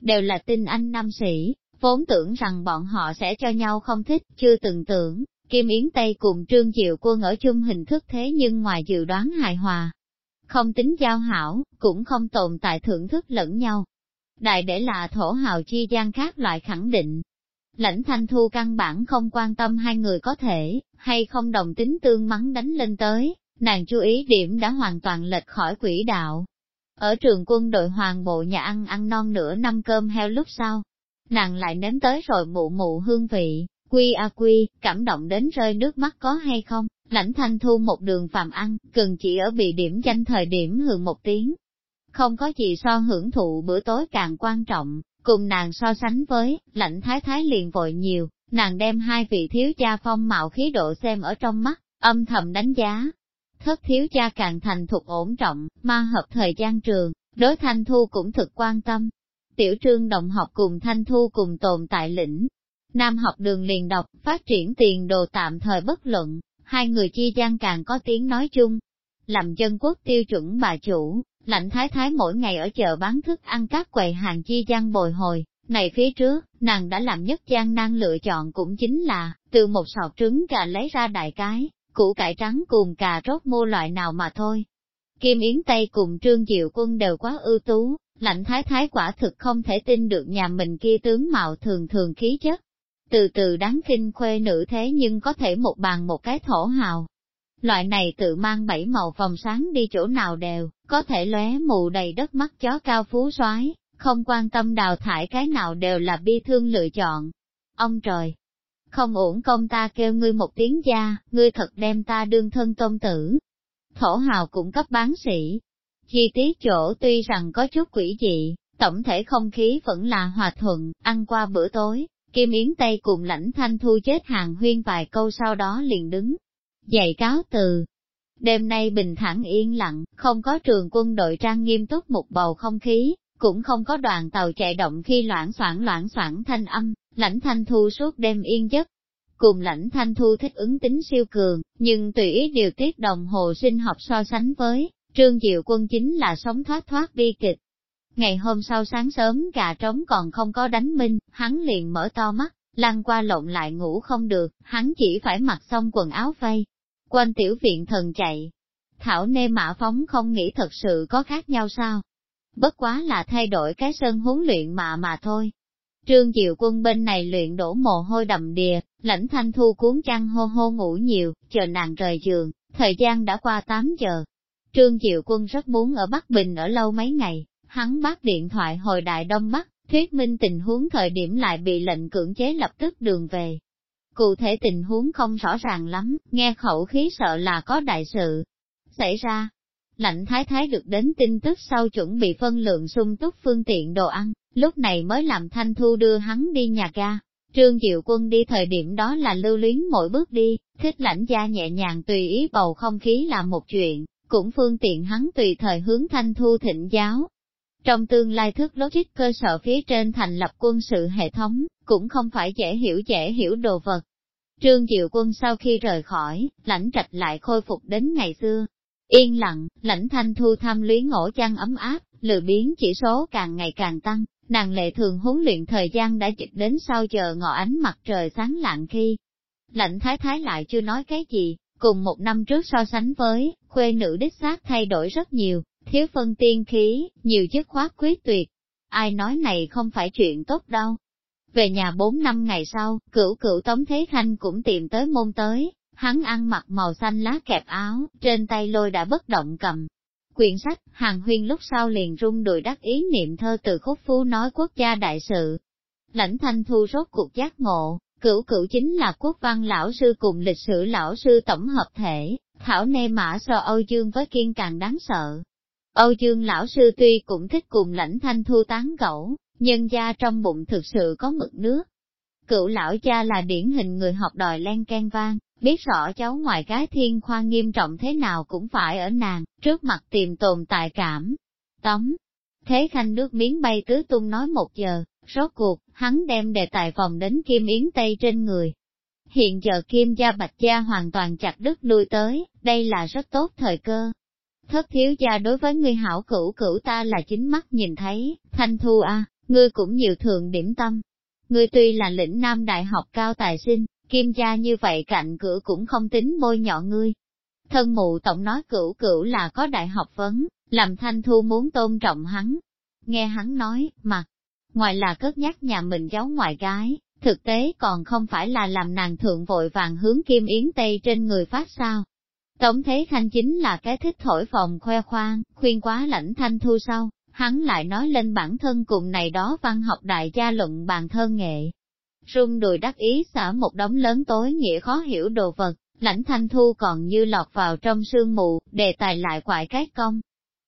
đều là tinh anh nam sĩ, vốn tưởng rằng bọn họ sẽ cho nhau không thích, chưa từng tưởng, Kim Yến Tây cùng Trương Diệu Quân ở chung hình thức thế nhưng ngoài dự đoán hài hòa. Không tính giao hảo, cũng không tồn tại thưởng thức lẫn nhau. Đại để là thổ hào chi gian khác loại khẳng định. Lãnh thanh thu căn bản không quan tâm hai người có thể, hay không đồng tính tương mắng đánh lên tới, nàng chú ý điểm đã hoàn toàn lệch khỏi quỹ đạo. Ở trường quân đội hoàng bộ nhà ăn ăn non nửa năm cơm heo lúc sau, nàng lại nếm tới rồi mụ mụ hương vị, quy a quy, cảm động đến rơi nước mắt có hay không, lãnh thanh thu một đường phàm ăn, cần chỉ ở bị điểm danh thời điểm hưởng một tiếng. Không có gì so hưởng thụ bữa tối càng quan trọng, cùng nàng so sánh với, lãnh thái thái liền vội nhiều, nàng đem hai vị thiếu cha phong mạo khí độ xem ở trong mắt, âm thầm đánh giá. Thất thiếu cha càng thành thục ổn trọng, ma hợp thời gian trường, đối thanh thu cũng thực quan tâm. Tiểu trương đồng học cùng thanh thu cùng tồn tại lĩnh, Nam học đường liền đọc, phát triển tiền đồ tạm thời bất luận, hai người chi gian càng có tiếng nói chung. Làm dân quốc tiêu chuẩn bà chủ, lạnh thái thái mỗi ngày ở chợ bán thức ăn các quầy hàng chi gian bồi hồi, này phía trước, nàng đã làm nhất gian nan lựa chọn cũng chính là, từ một sọt trứng gà lấy ra đại cái, củ cải trắng cùng cà rốt mua loại nào mà thôi. Kim Yến Tây cùng Trương Diệu Quân đều quá ưu tú, lạnh thái thái quả thực không thể tin được nhà mình kia tướng mạo thường thường khí chất, từ từ đáng kinh khuê nữ thế nhưng có thể một bàn một cái thổ hào. Loại này tự mang bảy màu vòng sáng đi chỗ nào đều, có thể lóe mù đầy đất mắt chó cao phú soái không quan tâm đào thải cái nào đều là bi thương lựa chọn. Ông trời! Không ổn công ta kêu ngươi một tiếng gia, ngươi thật đem ta đương thân tôn tử. Thổ hào cũng cấp bán sĩ. Chi tiết chỗ tuy rằng có chút quỷ dị, tổng thể không khí vẫn là hòa thuận, ăn qua bữa tối, Kim Yến Tây cùng lãnh thanh thu chết hàng huyên vài câu sau đó liền đứng, dạy cáo từ. Đêm nay bình thản yên lặng, không có trường quân đội trang nghiêm túc một bầu không khí, cũng không có đoàn tàu chạy động khi loãng soảng loãng soảng thanh âm, lãnh thanh thu suốt đêm yên giấc. Cùng lãnh thanh thu thích ứng tính siêu cường, nhưng tùy ý điều tiết đồng hồ sinh học so sánh với, trương diệu quân chính là sống thoát thoát bi kịch, Ngày hôm sau sáng sớm gà trống còn không có đánh minh, hắn liền mở to mắt, lăn qua lộn lại ngủ không được, hắn chỉ phải mặc xong quần áo vây. Quanh tiểu viện thần chạy. Thảo nê mã phóng không nghĩ thật sự có khác nhau sao? Bất quá là thay đổi cái sân huấn luyện mà mà thôi. Trương Diệu Quân bên này luyện đổ mồ hôi đầm đìa, lãnh thanh thu cuốn chăn hô hô ngủ nhiều, chờ nàng rời giường, thời gian đã qua 8 giờ. Trương Diệu Quân rất muốn ở Bắc Bình ở lâu mấy ngày, hắn bắt điện thoại hồi đại Đông Bắc, thuyết minh tình huống thời điểm lại bị lệnh cưỡng chế lập tức đường về. Cụ thể tình huống không rõ ràng lắm, nghe khẩu khí sợ là có đại sự xảy ra. Lạnh thái thái được đến tin tức sau chuẩn bị phân lượng sung túc phương tiện đồ ăn, lúc này mới làm thanh thu đưa hắn đi nhà ga. Trương Diệu Quân đi thời điểm đó là lưu luyến mỗi bước đi, thích lãnh gia nhẹ nhàng tùy ý bầu không khí là một chuyện, cũng phương tiện hắn tùy thời hướng thanh thu thịnh giáo, trong tương lai thức logic cơ sở phía trên thành lập quân sự hệ thống, cũng không phải dễ hiểu dễ hiểu đồ vật. Trương Diệu Quân sau khi rời khỏi, lãnh trạch lại khôi phục đến ngày xưa. Yên lặng, lãnh thanh thu thăm luyến ngổ chăn ấm áp, lừa biến chỉ số càng ngày càng tăng, nàng lệ thường huấn luyện thời gian đã dịch đến sau giờ ngọ ánh mặt trời sáng lạng khi. Lạnh thái thái lại chưa nói cái gì, cùng một năm trước so sánh với, khuê nữ đích xác thay đổi rất nhiều, thiếu phân tiên khí, nhiều chất khoát quyết tuyệt. Ai nói này không phải chuyện tốt đâu. Về nhà bốn năm ngày sau, cửu cửu Tống Thế Khanh cũng tìm tới môn tới, hắn ăn mặc màu xanh lá kẹp áo, trên tay lôi đã bất động cầm. Quyển sách, hàng huyên lúc sau liền rung đùi đắc ý niệm thơ từ khúc phu nói quốc gia đại sự. Lãnh thanh thu rốt cuộc giác ngộ, cửu cửu chính là quốc văn lão sư cùng lịch sử lão sư tổng hợp thể, thảo nê mã so Âu Dương với kiên càng đáng sợ. Âu Dương lão sư tuy cũng thích cùng lãnh thanh thu tán gẫu, nhưng gia trong bụng thực sự có mực nước. Cựu lão cha là điển hình người học đòi len can vang, biết rõ cháu ngoài cái thiên khoa nghiêm trọng thế nào cũng phải ở nàng, trước mặt tìm tồn tại cảm. Tống, thế khanh nước miếng bay tứ tung nói một giờ, rốt cuộc, hắn đem đề tài vòng đến Kim Yến Tây trên người. Hiện giờ Kim gia Bạch gia hoàn toàn chặt đứt lui tới, đây là rất tốt thời cơ, thất thiếu gia đối với ngươi hảo cửu cửu ta là chính mắt nhìn thấy, thanh thu a, ngươi cũng nhiều thường điểm tâm. Ngươi tuy là lĩnh nam đại học cao tài sinh, kim gia như vậy cạnh cửa cũng không tính môi nhọ ngươi. Thân mụ tổng nói cửu cửu là có đại học vấn, làm thanh thu muốn tôn trọng hắn. Nghe hắn nói, mặt, ngoài là cất nhắc nhà mình cháu ngoại gái, thực tế còn không phải là làm nàng thượng vội vàng hướng kim yến tây trên người phát sao. Tổng Thế thanh chính là cái thích thổi phòng khoe khoang, khuyên quá lãnh thanh thu sau, hắn lại nói lên bản thân cùng này đó văn học đại gia luận bàn thơ nghệ. Rung đùi đắc ý xả một đống lớn tối nghĩa khó hiểu đồ vật, lãnh thanh thu còn như lọt vào trong sương mù, đề tài lại quại cái công.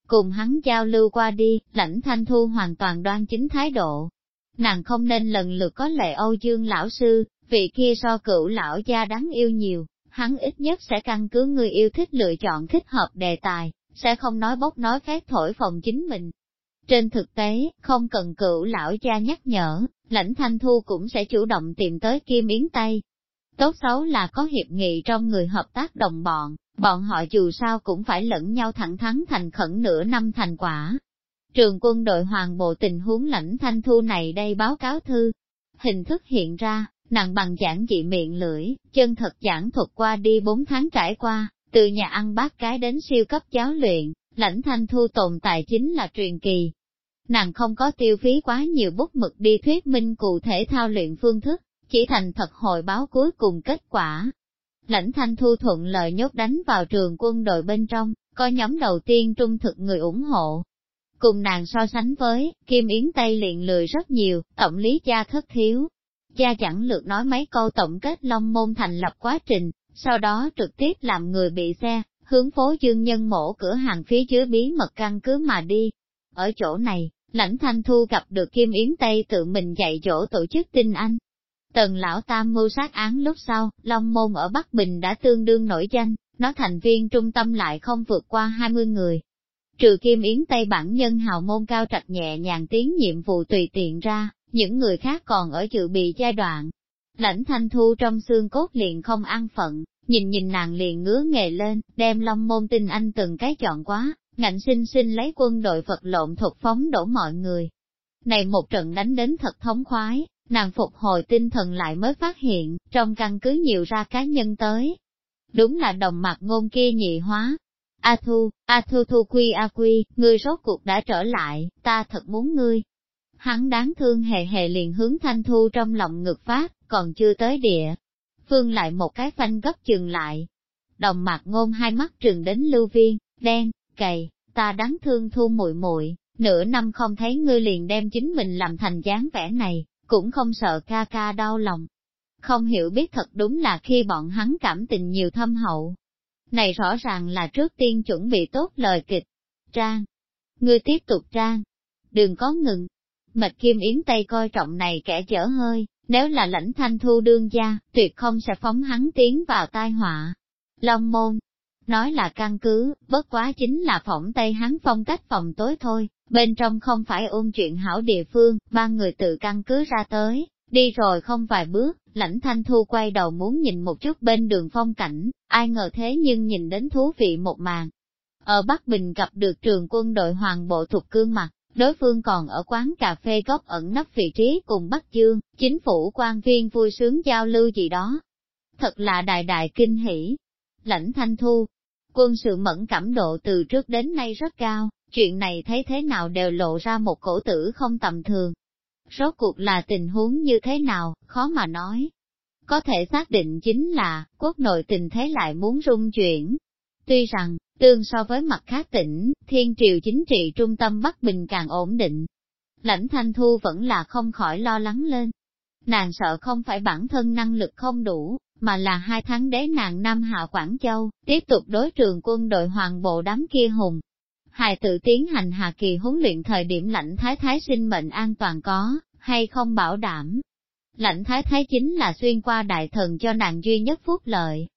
Cùng hắn giao lưu qua đi, lãnh thanh thu hoàn toàn đoan chính thái độ. Nàng không nên lần lượt có lệ Âu Dương lão sư, vị kia so cửu lão gia đáng yêu nhiều, hắn ít nhất sẽ căn cứ người yêu thích lựa chọn thích hợp đề tài, sẽ không nói bốc nói phép thổi phòng chính mình. Trên thực tế, không cần cửu lão gia nhắc nhở, lãnh thanh thu cũng sẽ chủ động tìm tới Kim Yến Tây. Tốt xấu là có hiệp nghị trong người hợp tác đồng bọn, bọn họ dù sao cũng phải lẫn nhau thẳng thắn thành khẩn nửa năm thành quả. Trường quân đội hoàng bộ tình huống lãnh thanh thu này đây báo cáo thư. Hình thức hiện ra, nặng bằng giảng dị miệng lưỡi, chân thật giảng thuật qua đi bốn tháng trải qua, từ nhà ăn bát cái đến siêu cấp giáo luyện, lãnh thanh thu tồn tại chính là truyền kỳ. Nàng không có tiêu phí quá nhiều bút mực đi thuyết minh cụ thể thao luyện phương thức, chỉ thành thật hồi báo cuối cùng kết quả. Lãnh thanh thu thuận lợi nhốt đánh vào trường quân đội bên trong, coi nhóm đầu tiên trung thực người ủng hộ. Cùng nàng so sánh với, Kim Yến Tây liền lười rất nhiều, tổng lý gia thất thiếu, Gia chẳng lượt nói mấy câu tổng kết Long Môn thành lập quá trình, sau đó trực tiếp làm người bị xe, hướng phố dương nhân mổ cửa hàng phía dưới bí mật căn cứ mà đi. Ở chỗ này, lãnh thanh thu gặp được Kim Yến Tây tự mình dạy dỗ tổ chức tinh anh. Tần lão tam mưu sát án lúc sau, Long Môn ở Bắc Bình đã tương đương nổi danh, nó thành viên trung tâm lại không vượt qua 20 người. Trừ Kim Yến Tây bản nhân hào môn cao trạch nhẹ nhàng tiến nhiệm vụ tùy tiện ra, những người khác còn ở dự bị giai đoạn. Lãnh thanh thu trong xương cốt liền không ăn phận, nhìn nhìn nàng liền ngứa nghề lên, đem long môn tinh anh từng cái chọn quá, ngạnh sinh sinh lấy quân đội vật lộn thuật phóng đổ mọi người. Này một trận đánh đến thật thống khoái, nàng phục hồi tinh thần lại mới phát hiện, trong căn cứ nhiều ra cá nhân tới. Đúng là đồng mặt ngôn kia nhị hóa. A Thu, A Thu Thu Quy A Quy, ngươi rốt cuộc đã trở lại, ta thật muốn ngươi hắn đáng thương hề hề liền hướng thanh thu trong lòng ngực phát, còn chưa tới địa. Phương lại một cái phanh gấp chừng lại. Đồng mặt ngôn hai mắt trừng đến lưu viên, đen, cày, ta đáng thương thu muội muội nửa năm không thấy ngươi liền đem chính mình làm thành dáng vẻ này, cũng không sợ ca ca đau lòng. Không hiểu biết thật đúng là khi bọn hắn cảm tình nhiều thâm hậu. Này rõ ràng là trước tiên chuẩn bị tốt lời kịch. Trang. Ngươi tiếp tục trang. Đừng có ngừng, Mạch Kim Yến Tây coi trọng này kẻ dở hơi, nếu là lãnh thanh thu đương gia, tuyệt không sẽ phóng hắn tiến vào tai họa. Long môn, nói là căn cứ, bất quá chính là phỏng Tây hắn phong cách phòng tối thôi, bên trong không phải ôn chuyện hảo địa phương, ba người tự căn cứ ra tới, đi rồi không vài bước, lãnh thanh thu quay đầu muốn nhìn một chút bên đường phong cảnh, ai ngờ thế nhưng nhìn đến thú vị một màn. Ở Bắc Bình gặp được trường quân đội hoàng bộ thuộc cương mặt, Đối phương còn ở quán cà phê góc ẩn nấp vị trí cùng Bắc Dương, chính phủ quan viên vui sướng giao lưu gì đó. Thật là đại đại kinh hỷ. Lãnh thanh thu, quân sự mẫn cảm độ từ trước đến nay rất cao, chuyện này thấy thế nào đều lộ ra một cổ tử không tầm thường. Rốt cuộc là tình huống như thế nào, khó mà nói. Có thể xác định chính là, quốc nội tình thế lại muốn rung chuyển. Tuy rằng, Tương so với mặt khác tỉnh, thiên triều chính trị trung tâm Bắc Bình càng ổn định. Lãnh Thanh Thu vẫn là không khỏi lo lắng lên. Nàng sợ không phải bản thân năng lực không đủ, mà là hai tháng đế nàng Nam Hạ Quảng Châu, tiếp tục đối trường quân đội hoàng bộ đám kia hùng. Hài tự tiến hành hạ kỳ huấn luyện thời điểm lãnh thái thái sinh mệnh an toàn có, hay không bảo đảm. Lãnh thái thái chính là xuyên qua đại thần cho nàng duy nhất phúc lợi,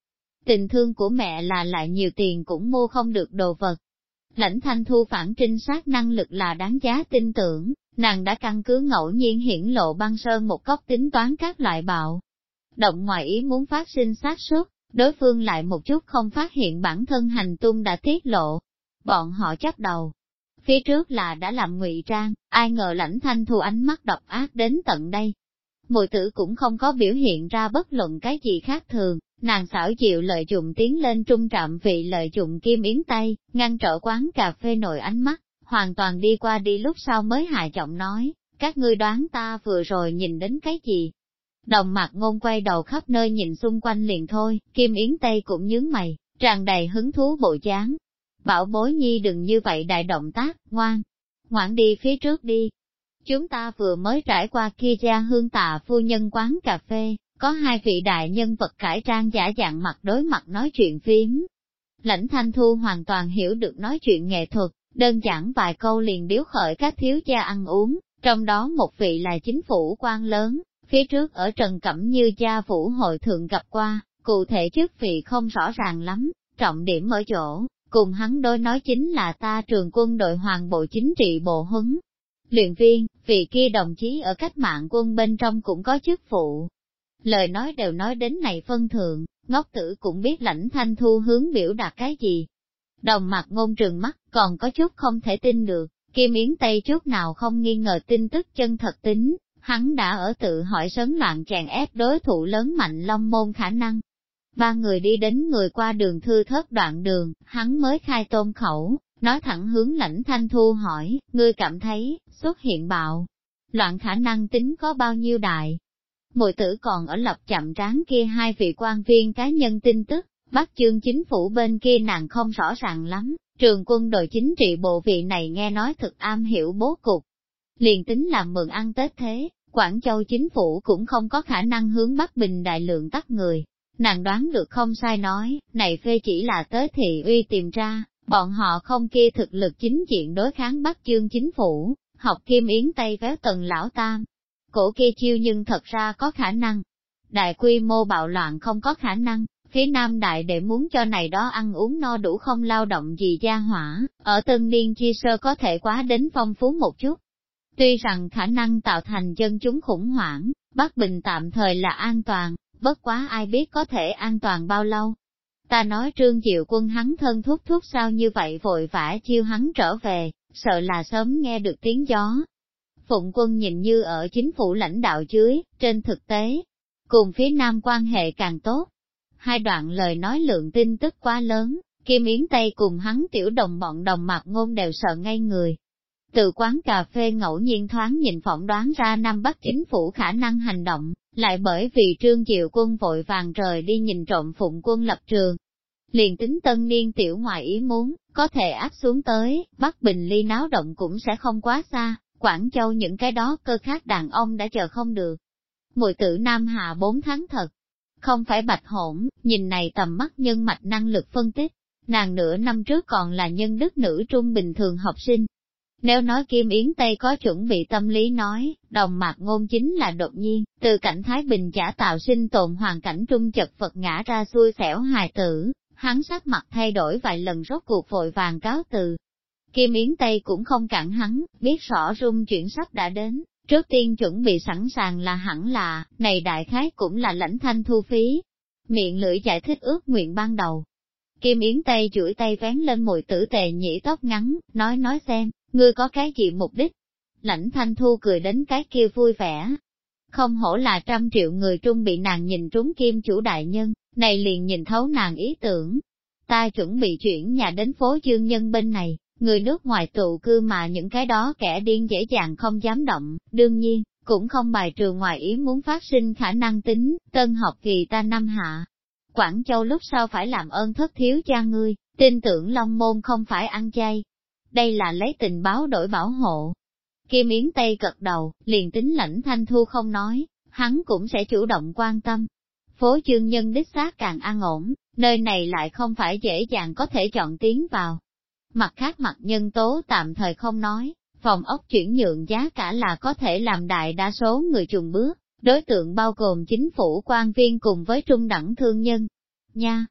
Tình thương của mẹ là lại nhiều tiền cũng mua không được đồ vật. Lãnh thanh thu phản trinh sát năng lực là đáng giá tin tưởng, nàng đã căn cứ ngẫu nhiên hiển lộ băng sơn một góc tính toán các loại bạo. Động ngoài ý muốn phát sinh sát suất, đối phương lại một chút không phát hiện bản thân hành tung đã tiết lộ. Bọn họ chấp đầu, phía trước là đã làm ngụy trang, ai ngờ lãnh thanh thu ánh mắt độc ác đến tận đây. Mùi tử cũng không có biểu hiện ra bất luận cái gì khác thường, nàng xảo chịu lợi dụng tiến lên trung trạm vị lợi dụng kim yến tay, ngăn trở quán cà phê nội ánh mắt, hoàn toàn đi qua đi lúc sau mới hài giọng nói, các ngươi đoán ta vừa rồi nhìn đến cái gì? Đồng mặt ngôn quay đầu khắp nơi nhìn xung quanh liền thôi, Kim Yến Tây cũng nhướng mày, tràn đầy hứng thú bộ dáng. Bảo bối nhi đừng như vậy đại động tác, ngoan, ngoãn đi phía trước đi. Chúng ta vừa mới trải qua kia gia hương tạ phu nhân quán cà phê, có hai vị đại nhân vật cải trang giả dạng mặt đối mặt nói chuyện phím. Lãnh Thanh Thu hoàn toàn hiểu được nói chuyện nghệ thuật, đơn giản vài câu liền điếu khởi các thiếu gia ăn uống, trong đó một vị là chính phủ quan lớn, phía trước ở Trần Cẩm Như gia phủ hội thượng gặp qua, cụ thể chức vị không rõ ràng lắm, trọng điểm ở chỗ, cùng hắn đối nói chính là ta trường quân đội hoàng bộ chính trị bộ huấn. Luyện viên, vị kia đồng chí ở cách mạng quân bên trong cũng có chức vụ. Lời nói đều nói đến này phân thượng, ngốc tử cũng biết lãnh thanh thu hướng biểu đạt cái gì. Đồng mặt ngôn trường mắt, còn có chút không thể tin được, Kim Yến Tây chút nào không nghi ngờ tin tức chân thật tính, hắn đã ở tự hỏi sớm loạn chèn ép đối thủ lớn mạnh long môn khả năng. Ba người đi đến người qua đường thư thớt đoạn đường, hắn mới khai tôn khẩu, nói thẳng hướng lãnh thanh thu hỏi, ngươi cảm thấy, xuất hiện bạo, loạn khả năng tính có bao nhiêu đại. Mùi tử còn ở lập chậm tráng kia hai vị quan viên cá nhân tin tức, bắt chương chính phủ bên kia nàng không rõ ràng lắm, trường quân đội chính trị bộ vị này nghe nói thực am hiểu bố cục. Liền tính làm mượn ăn Tết thế, Quảng Châu chính phủ cũng không có khả năng hướng Bắc Bình đại lượng tắt người. Nàng đoán được không sai nói, này phê chỉ là tới thị uy tìm ra, bọn họ không kia thực lực chính diện đối kháng Bắc chương chính phủ, học kim yến Tây véo tần lão tam. Cổ kia chiêu nhưng thật ra có khả năng. Đại quy mô bạo loạn không có khả năng, phía Nam Đại để muốn cho này đó ăn uống no đủ không lao động gì gia hỏa, ở tân niên chi sơ có thể quá đến phong phú một chút. Tuy rằng khả năng tạo thành dân chúng khủng hoảng, Bắc Bình tạm thời là an toàn, bất quá ai biết có thể an toàn bao lâu. Ta nói trương diệu quân hắn thân thúc thúc sao như vậy vội vã chiêu hắn trở về, sợ là sớm nghe được tiếng gió. Phụng quân nhìn như ở chính phủ lãnh đạo dưới, trên thực tế, cùng phía Nam quan hệ càng tốt, hai đoạn lời nói lượng tin tức quá lớn, Kim Yến Tây cùng hắn tiểu đồng bọn đồng mặt ngôn đều sợ ngay người. Từ quán cà phê ngẫu nhiên thoáng nhìn phỏng đoán ra Nam Bắc chính phủ khả năng hành động, lại bởi vì Trương Diệu Quân vội vàng rời đi nhìn trộm phụng quân lập trường. Liền tính tân niên tiểu ngoại ý muốn, có thể áp xuống tới, Bắc Bình ly náo động cũng sẽ không quá xa, Quảng Châu những cái đó cơ khác đàn ông đã chờ không được. Mùi tử Nam Hạ bốn tháng thật, không phải bạch hỗn, nhìn này tầm mắt nhân mạch năng lực phân tích, nàng nửa năm trước còn là nhân đức nữ trung bình thường học sinh. Nếu nói Kim Yến Tây có chuẩn bị tâm lý nói, đồng mạc ngôn chính là đột nhiên, từ cảnh Thái Bình giả tạo sinh tồn hoàn cảnh trung chật vật ngã ra xui xẻo hài tử, hắn sắc mặt thay đổi vài lần rốt cuộc vội vàng cáo từ. Kim Yến Tây cũng không cản hắn, biết rõ rung chuyển sắp đã đến, Trước tiên chuẩn bị sẵn sàng là hẳn là, này đại khái cũng là lãnh thanh thu phí. Miệng lưỡi giải thích ước nguyện ban đầu. Kim Yến Tây chuỗi tay vén lên mùi tử tề nhĩ tóc ngắn, nói nói xem, ngươi có cái gì mục đích? Lãnh thanh thu cười đến cái kia vui vẻ. Không hổ là trăm triệu người trung bị nàng nhìn trúng kim chủ đại nhân, này liền nhìn thấu nàng ý tưởng. Ta chuẩn bị chuyển nhà đến phố dương nhân bên này, Người nước ngoài tụ cư mà những cái đó kẻ điên dễ dàng không dám động, đương nhiên, cũng không bài trừ ngoài ý muốn phát sinh khả năng tính, tân học kỳ ta năm hạ. Quảng Châu lúc sau phải làm ơn thất thiếu cha ngươi, tin tưởng Long Môn không phải ăn chay. Đây là lấy tình báo đổi bảo hộ. Kim Yến Tây cật đầu, liền tính lãnh thanh thu không nói, hắn cũng sẽ chủ động quan tâm. Phố chương nhân đích xác càng an ổn, nơi này lại không phải dễ dàng có thể chọn tiến vào. Mặt khác mặt nhân tố tạm thời không nói, phòng ốc chuyển nhượng giá cả là có thể làm đại đa số người trùng bước, đối tượng bao gồm chính phủ quan viên cùng với trung đẳng thương nhân. Nha!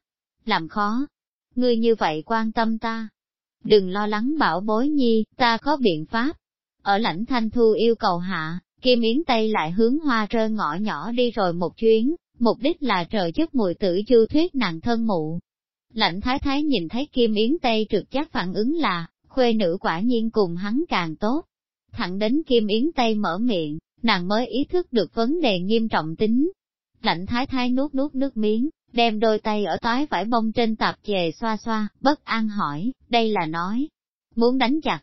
Làm khó! Ngươi như vậy quan tâm ta. Đừng lo lắng bảo bối nhi, ta có biện pháp. Ở lãnh thanh thu yêu cầu hạ, Kim Yến Tây lại hướng hoa rơ ngõ nhỏ đi rồi một chuyến, mục đích là trời chức mùi tử chu thuyết nàng thân mụ, lãnh thái thái nhìn thấy Kim Yến Tây trực giác phản ứng là, khuê nữ quả nhiên cùng hắn càng tốt. Thẳng đến Kim Yến Tây mở miệng, nàng mới ý thức được vấn đề nghiêm trọng tính. Lạnh thái thái nuốt nuốt nước miếng, đem đôi tay ở toái vải bông trên tạp chề xoa xoa, bất an hỏi, đây là nói, muốn đánh chặt.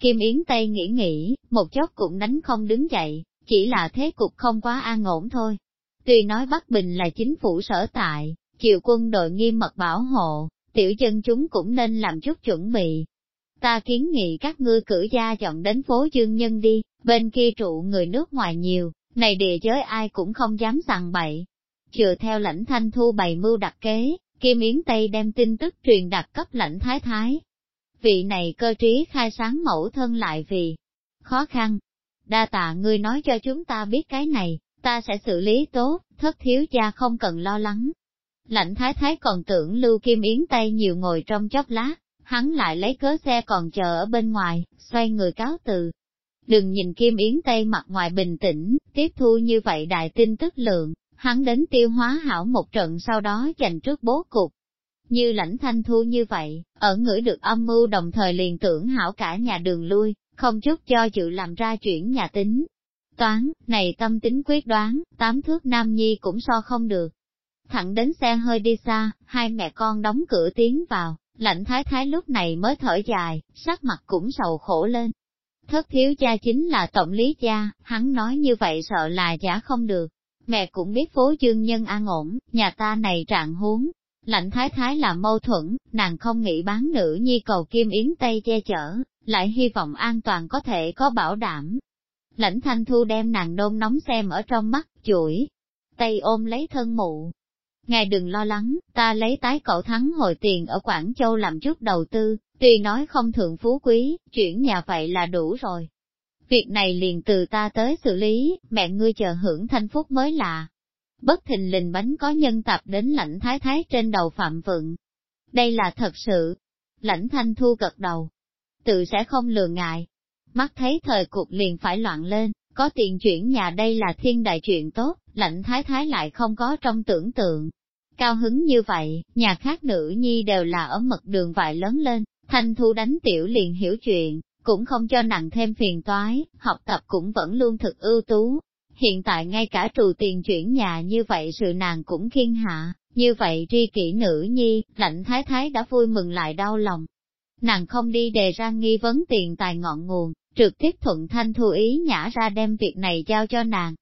Kim Yến Tây nghĩ nghĩ, một chốc cũng đánh không đứng dậy, chỉ là thế cục không quá an ổn thôi. Tuy nói Bắc Bình là chính phủ sở tại, chịu quân đội nghiêm mật bảo hộ, tiểu dân chúng cũng nên làm chút chuẩn bị. Ta kiến nghị các ngươi cử gia dọn đến phố Dương Nhân đi, bên kia trụ người nước ngoài nhiều, này địa giới ai cũng không dám sằng bậy. Chừa theo lãnh thanh thu bày mưu đặt kế, Kim Yến Tây đem tin tức truyền đặt cấp lãnh thái thái. Vị này cơ trí khai sáng mẫu thân lại vì khó khăn. Đa tạ ngươi nói cho chúng ta biết cái này, ta sẽ xử lý tốt, thất thiếu gia không cần lo lắng. Lãnh thái thái còn tưởng Lưu Kim Yến Tây nhiều ngồi trong chốc lát, hắn lại lấy cớ xe còn chờ ở bên ngoài, xoay người cáo từ. Đừng nhìn Kim Yến Tây mặt ngoài bình tĩnh, tiếp thu như vậy đại tin tức lượng, hắn đến tiêu hóa hảo một trận sau đó dành trước bố cục. Như lãnh thanh thu như vậy, ở ngửi được âm mưu đồng thời liền tưởng hảo cả nhà đường lui, không chút cho chịu làm ra chuyển nhà tính. Toán, này tâm tính quyết đoán, tám thước nam nhi cũng so không được. Thẳng đến xe hơi đi xa, hai mẹ con đóng cửa tiến vào, lạnh thái thái lúc này mới thở dài, sắc mặt cũng sầu khổ lên. Thất thiếu cha chính là tổng lý cha, hắn nói như vậy sợ là giả không được. Mẹ cũng biết phố dương nhân an ổn, nhà ta này trạng huống. Lạnh thái thái là mâu thuẫn, nàng không nghĩ bán nữ nhi cầu kim yến tây che chở, lại hy vọng an toàn có thể có bảo đảm. Lãnh thanh thu đem nàng nôn nóng xem ở trong mắt, chuỗi, tay ôm lấy thân mụ. Ngài đừng lo lắng, ta lấy tái cậu thắng hồi tiền ở Quảng Châu làm chút đầu tư, tuy nói không thượng phú quý, chuyển nhà vậy là đủ rồi. Việc này liền từ ta tới xử lý, mẹ ngươi chờ hưởng thanh phúc mới lạ. Bất thình lình bánh có nhân tập đến lãnh thái thái trên đầu phạm vựng. Đây là thật sự. Lãnh thanh thu gật đầu. Tự sẽ không lừa ngại. Mắt thấy thời cuộc liền phải loạn lên, có tiền chuyển nhà đây là thiên đại chuyện tốt, lãnh thái thái lại không có trong tưởng tượng. Cao hứng như vậy, nhà khác nữ nhi đều là ở mật đường vại lớn lên, thanh thu đánh tiểu liền hiểu chuyện, cũng không cho nặng thêm phiền toái, học tập cũng vẫn luôn thực ưu tú. Hiện tại ngay cả trù tiền chuyển nhà như vậy sự nàng cũng khiên hạ, như vậy tri kỷ nữ nhi, lạnh thái thái đã vui mừng lại đau lòng. Nàng không đi đề ra nghi vấn tiền tài ngọn nguồn, trực tiếp thuận thanh thu ý nhả ra đem việc này giao cho nàng.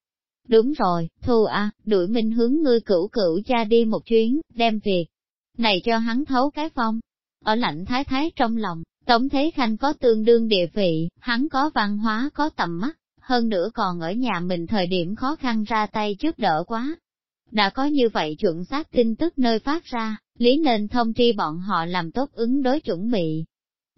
Đúng rồi, Thu à, đuổi minh hướng ngươi cửu cửu cha đi một chuyến, đem việc này cho hắn thấu cái phong. Ở lạnh thái thái trong lòng, Tống Thế Khanh có tương đương địa vị, hắn có văn hóa có tầm mắt, hơn nữa còn ở nhà mình thời điểm khó khăn ra tay trước đỡ quá. Đã có như vậy chuẩn xác tin tức nơi phát ra, lý nên thông tri bọn họ làm tốt ứng đối chuẩn bị.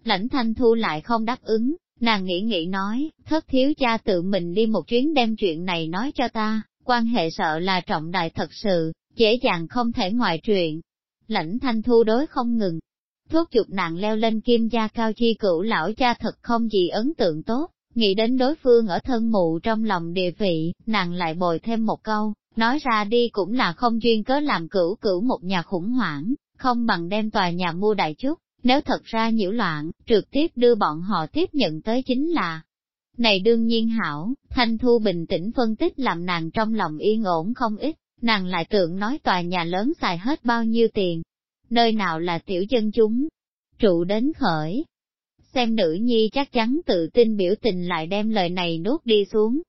Lãnh Thanh Thu lại không đáp ứng, nàng nghĩ nghĩ nói, thất thiếu cha tự mình đi một chuyến đem chuyện này nói cho ta, quan hệ sợ là trọng đại thật sự, dễ dàng không thể ngoại truyện. Lãnh Thanh Thu đối không ngừng, thuốc chụp nàng leo lên kim gia cao chi cửu lão cha thật không gì ấn tượng tốt, nghĩ đến đối phương ở thân mụ trong lòng địa vị, nàng lại bồi thêm một câu, nói ra đi cũng là không duyên cớ làm cửu cửu một nhà khủng hoảng, không bằng đem tòa nhà mua đại chút, nếu thật ra nhiễu loạn, trực tiếp đưa bọn họ tiếp nhận tới chính là. Này đương nhiên hảo, Thanh Thu bình tĩnh phân tích làm nàng trong lòng yên ổn không ít, nàng lại tưởng nói tòa nhà lớn xài hết bao nhiêu tiền, nơi nào là tiểu dân chúng, trụ đến khởi. Xem nữ nhi chắc chắn tự tin biểu tình lại đem lời này nuốt đi xuống.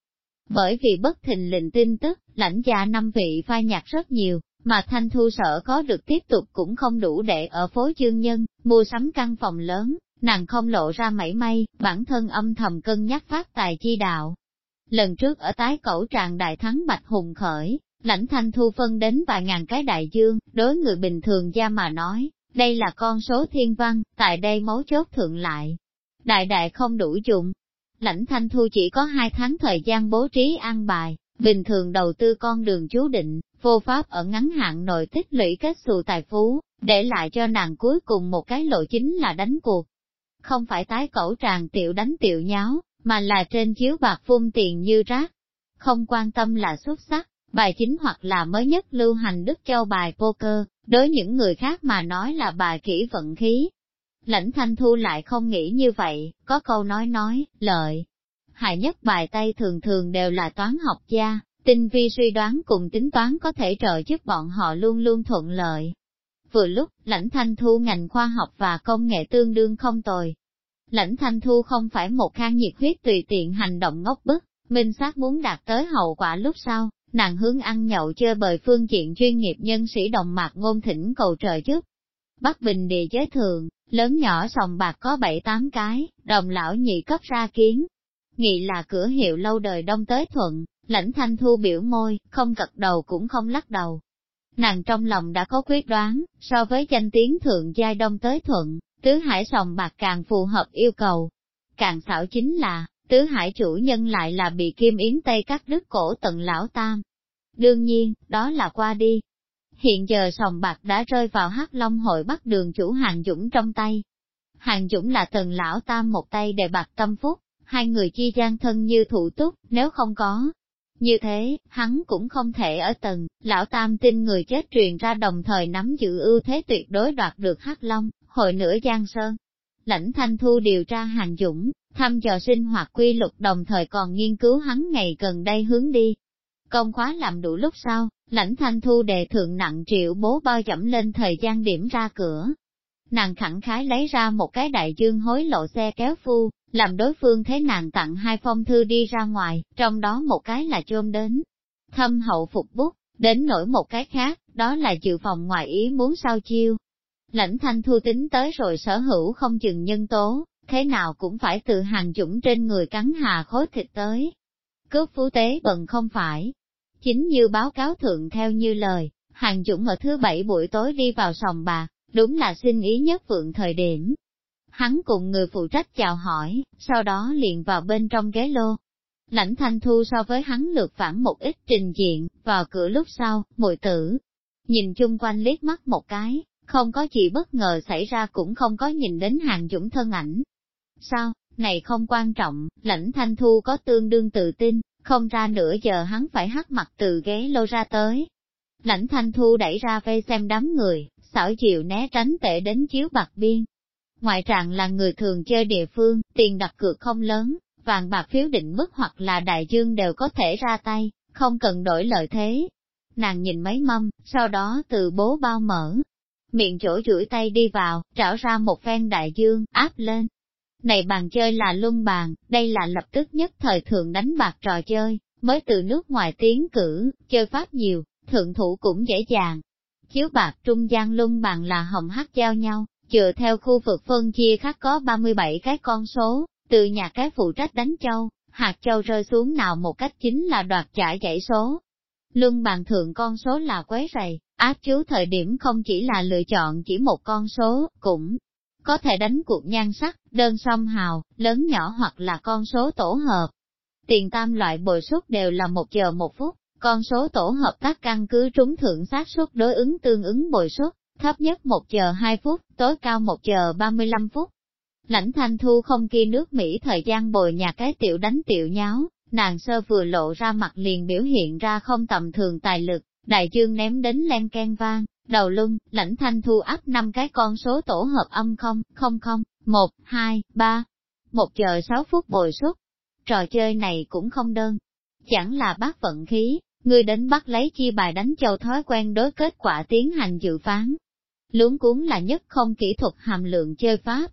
Bởi vì bất thình lình tin tức, lãnh gia năm vị phai nhạt rất nhiều, mà thanh thu sở có được tiếp tục cũng không đủ để ở phố chương nhân, mua sắm căn phòng lớn, nàng không lộ ra mảy may, bản thân âm thầm cân nhắc phát tài chi đạo. Lần trước ở tái cẩu tràng đại thắng Bạch Hùng khởi, Lãnh thanh thu phân đến vài ngàn cái đại dương, đối người bình thường gia mà nói, đây là con số thiên văn, tại đây mấu chốt thượng lại. Đại đại không đủ dụng. Lãnh thanh thu chỉ có hai tháng thời gian bố trí an bài, bình thường đầu tư con đường chú định, vô pháp ở ngắn hạn nội tích lũy kết xù tài phú, để lại cho nàng cuối cùng một cái lộ chính là đánh cuộc. Không phải tái cẩu tràng tiểu đánh tiểu nháo, mà là trên chiếu bạc phun tiền như rác. Không quan tâm là xuất sắc, Bài chính hoặc là mới nhất lưu hành Đức Châu bài poker, đối những người khác mà nói là bài kỹ vận khí. Lãnh thanh thu lại không nghĩ như vậy, có câu nói nói, lợi. Hại nhất bài tay thường thường đều là toán học gia, tinh vi suy đoán cùng tính toán có thể trợ giúp bọn họ luôn luôn thuận lợi. Vừa lúc, lãnh thanh thu ngành khoa học và công nghệ tương đương không tồi. Lãnh thanh thu không phải một khang nhiệt huyết tùy tiện hành động ngốc bức, minh xác muốn đạt tới hậu quả lúc sau, nàng hướng ăn nhậu chơi bời phương diện chuyên nghiệp nhân sĩ đồng mạc ngôn thỉnh cầu trợ giúp. Bắc Bình địa giới thường, lớn nhỏ sòng bạc có bảy tám cái, đồng lão nhị cấp ra kiến. Nghị là cửa hiệu lâu đời đông tới thuận, lãnh thanh thu biểu môi, không cật đầu cũng không lắc đầu. Nàng trong lòng đã có quyết đoán, so với danh tiếng thượng giai đông tới thuận, tứ hải sòng bạc càng phù hợp yêu cầu. Càng xảo chính là, tứ hải chủ nhân lại là bị kim yến tây cắt đứt cổ tận lão tam. Đương nhiên, đó là qua đi. Hiện giờ sòng bạc đã rơi vào hắc long hội bắt đường chủ hàng dũng trong tay. Hàng dũng là tần lão tam một tay để bạc tâm phúc, hai người chi gian thân như thủ túc, nếu không có. Như thế, hắn cũng không thể ở tầng, lão tam tin người chết truyền ra đồng thời nắm giữ ưu thế tuyệt đối đoạt được hắc long, hội nửa giang sơn. Lãnh thanh thu điều tra hàng dũng, thăm dò sinh hoạt quy luật đồng thời còn nghiên cứu hắn ngày gần đây hướng đi. Công khóa làm đủ lúc sau, lãnh thanh thu đề thượng nặng triệu bố bao dẫm lên thời gian điểm ra cửa. Nàng khẳng khái lấy ra một cái đại dương hối lộ xe kéo phu, làm đối phương thế nàng tặng hai phong thư đi ra ngoài, trong đó một cái là chôm đến. Thâm hậu phục bút, đến nổi một cái khác, đó là dự phòng ngoài ý muốn sao chiêu. Lãnh thanh thu tính tới rồi sở hữu không chừng nhân tố, thế nào cũng phải từ hàng dũng trên người cắn hà khối thịt tới. Cướp phú tế bần không phải. Chính như báo cáo thượng theo như lời, hàng dũng ở thứ bảy buổi tối đi vào sòng bạc, đúng là xin ý nhất vượng thời điểm. Hắn cùng người phụ trách chào hỏi, sau đó liền vào bên trong ghế lô. Lãnh thanh thu so với hắn lược phản một ít trình diện, vào cửa lúc sau, mùi tử. Nhìn chung quanh liếc mắt một cái, không có gì bất ngờ xảy ra cũng không có nhìn đến hàng dũng thân ảnh, Sao, này không quan trọng, lãnh thanh thu có tương đương tự tin, không ra nửa giờ hắn phải hắt mặt từ ghế lô ra tới. Lãnh thanh thu đẩy ra vây xem đám người, xảo chịu né tránh tệ đến chiếu bạc biên. Ngoại trạng là người thường chơi địa phương, tiền đặt cược không lớn, vàng bạc phiếu định mức hoặc là đại dương đều có thể ra tay, không cần đổi lợi thế. Nàng nhìn mấy mâm, sau đó từ bố bao mở, miệng chỗ chuỗi tay đi vào, trảo ra một phen đại dương, áp lên, này bàn chơi là luân bàn, đây là lập tức nhất thời thường đánh bạc trò chơi, mới từ nước ngoài tiến cử, chơi pháp nhiều, thượng thủ cũng dễ dàng. Chiếu bạc trung gian luân bàn là hồng hắc giao nhau, dựa theo khu vực phân chia khác có 37 cái con số, từ nhà cái phụ trách đánh châu, hạt châu rơi xuống nào một cách chính là đoạt trả dãy số. Luân bàn thượng con số là quấy rầy, áp chú thời điểm không chỉ là lựa chọn chỉ một con số, cũng có thể đánh cuộc nhan sắc, đơn song hào, lớn nhỏ hoặc là con số tổ hợp. Tiền tam loại bồi suất đều là một giờ một phút, con số tổ hợp tác căn cứ trúng thượng xác suất đối ứng tương ứng bồi suất, thấp nhất một giờ 2 phút, tối cao một giờ 35 phút. Lãnh thanh thu không kia nước Mỹ thời gian bồi nhà cái tiểu đánh tiểu nháo, nàng sơ vừa lộ ra mặt liền biểu hiện ra không tầm thường tài lực, đại dương ném đến len ken vang, Đầu lưng, lãnh thanh thu áp năm cái con số tổ hợp âm không, không không, một, hai, ba, một giờ sáu phút bồi suất. Trò chơi này cũng không đơn, chẳng là bác vận khí, ngươi đến bắt lấy chi bài đánh châu thói quen đối kết quả tiến hành dự phán. Luống cuốn là nhất không kỹ thuật hàm lượng chơi pháp.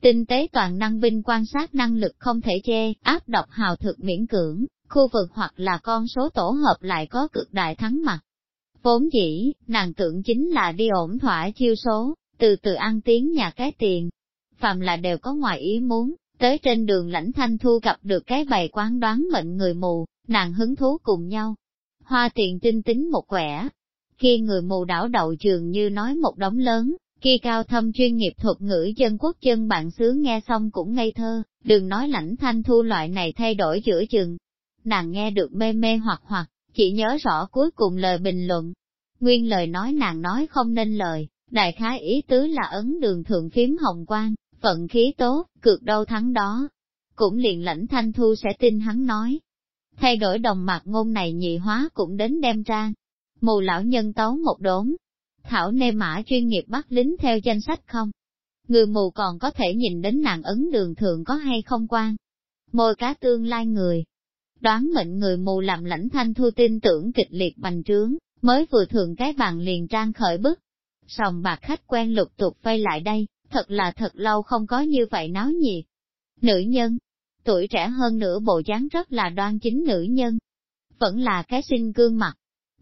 Tinh tế toàn năng binh quan sát năng lực không thể che, áp độc hào thực miễn cưỡng, khu vực hoặc là con số tổ hợp lại có cực đại thắng mặt. Vốn dĩ, nàng tưởng chính là đi ổn thỏa chiêu số, từ từ ăn tiếng nhà cái tiền. Phạm là đều có ngoài ý muốn, tới trên đường lãnh thanh thu gặp được cái bày quán đoán mệnh người mù, nàng hứng thú cùng nhau. Hoa tiền tinh tính một quẻ. Khi người mù đảo đậu trường như nói một đống lớn, khi cao thâm chuyên nghiệp thuật ngữ dân quốc chân bạn xứ nghe xong cũng ngây thơ, đừng nói lãnh thanh thu loại này thay đổi giữa chừng. Nàng nghe được mê mê hoặc hoặc, chỉ nhớ rõ cuối cùng lời bình luận. Nguyên lời nói nàng nói không nên lời, đại khái ý tứ là ấn đường thượng phím hồng quang, vận khí tốt, cược đâu thắng đó. Cũng liền lãnh thanh thu sẽ tin hắn nói. Thay đổi đồng mặt ngôn này nhị hóa cũng đến đem trang. Mù lão nhân tấu một đốn. Thảo nê mã chuyên nghiệp bắt lính theo danh sách không? Người mù còn có thể nhìn đến nàng ấn đường thường có hay không quan. Môi cá tương lai người. Đoán mệnh người mù làm lãnh thanh thu tin tưởng kịch liệt bành trướng, mới vừa thượng cái bàn liền trang khởi bức. Sòng bạc khách quen lục tục vây lại đây, thật là thật lâu không có như vậy náo nhiệt. Nữ nhân, tuổi trẻ hơn nửa bộ dáng rất là đoan chính nữ nhân. Vẫn là cái sinh gương mặt.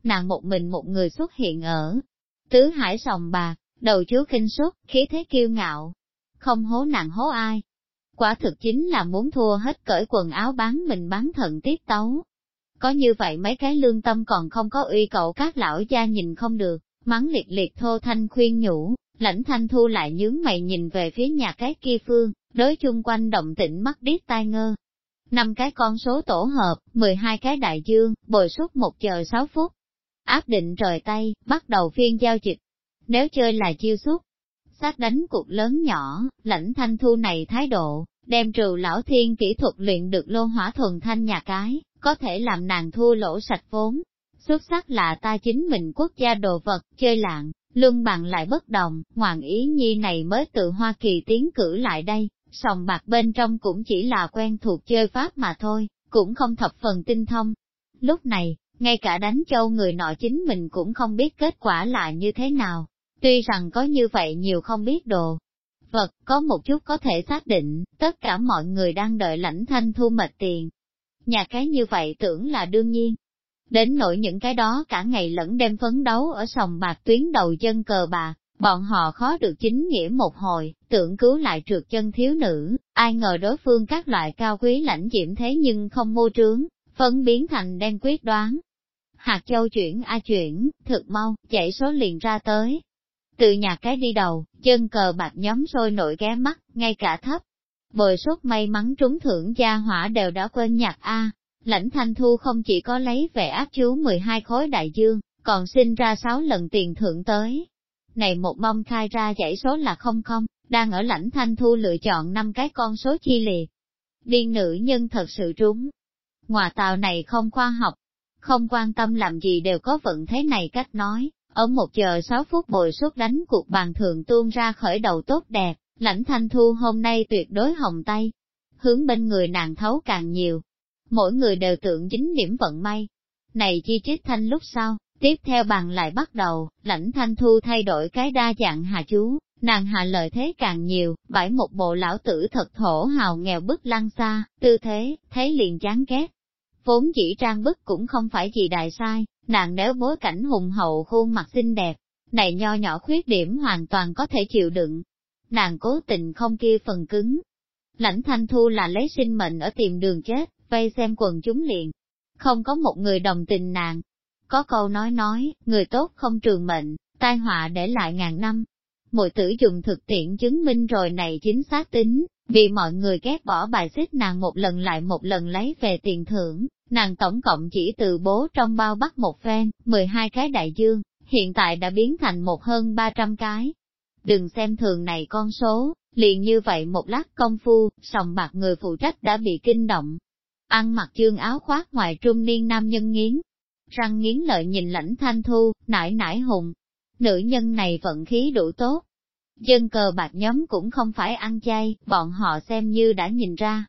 Nàng một mình một người xuất hiện ở tứ hải sòng bạc, đầu chú kinh suất, khí thế kiêu ngạo. Không hố nàng hố ai. Quả thực chính là muốn thua hết cởi quần áo bán mình bán thận tiết tấu. Có như vậy mấy cái lương tâm còn không có uy cậu các lão gia nhìn không được, mắng liệt liệt thô thanh khuyên nhủ, lãnh thanh thu lại nhướng mày nhìn về phía nhà cái kia phương, đối chung quanh động tĩnh mắt điếc tai ngơ. Năm cái con số tổ hợp, 12 cái đại dương, bồi suốt một giờ 6 phút. Áp định rời tay, bắt đầu phiên giao dịch. Nếu chơi là chiêu suốt, sát đánh cuộc lớn nhỏ, lãnh thanh thu này thái độ, đem trừ lão thiên kỹ thuật luyện được lô hỏa thuần thanh nhà cái, có thể làm nàng thua lỗ sạch vốn. Xuất sắc là ta chính mình quốc gia đồ vật, chơi lạng, luân bằng lại bất đồng, hoàng ý nhi này mới từ Hoa Kỳ tiến cử lại đây, sòng bạc bên trong cũng chỉ là quen thuộc chơi pháp mà thôi, cũng không thập phần tinh thông. Lúc này, ngay cả đánh châu người nọ chính mình cũng không biết kết quả là như thế nào. Tuy rằng có như vậy nhiều không biết đồ, vật, có một chút có thể xác định, tất cả mọi người đang đợi lãnh thanh thu mệt tiền. Nhà cái như vậy tưởng là đương nhiên. Đến nỗi những cái đó cả ngày lẫn đêm phấn đấu ở sòng bạc tuyến đầu chân cờ bạc, bọn họ khó được chính nghĩa một hồi, tưởng cứu lại trượt chân thiếu nữ, ai ngờ đối phương các loại cao quý lãnh diễm thế nhưng không mô trướng, phân biến thành đen quyết đoán. Hạt châu chuyển a chuyển, thực mau, chạy số liền ra tới, từ nhà cái đi đầu, chân cờ bạc nhóm sôi nổi ghé mắt, ngay cả thấp. Bồi suốt may mắn trúng thưởng gia hỏa đều đã quên nhạc A, lãnh thanh thu không chỉ có lấy về áp chú 12 khối đại dương, còn sinh ra 6 lần tiền thưởng tới. Này một mong khai ra dãy số là không không, đang ở lãnh thanh thu lựa chọn năm cái con số chi liệt. Điên nữ nhân thật sự trúng. Ngoà tàu này không khoa học, không quan tâm làm gì đều có vận thế này cách nói, ở một giờ sáu phút bồi suất đánh cuộc bàn thường tuôn ra khởi đầu tốt đẹp, lãnh thanh thu hôm nay tuyệt đối hồng tay. Hướng bên người nàng thấu càng nhiều. Mỗi người đều tượng dính điểm vận may. Này chi trích thanh lúc sau, tiếp theo bàn lại bắt đầu, lãnh thanh thu thay đổi cái đa dạng hà chú, nàng hạ lợi thế càng nhiều, bãi một bộ lão tử thật thổ hào nghèo bức lăng xa, tư thế, thấy liền chán ghét. Vốn chỉ trang bức cũng không phải gì đại sai, Nàng nếu bối cảnh hùng hậu khuôn mặt xinh đẹp, này nho nhỏ khuyết điểm hoàn toàn có thể chịu đựng. Nàng cố tình không kia phần cứng. Lãnh thanh thu là lấy sinh mệnh ở tìm đường chết, vây xem quần chúng liền. Không có một người đồng tình nàng. Có câu nói nói, người tốt không trường mệnh, tai họa để lại ngàn năm. Mội tử dùng thực tiễn chứng minh rồi này chính xác tính, vì mọi người ghét bỏ bài xích nàng một lần lại một lần lấy về tiền thưởng, Nàng tổng cộng chỉ từ bố trong bao bắt một phen, 12 cái đại dương, hiện tại đã biến thành một hơn 300 cái. Đừng xem thường này con số, liền như vậy một lát công phu, sòng bạc người phụ trách đã bị kinh động. Ăn mặc chương áo khoác ngoài trung niên nam nhân nghiến, răng nghiến lợi nhìn lãnh thanh thu, nải nải hùng. Nữ nhân này vận khí đủ tốt. Dân cờ bạc nhóm cũng không phải ăn chay, bọn họ xem như đã nhìn ra,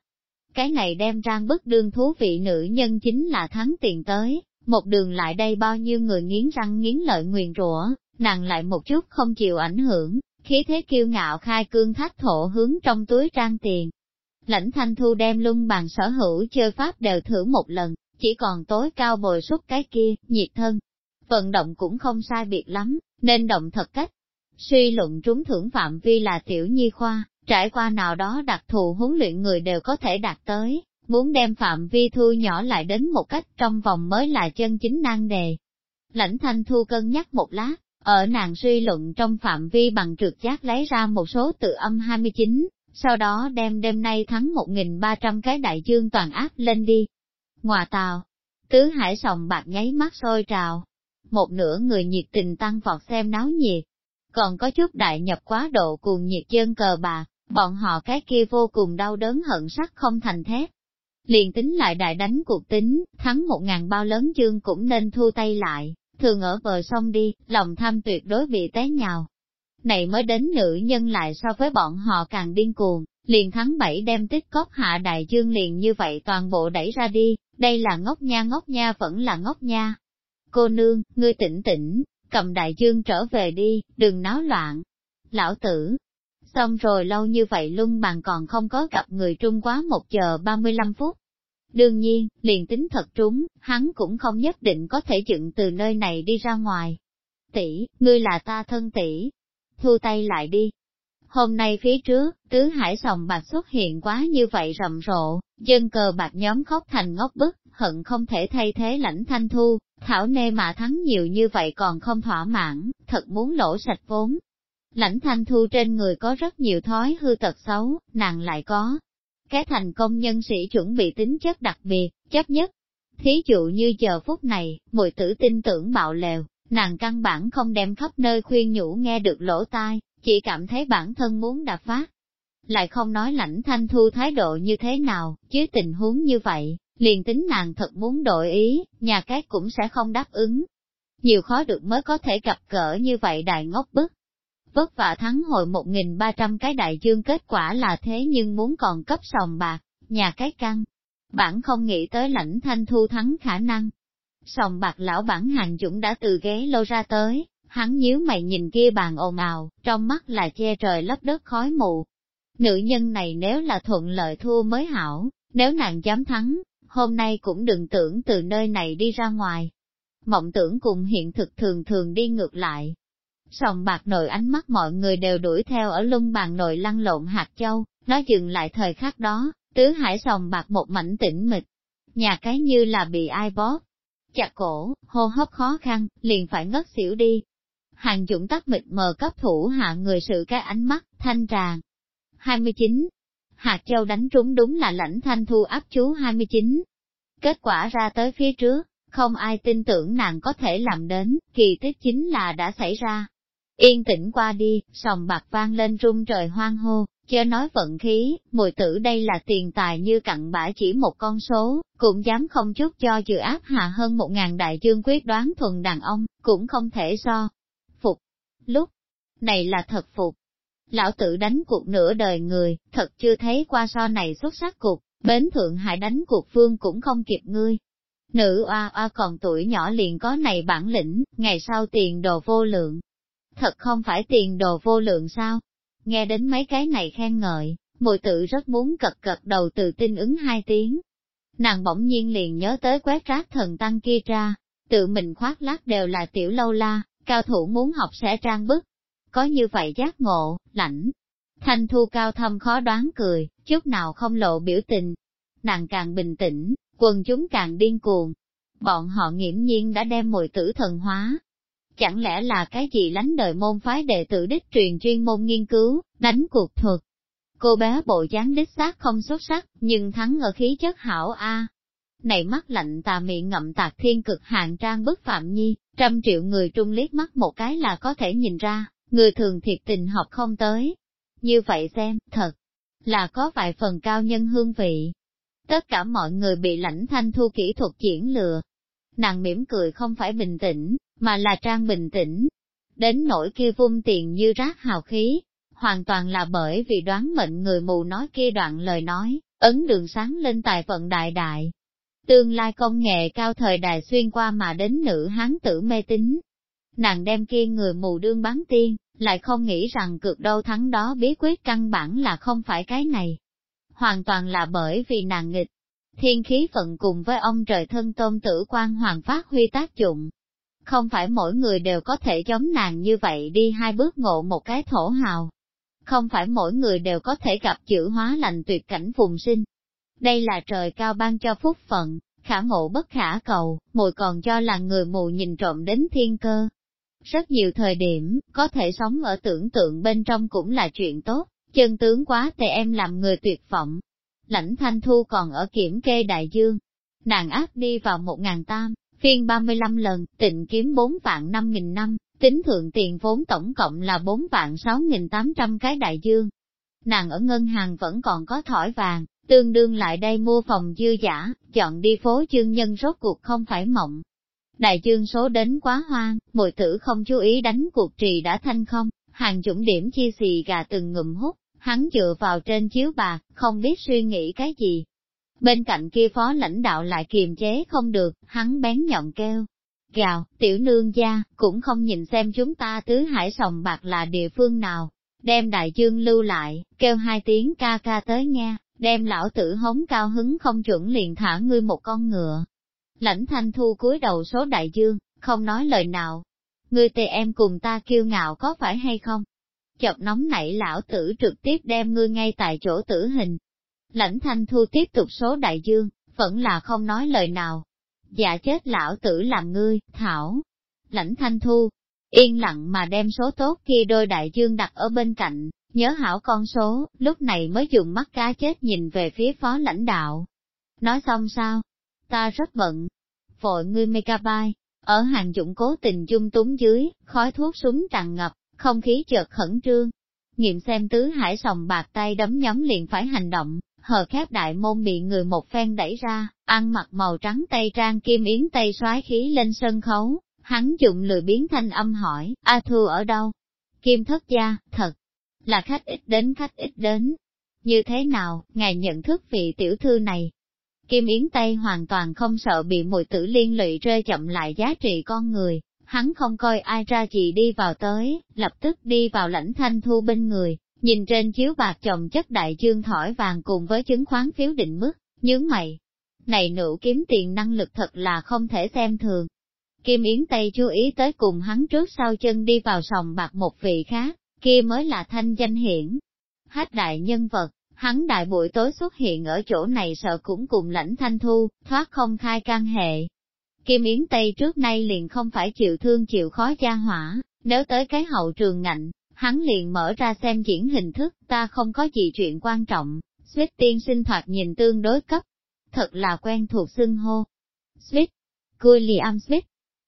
cái này đem rang bức đương thú vị nữ nhân chính là thắng tiền tới, một đường lại đây bao nhiêu người nghiến răng nghiến lợi nguyền rủa, nàng lại một chút không chịu ảnh hưởng, khí thế kiêu ngạo khai cương thác thổ hướng trong túi trang tiền. Lãnh thanh thu đem lung bàn sở hữu chơi pháp đều thử một lần, chỉ còn tối cao bồi xuất cái kia, nhiệt thân. Vận động cũng không sai biệt lắm, nên động thật cách. Suy luận trúng thưởng phạm vi là tiểu nhi khoa, Trải qua nào đó đặc thù huấn luyện người đều có thể đạt tới, muốn đem phạm vi thu nhỏ lại đến một cách trong vòng mới là chân chính nan đề. Lãnh thanh thu cân nhắc một lát, ở nàng suy luận trong phạm vi bằng trượt giác lấy ra một số tự âm 29, sau đó đem đêm nay thắng 1.300 cái đại dương toàn áp lên đi. Ngoà tàu, tứ hải sòng bạc nháy mắt sôi trào, một nửa người nhiệt tình tăng vọt xem náo nhiệt, còn có chút đại nhập quá độ cuồng nhiệt chân cờ bạc, bọn họ cái kia vô cùng đau đớn hận sắc không thành thép. Liền tính lại đại đánh cuộc tính, thắng một ngàn bao lớn chương cũng nên thu tay lại, thường ở bờ sông đi, lòng tham tuyệt đối bị té nhào. Này mới đến nữ nhân lại so với bọn họ càng điên cuồng, liền tháng 7 đem tích cóp hạ đại dương liền như vậy toàn bộ đẩy ra đi, đây là ngốc nha ngốc nha vẫn là ngốc nha. Cô nương, ngươi tỉnh tỉnh, cầm đại dương trở về đi, đừng náo loạn. Lão tử, xong rồi lâu như vậy luôn bàn còn không có gặp người trung quá một giờ 35 phút. Đương nhiên, liền tính thật trúng, hắn cũng không nhất định có thể dựng từ nơi này đi ra ngoài. Tỷ, ngươi là ta thân tỷ. Thu tay lại đi. Hôm nay phía trước, tứ hải sòng bạc xuất hiện quá như vậy rầm rộ, dân cờ bạc nhóm khóc thành ngốc bức, hận không thể thay thế lãnh thanh thu, thảo nê mà thắng nhiều như vậy còn không thỏa mãn, thật muốn lỗ sạch vốn. Lãnh thanh thu trên người có rất nhiều thói hư tật xấu, nàng lại có. Cái thành công nhân sĩ chuẩn bị tính chất đặc biệt, chấp nhất. Thí dụ như giờ phút này, mùi tử tin tưởng bạo lèo, nàng căn bản không đem khắp nơi khuyên nhủ nghe được lỗ tai, chỉ cảm thấy bản thân muốn đạp phát. Lại không nói lãnh thanh thu thái độ như thế nào, chứ tình huống như vậy, liền tính nàng thật muốn đổi ý, nhà cái cũng sẽ không đáp ứng. Nhiều khó được mới có thể gặp cỡ như vậy đại ngốc bức. Vất vả thắng hồi 1.300 cái đại dương kết quả là thế nhưng muốn còn cấp sòng bạc, nhà cái căng. Bản không nghĩ tới lãnh thanh thu thắng khả năng. Sòng bạc lão bản hàng dũng đã từ ghế lô ra tới, hắn nhíu mày nhìn kia bàn ồn ào, trong mắt là che trời lấp đất khói mù. Nữ nhân này nếu là thuận lợi thua mới hảo, nếu nàng dám thắng, hôm nay cũng đừng tưởng từ nơi này đi ra ngoài. Mộng tưởng cùng hiện thực thường thường đi ngược lại. Sòng bạc nội ánh mắt mọi người đều đuổi theo ở lung bàn nội lăn lộn hạt châu, nó dừng lại thời khắc đó, tứ hải sòng bạc một mảnh tĩnh mịch. Nhà cái như là bị ai bóp, chặt cổ, hô hấp khó khăn, liền phải ngất xỉu đi. Hàng dũng tắt mịt mờ cấp thủ hạ người sự cái ánh mắt, thanh tràng. 29. Hạt châu đánh trúng đúng là lãnh thanh thu áp chú 29. Kết quả ra tới phía trước, không ai tin tưởng nàng có thể làm đến, kỳ tích chính là đã xảy ra. Yên tĩnh qua đi, sòng bạc vang lên rung trời hoang hô, chớ nói vận khí, mùi tử đây là tiền tài như cặn bã chỉ một con số, cũng dám không chút cho dự áp hạ hơn một ngàn đại dương quyết đoán thuần đàn ông, cũng không thể so. Phục. Lúc này là thật phục. Lão tử đánh cuộc nửa đời người, thật chưa thấy qua so này xuất sắc cuộc, bến Thượng Hải đánh cuộc phương cũng không kịp ngươi. Nữ oa oa còn tuổi nhỏ liền có này bản lĩnh, ngày sau tiền đồ vô lượng. Thật không phải tiền đồ vô lượng sao? Nghe đến mấy cái này khen ngợi, mùi tự rất muốn cật cật đầu từ tin ứng hai tiếng. Nàng bỗng nhiên liền nhớ tới quét rác thần tăng kia ra, tự mình khoác lác đều là tiểu lâu la, cao thủ muốn học sẽ trang bức. Có như vậy giác ngộ, lãnh. Thanh thu cao thâm khó đoán cười, chút nào không lộ biểu tình. Nàng càng bình tĩnh, quần chúng càng điên cuồng. Bọn họ nghiễm nhiên đã đem mùi tử thần hóa, Chẳng lẽ là cái gì lánh đời môn phái đệ tử đích truyền chuyên môn nghiên cứu, đánh cuộc thuật. Cô bé bộ dáng đích xác không xuất sắc, nhưng thắng ở khí chất hảo A. Này mắt lạnh tà miệng ngậm tạc thiên cực hàng trang bức phạm nhi, trăm triệu người trung liếc mắt một cái là có thể nhìn ra, người thường thiệt tình học không tới. Như vậy xem, thật, là có vài phần cao nhân hương vị. Tất cả mọi người bị lãnh thanh thu kỹ thuật diễn lừa. Nàng mỉm cười không phải bình tĩnh, mà là trang bình tĩnh. Đến nỗi kia vung tiền như rác hào khí, hoàn toàn là bởi vì đoán mệnh người mù nói kia đoạn lời nói, ấn đường sáng lên tài vận đại đại. Tương lai công nghệ cao thời đại xuyên qua mà đến nữ hán tử mê tín. Nàng đem kia người mù đương bán tiên, lại không nghĩ rằng cực đâu thắng đó bí quyết căn bản là không phải cái này. Hoàn toàn là bởi vì nàng nghịch. Thiên khí phận cùng với ông trời thân tôn tử quan hoàng phát huy tác dụng, không phải mỗi người đều có thể giống nàng như vậy đi hai bước ngộ một cái thổ hào. Không phải mỗi người đều có thể gặp chữ hóa lành tuyệt cảnh phùng sinh. Đây là trời cao ban cho phúc phận, khả ngộ bất khả cầu, mùi còn cho là người mù nhìn trộm đến thiên cơ. Rất nhiều thời điểm, có thể sống ở tưởng tượng bên trong cũng là chuyện tốt, chân tướng quá tệ em làm người tuyệt vọng. Lãnh thanh thu còn ở kiểm kê đại dương, nàng áp đi vào một ngàn tam, Phiên 35 lần, tịnh kiếm 4 vạn 5 nghìn năm, tính thượng tiền vốn tổng cộng là 4 vạn 6 nghìn 800 cái đại dương. Nàng ở ngân hàng vẫn còn có thỏi vàng, tương đương lại đây mua phòng dư giả, chọn đi phố chương nhân rốt cuộc không phải mộng. Đại dương số đến quá hoang, mùi tử không chú ý đánh cuộc trì đã thanh không, Hàng dũng điểm chia xì gà từng ngụm hút, hắn dựa vào trên chiếu bạc, không biết suy nghĩ cái gì. Bên cạnh kia phó lãnh đạo lại kiềm chế không được, hắn bén nhọn kêu. Gào, tiểu nương gia, cũng không nhìn xem chúng ta tứ hải sòng bạc là địa phương nào. Đem đại dương lưu lại, kêu hai tiếng ca ca tới nghe, đem lão tử hống cao hứng không chuẩn liền thả ngươi một con ngựa. Lãnh thanh thu cúi đầu số đại dương, không nói lời nào. Ngươi tề em cùng ta kiêu ngạo có phải hay không? chọc nóng nảy lão tử trực tiếp đem ngươi ngay tại chỗ tử hình. Lãnh thanh thu tiếp tục số đại dương, vẫn là không nói lời nào. Dạ chết lão tử làm ngươi, thảo. Lãnh thanh thu, yên lặng mà đem số tốt khi đôi đại dương đặt ở bên cạnh, nhớ hảo con số, lúc này mới dùng mắt cá chết nhìn về phía phó lãnh đạo. Nói xong sao? Ta rất bận. Vội ngươi megabyte, ở hàng dụng cố tình dung túng dưới, khói thuốc súng tràn ngập, không khí chợt khẩn trương. Nghiệm xem tứ hải sòng bạc tay đấm nhóm liền phải hành động, hờ khép đại môn bị người một phen đẩy ra, ăn mặc màu trắng tây trang kim yến tây xoái khí lên sân khấu, hắn dụng lười biến thanh âm hỏi, A Thu ở đâu? Kim thất gia, thật, là khách ít đến khách ít đến. Như thế nào, ngài nhận thức vị tiểu thư này? Kim Yến Tây hoàn toàn không sợ bị mùi tử liên lụy rơi chậm lại giá trị con người, hắn không coi ai ra gì đi vào tới, lập tức đi vào lãnh thanh thu bên người, nhìn trên chiếu bạc chồng chất đại dương thỏi vàng cùng với chứng khoán phiếu định mức, nhướng mày. Này nữ kiếm tiền năng lực thật là không thể xem thường. Kim Yến Tây chú ý tới cùng hắn trước sau chân đi vào sòng bạc một vị khác, kia mới là thanh danh hiển. Hát đại nhân vật, hắn đại buổi tối xuất hiện ở chỗ này sợ cũng cùng lãnh thanh thu, thoát không khai can hệ, Kim Yến Tây trước nay liền không phải chịu thương chịu khó gia hỏa, nếu tới cái hậu trường ngạnh, hắn liền mở ra xem diễn hình thức, ta không có gì chuyện quan trọng, Swift tiên sinh thoạt nhìn tương đối cấp, thật là quen thuộc xưng hô. Swift, William Swift,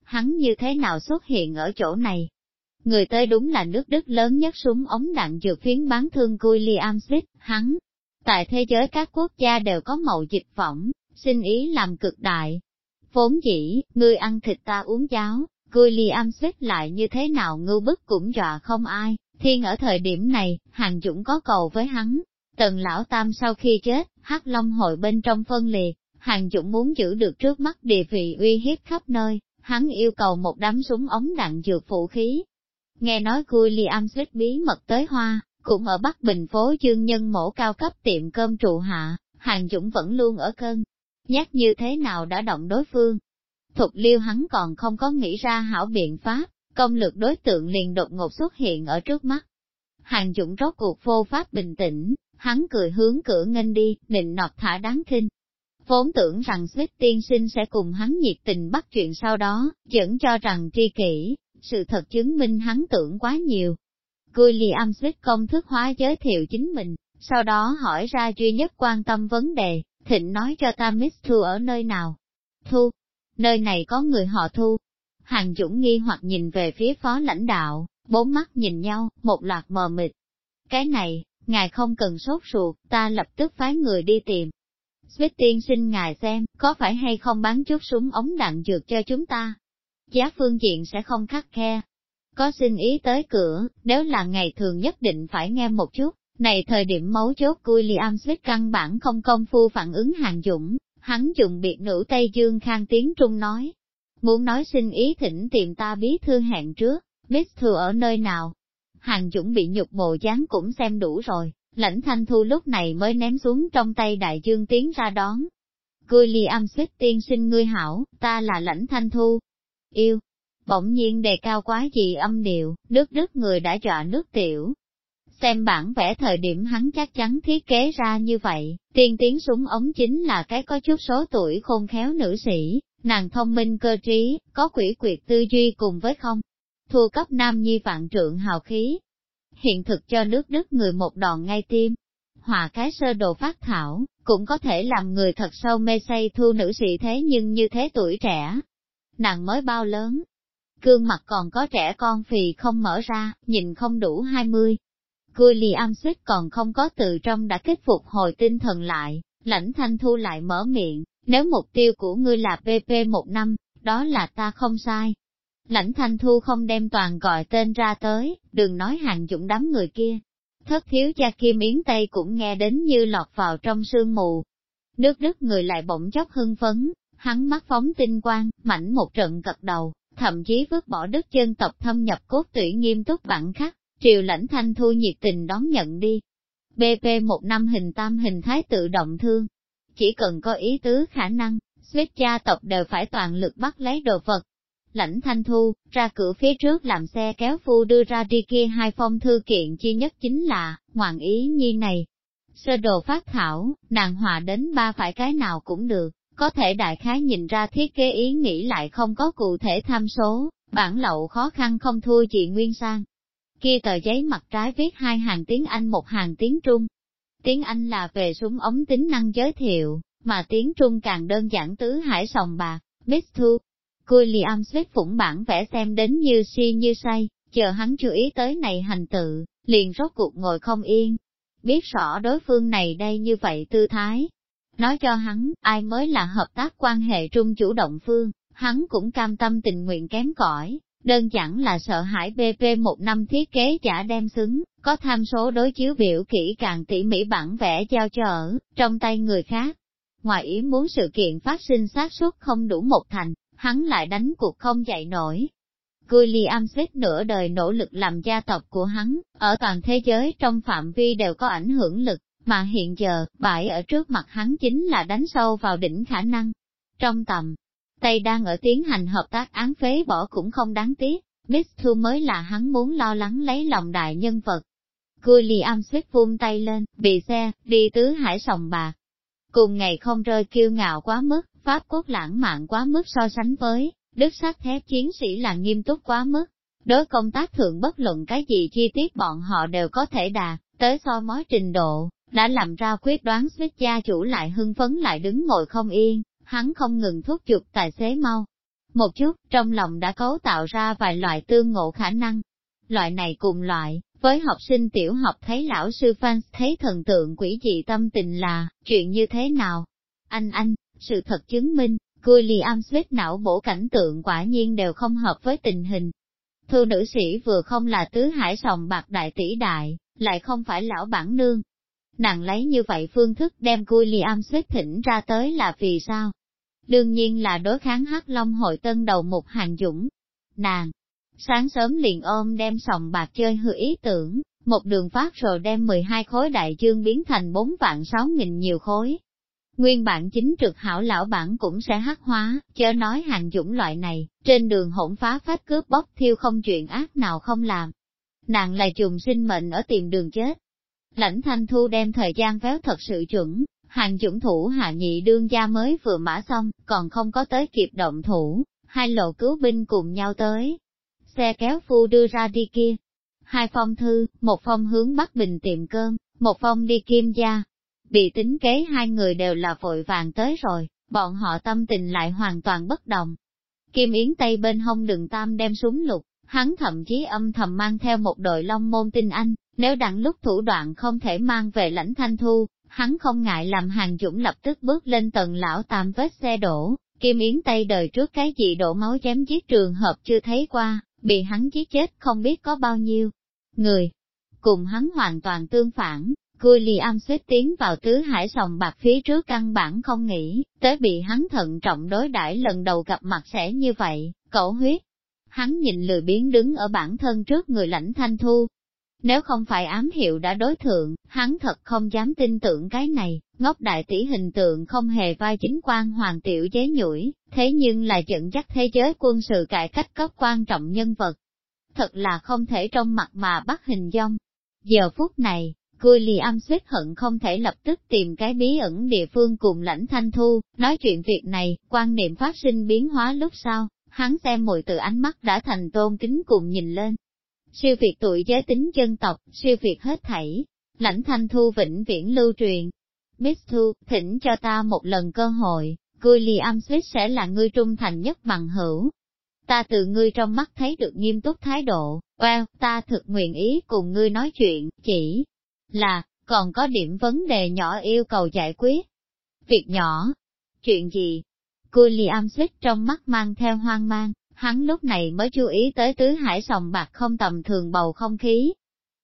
hắn như thế nào xuất hiện ở chỗ này? Người tới đúng là nước Đức lớn nhất súng ống đạn dược phiến bán thương William Swift, hắn. Tại thế giới các quốc gia đều có mậu dịch võng, xin ý làm cực đại, Vốn dĩ, ngươi ăn thịt ta uống cháo, William Smith lại như thế nào ngưu bức cũng dọa không ai, thiên ở thời điểm này, hàng dũng có cầu với hắn. Tần lão tam sau khi chết, hắc long hội bên trong phân liệt, hàng dũng muốn giữ được trước mắt địa vị uy hiếp khắp nơi, hắn yêu cầu một đám súng ống đạn dược vũ khí. Nghe nói William Smith bí mật tới hoa, cũng ở Bắc Bình phố dương nhân mổ cao cấp tiệm cơm trụ hạ, hàng dũng vẫn luôn ở cơn, nhắc như thế nào đã động đối phương. Thục liêu hắn còn không có nghĩ ra hảo biện pháp, công lực đối tượng liền đột ngột xuất hiện ở trước mắt. Hàng dũng rốt cuộc vô pháp bình tĩnh, hắn cười hướng cửa nghênh đi, định nọt thả đáng kinh. Vốn tưởng rằng Smith tiên sinh sẽ cùng hắn nhiệt tình bắt chuyện sau đó, dẫn cho rằng tri kỷ, sự thật chứng minh hắn tưởng quá nhiều. William Smith công thức hóa giới thiệu chính mình, sau đó hỏi ra duy nhất quan tâm vấn đề, Thịnh nói cho ta Miss Thu ở nơi nào? Thu, nơi này có người họ Thu. Hàng Dũng nghi hoặc nhìn về phía phó lãnh đạo, bốn mắt nhìn nhau, một loạt mờ mịt. Cái này, ngài không cần sốt ruột, ta lập tức phái người đi tìm. Smith tiên xin ngài xem, có phải hay không bán chút súng ống đạn dược cho chúng ta? Giá phương diện sẽ không khắc khe. Có xin ý tới cửa, nếu là ngày thường nhất định phải nghe một chút. Này thời điểm mấu chốt William Smith căn bản không công phu phản ứng hàng dũng, hắn dùng biệt nữ Tây Dương khang tiếng Trung nói. Muốn nói xin ý thỉnh tìm ta bí thư hẹn trước, Miss Thừa ở nơi nào? Hàng dũng bị nhục bộ dáng cũng xem đủ rồi, lãnh thanh thu lúc này mới ném xuống trong tay đại dương tiến ra đón. Cười li âm Smith tiên sinh ngươi hảo, ta là lãnh thanh thu. Yêu, bỗng nhiên đề cao quá gì âm điệu, đứt đứt người đã dọa nước tiểu, Xem bản vẽ thời điểm hắn chắc chắn thiết kế ra như vậy, tiên tiến súng ống chính là cái có chút số tuổi khôn khéo nữ sĩ, nàng thông minh cơ trí, có quỷ quyệt tư duy cùng với không. Thua cấp nam nhi vạn trượng hào khí. Hiện thực cho nước Đức người một đòn ngay tim. Hòa cái sơ đồ phát thảo, cũng có thể làm người thật sâu mê say thu nữ sĩ thế nhưng như thế tuổi trẻ. Nàng mới bao lớn, cương mặt còn có trẻ con phì không mở ra, nhìn không đủ hai mươi, William Swift còn không có từ trong đã kết phục hồi tinh thần lại, lãnh thanh thu lại mở miệng, nếu mục tiêu của ngươi là PP một năm, đó là ta không sai. Lãnh thanh thu không đem toàn gọi tên ra tới, đừng nói hàng dũng đám người kia. Thất thiếu cha kim yến tây cũng nghe đến như lọt vào trong sương mù. Nước đức người lại bỗng chốc hưng phấn, hắn mắt phóng tinh quang, mảnh một trận cật đầu, thậm chí vứt bỏ đức chân tộc thâm nhập cốt tủy nghiêm túc bản khắc, triều lãnh thanh thu nhiệt tình đón nhận đi. BP một năm hình tam hình thái tự động thương. Chỉ cần có ý tứ khả năng, suýt gia tộc đều phải toàn lực bắt lấy đồ vật. Lãnh thanh thu, ra cửa phía trước làm xe kéo phu đưa ra đi kia hai phong thư kiện chi nhất chính là, ngoạn ý nhi này. Sơ đồ phát thảo, nàng hòa đến ba phải cái nào cũng được, có thể đại khái nhìn ra thiết kế ý nghĩ lại không có cụ thể tham số, bản lậu khó khăn không thua chị Nguyên Sang. Kia tờ giấy mặt trái viết hai hàng tiếng Anh một hàng tiếng Trung. Tiếng Anh là về súng ống tính năng giới thiệu, mà tiếng Trung càng đơn giản tứ hải sòng bạc, Miss Thu. William Smith phủng bản vẽ xem đến như si như say, chờ hắn chú ý tới này hành tự, liền rốt cuộc ngồi không yên. Biết rõ đối phương này đây như vậy tư thái, nói cho hắn, ai mới là hợp tác quan hệ trung chủ động phương, hắn cũng cam tâm tình nguyện kém cỏi, đơn giản là sợ hãi BP một năm thiết kế giả đem xứng, có tham số đối chiếu biểu kỹ càng tỉ mỉ bản vẽ giao cho ở, trong tay người khác. Ngoài ý muốn sự kiện phát sinh xác suất không đủ một thành, hắn lại đánh cuộc không dậy nổi. William Smith nửa đời nỗ lực làm gia tộc của hắn, ở toàn thế giới trong phạm vi đều có ảnh hưởng lực, mà hiện giờ, bãi ở trước mặt hắn chính là đánh sâu vào đỉnh khả năng. Trong tầm, Tây đang ở tiến hành hợp tác án phế bỏ cũng không đáng tiếc, Miss Thu mới là hắn muốn lo lắng lấy lòng đại nhân vật. William Swift vung tay lên, bị xe, đi tứ hải sòng bạc. Cùng ngày không rơi kiêu ngạo quá mức, Pháp quốc lãng mạn quá mức so sánh với, đức sắc thép chiến sĩ là nghiêm túc quá mức. Đối công tác thượng bất luận cái gì chi tiết bọn họ đều có thể đạt, tới so mối trình độ, đã làm ra quyết đoán suýt gia chủ lại hưng phấn lại đứng ngồi không yên, hắn không ngừng thúc giục tài xế mau. Một chút, trong lòng đã cấu tạo ra vài loại tương ngộ khả năng. Loại này cùng loại, với học sinh tiểu học thấy lão sư Phan thấy thần tượng quỷ dị tâm tình là, chuyện như thế nào? Anh anh, sự thật chứng minh, William Smith não bổ cảnh tượng quả nhiên đều không hợp với tình hình. Thư nữ sĩ vừa không là tứ hải sòng bạc đại tỷ đại, lại không phải lão bản nương, nàng lấy như vậy phương thức đem William Smith thỉnh ra tới là vì sao? Đương nhiên là đối kháng hắc long hội tân đầu một hàng dũng. Nàng, sáng sớm liền ôm đem sòng bạc chơi hư ý tưởng, một đường phát rồi đem 12 khối đại dương biến thành 4 vạn 6 nghìn nhiều khối. Nguyên bản chính trực hảo lão bản cũng sẽ hắc hóa, chớ nói hàng dũng loại này, trên đường hỗn phá phách cướp bóc thiêu không chuyện ác nào không làm. Nàng là trùng sinh mệnh ở tìm đường chết, Lãnh thanh thu đem thời gian véo thật sự chuẩn, hàng chuẩn thủ hạ nhị đương gia mới vừa mã xong, còn không có tới kịp động thủ, hai lộ cứu binh cùng nhau tới. Xe kéo phu đưa ra đi kia. Hai phong thư, một phong hướng Bắc Bình tiệm cơm, một phong đi Kim Gia. Bị tính kế hai người đều là vội vàng tới rồi, bọn họ tâm tình lại hoàn toàn bất đồng. Kim Yến Tây bên hông đường tam đem súng lục, hắn thậm chí âm thầm mang theo một đội long môn tinh anh, nếu đặng lúc thủ đoạn không thể mang về lãnh thanh thu, hắn không ngại làm hàng dũng lập tức bước lên tầng lão tam vết xe đổ, Kim Yến Tây đời trước cái gì đổ máu chém giết trường hợp chưa thấy qua, bị hắn giết chết không biết có bao nhiêu người. Cùng hắn hoàn toàn tương phản, William xếp tiến vào tứ hải sòng bạc phía trước căn bản không nghĩ, tới bị hắn thận trọng đối đãi lần đầu gặp mặt sẽ như vậy, cẩu huyết. Hắn nhìn lười biến đứng ở bản thân trước người lãnh thanh thu, nếu không phải ám hiệu đã đối thượng, hắn thật không dám tin tưởng cái này, ngốc đại tỷ hình tượng không hề vai chính quan hoàng tiểu chế nhủi, thế nhưng là dẫn dắt thế giới quân sự cải cách cấp quan trọng nhân vật. Thật là không thể trong mặt mà bắt hình dong. Giờ phút này, cười lì âm suýt hận không thể lập tức tìm cái bí ẩn địa phương cùng lãnh thanh thu, nói chuyện việc này, quan niệm phát sinh biến hóa lúc sau, hắn xem mùi từ ánh mắt đã thành tôn kính cùng nhìn lên, Siêu việt tuổi giới tính dân tộc, siêu việt hết thảy, lãnh thanh thu vĩnh viễn lưu truyền. Miss Thu, thỉnh cho ta một lần cơ hội, William Smith sẽ là ngươi trung thành nhất bằng hữu. Ta từ ngươi trong mắt thấy được nghiêm túc thái độ, well, ta thực nguyện ý cùng ngươi nói chuyện, chỉ là, còn có điểm vấn đề nhỏ yêu cầu giải quyết. Việc nhỏ, chuyện gì? William Smith trong mắt mang theo hoang mang, hắn lúc này mới chú ý tới tứ hải sòng bạc không tầm thường bầu không khí.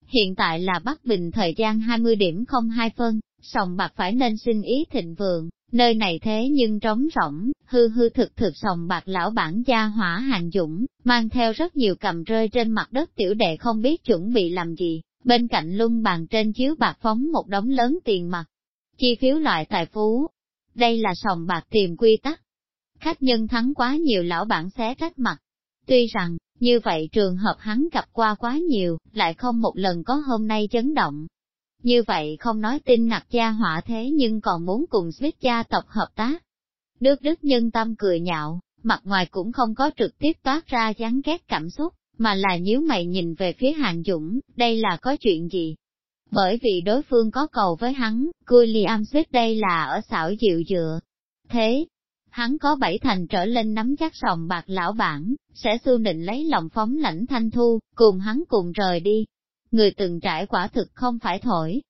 Hiện tại là Bắc Bình thời gian 20 điểm không hai phân, sòng bạc phải nên xin ý thịnh vượng, nơi này thế nhưng trống rỗng, hư hư thực thực sòng bạc lão bản gia hỏa hàng dũng, mang theo rất nhiều cầm rơi trên mặt đất tiểu đệ không biết chuẩn bị làm gì, bên cạnh lung bàn trên chiếu bạc phóng một đống lớn tiền mặt, chi phiếu loại tài phú. Đây là sòng bạc tìm quy tắc. Khách nhân thắng quá nhiều lão bản xé rách mặt. Tuy rằng, như vậy trường hợp hắn gặp qua quá nhiều, lại không một lần có hôm nay chấn động, như vậy không nói tin nặc gia họa thế nhưng còn muốn cùng Smith gia tộc hợp tác. Đức Đức nhân tâm cười nhạo, mặt ngoài cũng không có trực tiếp toát ra chán ghét cảm xúc, mà là nhíu mày nhìn về phía Hàng Dũng, đây là có chuyện gì? Bởi vì đối phương có cầu với hắn, William Smith đây là ở xảo dịu dựa. Thế, hắn có bảy thành trở lên nắm chắc sòng bạc lão bản, sẽ xu nịnh lấy lòng phóng lãnh thanh thu, cùng hắn cùng rời đi người từng trải quả thực không phải thổi.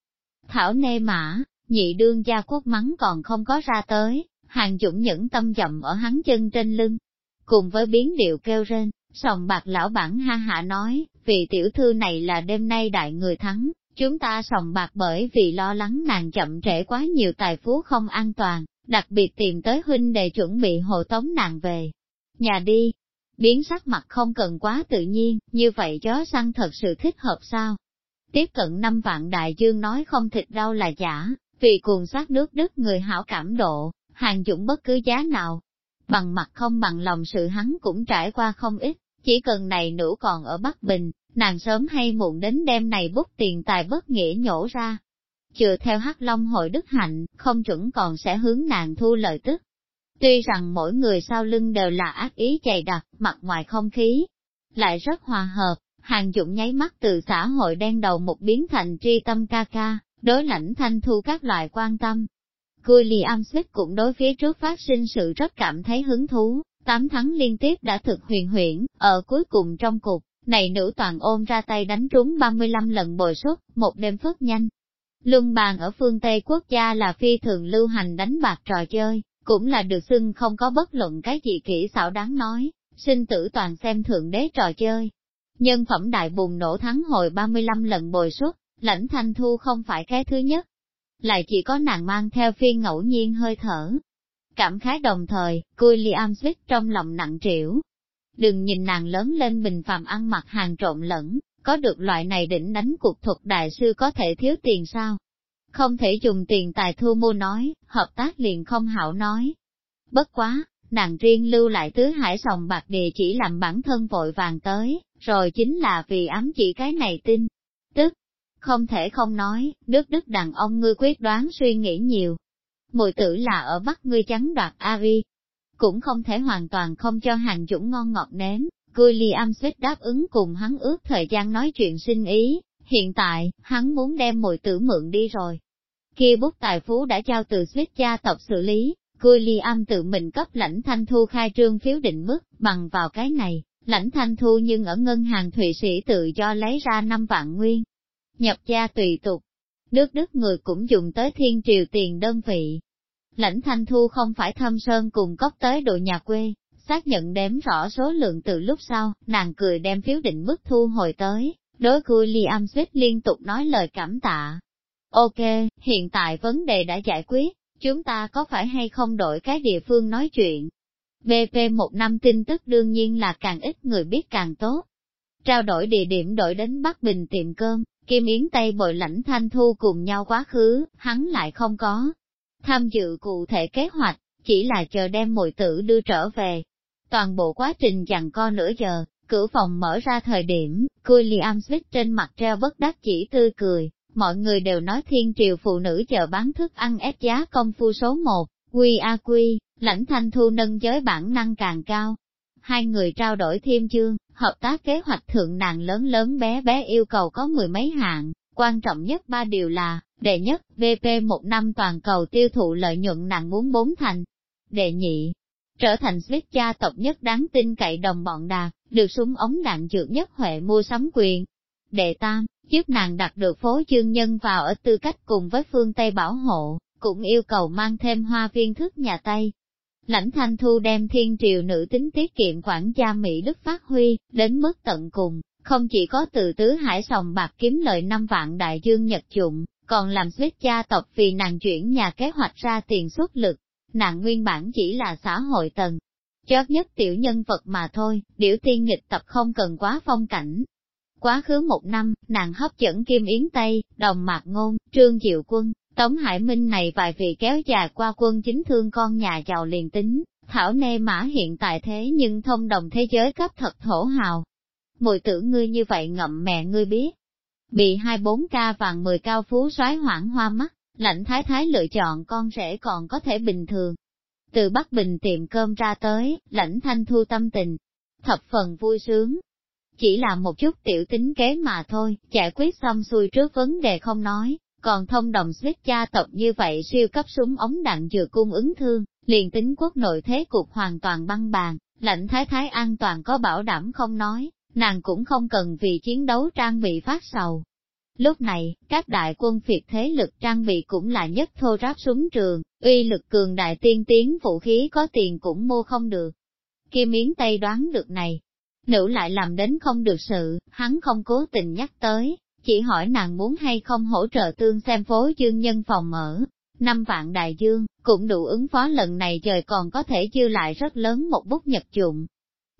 Thảo nê mã, nhị đương gia quốc mắng còn không có ra tới, hàng dũng những tâm dậm ở hắn chân trên lưng. Cùng với biến điệu kêu rên, sòng bạc lão bản ha hạ nói, vì tiểu thư này là đêm nay đại người thắng, chúng ta sòng bạc bởi vì lo lắng nàng chậm trễ quá nhiều tài phú không an toàn, đặc biệt tìm tới huynh để chuẩn bị hộ tống nàng về. Nhà đi, biến sắc mặt không cần quá tự nhiên, như vậy chó săn thật sự thích hợp sao? Tiếp cận năm vạn đại dương nói không thịt đâu là giả, vì cuồng sát nước đức người hảo cảm độ, hàng dũng bất cứ giá nào. Bằng mặt không bằng lòng sự hắn cũng trải qua không ít, chỉ cần này nữ còn ở Bắc Bình, nàng sớm hay muộn đến đêm này bút tiền tài bất nghĩa nhổ ra. Chừa theo hắc long hội đức hạnh, không chuẩn còn sẽ hướng nàng thu lợi tức. Tuy rằng mỗi người sau lưng đều là ác ý dày đặc, mặt ngoài không khí, lại rất hòa hợp, hàng dụng nháy mắt từ xã hội đen đầu một biến thành tri tâm ca ca, đối lãnh thanh thu các loại quan tâm. William Smith cũng đối phía trước phát sinh sự rất cảm thấy hứng thú, tám thắng liên tiếp đã thực huyền huyễn, ở cuối cùng trong cục, này nữ toàn ôm ra tay đánh trúng 35 lần bồi suất, một đêm phất nhanh. Luân bàn ở phương Tây quốc gia là phi thường lưu hành đánh bạc trò chơi, cũng là được xưng không có bất luận cái gì kỹ xảo đáng nói, sinh tử toàn xem thượng đế trò chơi. Nhân phẩm đại bùng nổ thắng hồi 35 lần bồi suất, lãnh thanh thu không phải cái thứ nhất. Lại chỉ có nàng mang theo phiên ngẫu nhiên hơi thở. Cảm khái đồng thời, cui Liam Swift trong lòng nặng trĩu. Đừng nhìn nàng lớn lên bình phàm ăn mặc hàng trộn lẫn, có được loại này đỉnh đánh cuộc thuật đại sư có thể thiếu tiền sao? Không thể dùng tiền tài thu mua nói, hợp tác liền không hảo nói. Bất quá, nàng riêng lưu lại tứ hải sòng bạc địa chỉ làm bản thân vội vàng tới, rồi chính là vì ám chỉ cái này tin. Tức, không thể không nói, đức đức đàn ông ngươi quyết đoán suy nghĩ nhiều. Mùi tử là ở bắt ngươi trắng đoạt A-vi, cũng không thể hoàn toàn không cho hàng dũng ngon ngọt nếm. William Smith đáp ứng cùng hắn ước thời gian nói chuyện sinh ý, hiện tại, hắn muốn đem mùi tử mượn đi rồi. Khi bút tài phú đã trao từ Smith gia tộc xử lý, William tự mình cấp lãnh thanh thu khai trương phiếu định mức, bằng vào cái này, lãnh thanh thu nhưng ở ngân hàng Thụy Sĩ tự do lấy ra 5 vạn nguyên. Nhập gia tùy tục, nước Đức người cũng dùng tới thiên triều tiền đơn vị. Lãnh thanh thu không phải thâm sơn cùng cốc tới độ nhà quê, xác nhận đếm rõ số lượng từ lúc sau, nàng cười đem phiếu định mức thu hồi tới, đối William Smith liên tục nói lời cảm tạ. Ok, hiện tại vấn đề đã giải quyết, chúng ta có phải hay không đổi cái địa phương nói chuyện? BP một năm tin tức đương nhiên là càng ít người biết càng tốt. Trao đổi địa điểm đổi đến Bắc Bình tiệm cơm, Kim Yến Tây bội lãnh thanh thu cùng nhau quá khứ, hắn lại không có. Tham dự cụ thể kế hoạch, chỉ là chờ đem mùi tử đưa trở về. Toàn bộ quá trình dặn co nửa giờ, cửa phòng mở ra thời điểm, William Smith trên mặt treo bất đắc chỉ tươi cười, mọi người đều nói thiên triều phụ nữ chờ bán thức ăn ép giá công phu số 1, quy a quy, lãnh thanh thu nâng giới bản năng càng cao. Hai người trao đổi thêm chương, hợp tác kế hoạch thượng nàng lớn lớn bé bé yêu cầu có mười mấy hạng, quan trọng nhất ba điều là, đệ nhất, VP một năm toàn cầu tiêu thụ lợi nhuận nàng muốn bốn thành. Đệ nhị, trở thành Smith gia tộc nhất đáng tin cậy đồng bọn đà, được súng ống đạn dược nhất huệ mua sắm quyền. Đệ tam, giúp nàng đặt được phố chương nhân vào ở tư cách cùng với phương Tây bảo hộ, cũng yêu cầu mang thêm hoa viên thức nhà Tây. Lãnh Thanh Thu đem thiên triều nữ tính tiết kiệm quản gia Mỹ Đức phát huy, đến mức tận cùng, không chỉ có từ tứ hải sòng bạc kiếm lợi năm vạn đại dương nhật dụng, còn làm suýt gia tộc vì nàng chuyển nhà kế hoạch ra tiền xuất lực. Nàng nguyên bản chỉ là xã hội tầng, chót nhất tiểu nhân vật mà thôi, điểu tiên nghịch tập không cần quá phong cảnh. Quá khứ một năm, nàng hấp dẫn Kim Yến Tây, Đồng Mạc Ngôn, Trương Diệu Quân, Tống Hải Minh này vài vị kéo dài qua quân chính thương con nhà giàu liền tính, Thảo Nê Mã hiện tại thế nhưng thông đồng thế giới cấp thật thổ hào. Mùi tử ngươi như vậy ngậm mẹ ngươi biết. Bị hai bốn ca vàng mười cao phú soái hoảng hoa mắt, Lãnh thái thái lựa chọn con rể còn có thể bình thường. Từ Bắc Bình tiệm cơm ra tới, lãnh thanh thu tâm tình, thập phần vui sướng. Chỉ là một chút tiểu tính kế mà thôi, giải quyết xong xuôi trước vấn đề không nói, còn thông đồng suýt gia tộc như vậy siêu cấp súng ống đạn dừa cung ứng thương, liền tính quốc nội thế cục hoàn toàn băng bàn, lãnh thái thái an toàn có bảo đảm không nói, nàng cũng không cần vì chiến đấu trang bị phát sầu. Lúc này, các đại quân phiệt thế lực trang bị cũng là nhất thô ráp súng trường, uy lực cường đại tiên tiến vũ khí có tiền cũng mua không được. Kim Yến Tây đoán được này, nữ lại làm đến không được sự, hắn không cố tình nhắc tới, chỉ hỏi nàng muốn hay không hỗ trợ tương xem phố dương nhân phòng ở. Năm vạn đại dương, cũng đủ ứng phó lần này trời còn có thể dư lại rất lớn một bút nhật dụng.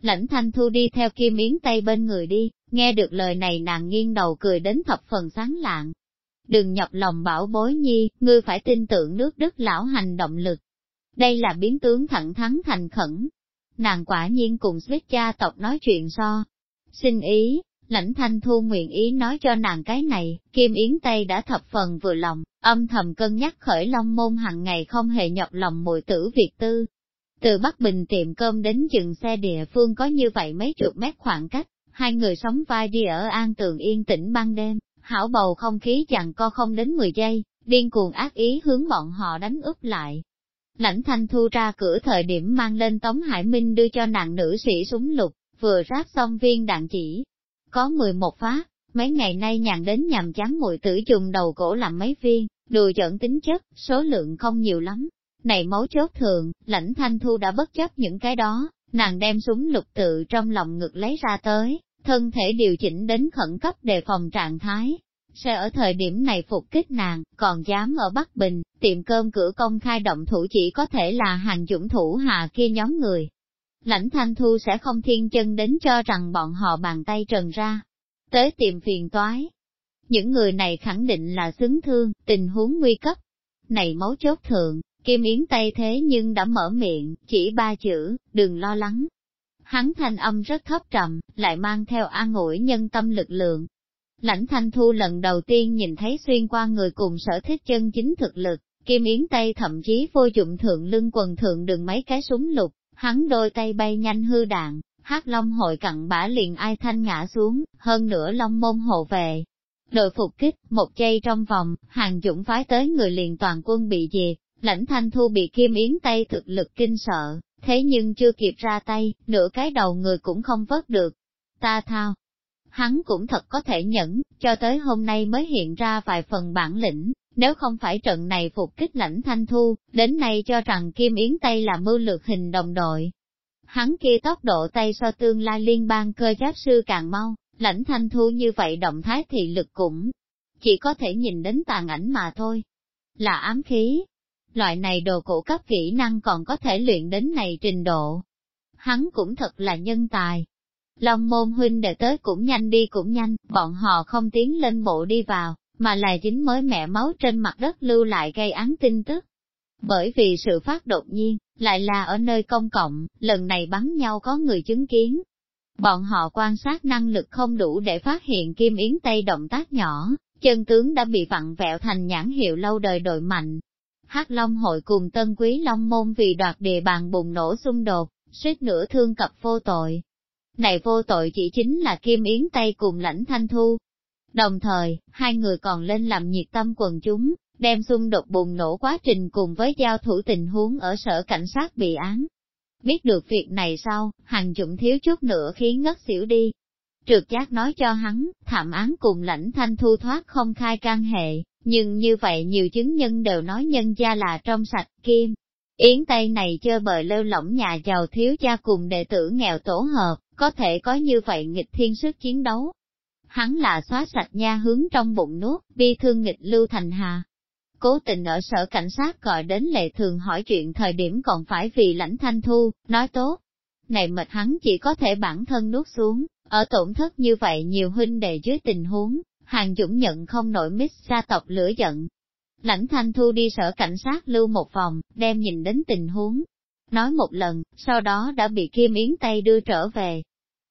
Lãnh thanh thu đi theo kim yến tây bên người đi, nghe được lời này nàng nghiêng đầu cười đến thập phần sáng lạng. Đừng nhọc lòng bảo bối nhi, ngươi phải tin tưởng nước đức lão hành động lực. Đây là biến tướng thẳng thắn thành khẩn. Nàng quả nhiên cùng suýt cha tộc nói chuyện so. Xin ý, Lãnh thanh thu nguyện ý nói cho nàng cái này, Kim Yến Tây đã thập phần vừa lòng, âm thầm cân nhắc khởi long môn hàng ngày không hề nhọc lòng mùi tử Việt tư. Từ Bắc Bình tiệm cơm đến dừng xe địa phương có như vậy mấy chục mét khoảng cách, hai người sống vai đi ở an tường yên tĩnh ban đêm, hảo bầu không khí chẳng co không đến 10 giây, điên cuồng ác ý hướng bọn họ đánh úp lại. Lãnh thanh thu ra cửa thời điểm mang lên Tống Hải Minh đưa cho nàng nữ sĩ súng lục, vừa ráp xong viên đạn chỉ, có 11 phát, mấy ngày nay nhàn đến nhằm chán mùi tử trùng đầu cổ làm mấy viên, đùa giỡn tính chất, số lượng không nhiều lắm. Này máu chốt thường, lãnh thanh thu đã bất chấp những cái đó, nàng đem súng lục tự trong lòng ngực lấy ra tới, thân thể điều chỉnh đến khẩn cấp đề phòng trạng thái. Sẽ ở thời điểm này phục kích nàng, còn dám ở Bắc Bình, tiệm cơm cửa công khai động thủ chỉ có thể là hàng dũng thủ hạ kia nhóm người. Lãnh Thanh Thu sẽ không thiên chân đến cho rằng bọn họ bàn tay trần ra, tới tìm phiền toái. Những người này khẳng định là xứng thương, tình huống nguy cấp. Này mấu chốt thượng, Kim Yến Tây thế nhưng đã mở miệng, chỉ ba chữ, đừng lo lắng. Hắn thanh âm rất thấp trầm, lại mang theo an ủi nhân tâm lực lượng. Lãnh Thanh Thu lần đầu tiên nhìn thấy xuyên qua người cùng sở thích chân chính thực lực, Kim Yến Tây thậm chí vô dụng thượng lưng quần thượng đường mấy cái súng lục, Hắn đôi tay bay nhanh hư đạn, hát long hội cặn bã liền ai thanh ngã xuống, hơn nữa long môn hộ về. Đội phục kích, một giây trong vòng, hàng dũng phái tới người liền toàn quân bị diệt, lãnh thanh thu bị kim yến tay thực lực kinh sợ, thế nhưng chưa kịp ra tay, nửa cái đầu người cũng không vớt được. Ta thao, hắn cũng thật có thể nhẫn, cho tới hôm nay mới hiện ra vài phần bản lĩnh, nếu không phải trận này phục kích lãnh thanh thu, đến nay cho rằng Kim Yến Tây là mưu lược hình đồng đội. Hắn kia tốc độ tay so tương lai liên bang cơ giáp sư càng mau, lãnh thanh thu như vậy động thái thị lực cũng chỉ có thể nhìn đến tàn ảnh mà thôi. Là ám khí. Loại này đồ cổ cấp kỹ năng còn có thể luyện đến này trình độ. Hắn cũng thật là nhân tài. Long môn huynh đệ tới cũng nhanh đi cũng nhanh, bọn họ không tiến lên bộ đi vào, mà là dính mới mẹ máu trên mặt đất lưu lại gây án tin tức. Bởi vì sự phát đột nhiên, lại là ở nơi công cộng, lần này bắn nhau có người chứng kiến. Bọn họ quan sát năng lực không đủ để phát hiện Kim Yến Tây động tác nhỏ, chân tướng đã bị vặn vẹo thành nhãn hiệu lâu đời đội mạnh. Hắc Long hội cùng Tân Quý Long Môn vì đoạt địa bàn bùng nổ xung đột, suýt nửa thương cập vô tội. Này vô tội chỉ chính là Kim Yến Tây cùng lãnh thanh thu, Đồng thời, hai người còn lên làm nhiệt tâm quần chúng, đem xung đột bùng nổ quá trình cùng với giao thủ tình huống ở sở cảnh sát bị án. Biết được việc này sau, hàng dụng thiếu chút nữa khiến ngất xỉu đi. Trượt giác nói cho hắn, thảm án cùng lãnh thanh thu thoát không khai can hệ, nhưng như vậy nhiều chứng nhân đều nói nhân gia là trong sạch kim. Yến Tây này chơi bời lêu lỏng nhà giàu thiếu gia cùng đệ tử nghèo tổ hợp, có thể có như vậy nghịch thiên sức chiến đấu. Hắn là xóa sạch nha hướng trong bụng nuốt, bi thương nghịch lưu thành hà. Cố tình ở sở cảnh sát gọi đến lệ thường hỏi chuyện thời điểm còn phải vì lãnh thanh thu, nói tốt. Này mệt hắn chỉ có thể bản thân nuốt xuống, ở tổn thất như vậy nhiều huynh đệ dưới tình huống, hàng dũng nhận không nổi mít gia tộc lửa giận. Lãnh thanh thu đi sở cảnh sát lưu một vòng, đem nhìn đến tình huống. Nói một lần, sau đó đã bị Kim Yến Tây đưa trở về.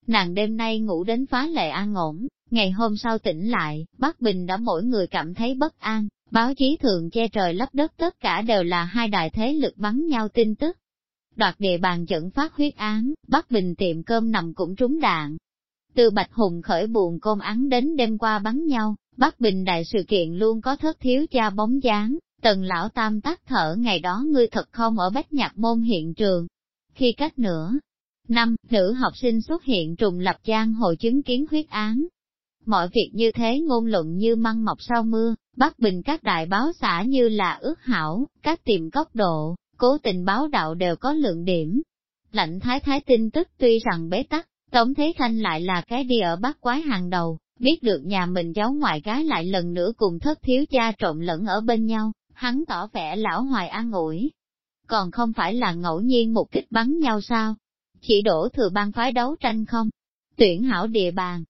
Nàng đêm nay ngủ đến phá lệ an ổn, ngày hôm sau tỉnh lại, Bắc Bình đã mỗi người cảm thấy bất an, báo chí thường che trời lấp đất tất cả đều là hai đại thế lực bắn nhau tin tức. Đoạt địa bàn dẫn phát huyết án, Bắc Bình tiệm cơm nằm cũng trúng đạn, từ Bạch Hùng khởi buồn côn án đến đêm qua bắn nhau, Bắc Bình đại sự kiện luôn có thất thiếu cha bóng dáng, tần lão tam tắt thở ngày đó ngươi thật không ở bách nhạc môn hiện trường. Khi cách nữa, năm, nữ học sinh xuất hiện trùng lập giang hồ chứng kiến huyết án. Mọi việc như thế ngôn luận như măng mọc sau mưa, Bắc Bình các đại báo xã như là ước hảo, các tiệm góc độ, cố tình báo đạo đều có lượng điểm. Lạnh thái thái tin tức tuy rằng bế tắc, Tống Thế Khanh lại là cái đi ở bát quái hàng đầu, biết được nhà mình cháu ngoại gái lại lần nữa cùng thất thiếu cha trộn lẫn ở bên nhau, hắn tỏ vẻ lão hoài an ủi. Còn không phải là ngẫu nhiên một kích bắn nhau sao? Chỉ đổ thừa ban phái đấu tranh không? Tuyển hảo địa bàn.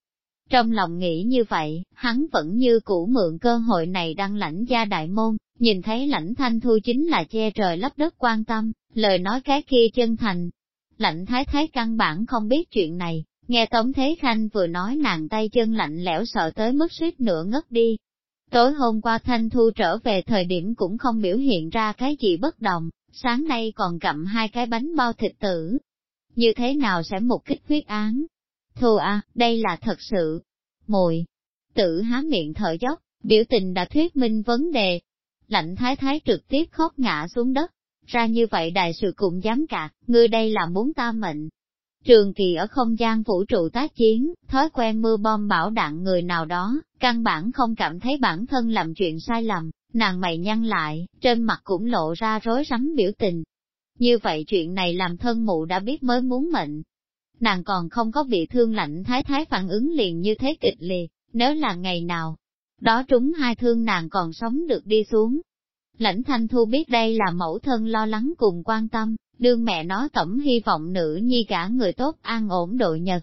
Trong lòng nghĩ như vậy, hắn vẫn như cũ mượn cơ hội này đăng lãnh gia đại môn, nhìn thấy lãnh thanh thu chính là che trời lấp đất quan tâm, lời nói cái kia chân thành, Lạnh thái thái căn bản không biết chuyện này, nghe Tống Thế Khanh vừa nói nàng tay chân lạnh lẽo sợ tới mức suýt nửa ngất đi. Tối hôm qua Thanh Thu trở về thời điểm cũng không biểu hiện ra cái gì bất đồng, sáng nay còn cầm hai cái bánh bao thịt tử. Như thế nào sẽ một kích huyết án? Thu à, đây là thật sự. Mùi. Tự há miệng thở dốc, biểu tình đã thuyết minh vấn đề. Lạnh thái thái trực tiếp khóc ngã xuống đất, ra như vậy đại sự cũng dám cạc, ngươi đây là muốn ta mệnh. Trường kỳ ở không gian vũ trụ tác chiến, thói quen mưa bom bảo đạn người nào đó, căn bản không cảm thấy bản thân làm chuyện sai lầm, nàng mày nhăn lại, trên mặt cũng lộ ra rối rắm biểu tình. Như vậy chuyện này làm thân mụ đã biết mới muốn mệnh. Nàng còn không có bị thương lạnh thái thái phản ứng liền như thế kịch liệt, nếu là ngày nào, đó trúng hai thương nàng còn sống được đi xuống, Lãnh Thanh Thu biết đây là mẫu thân lo lắng cùng quan tâm, đương mẹ nó tổng hy vọng nữ nhi cả người tốt an ổn độ nhật.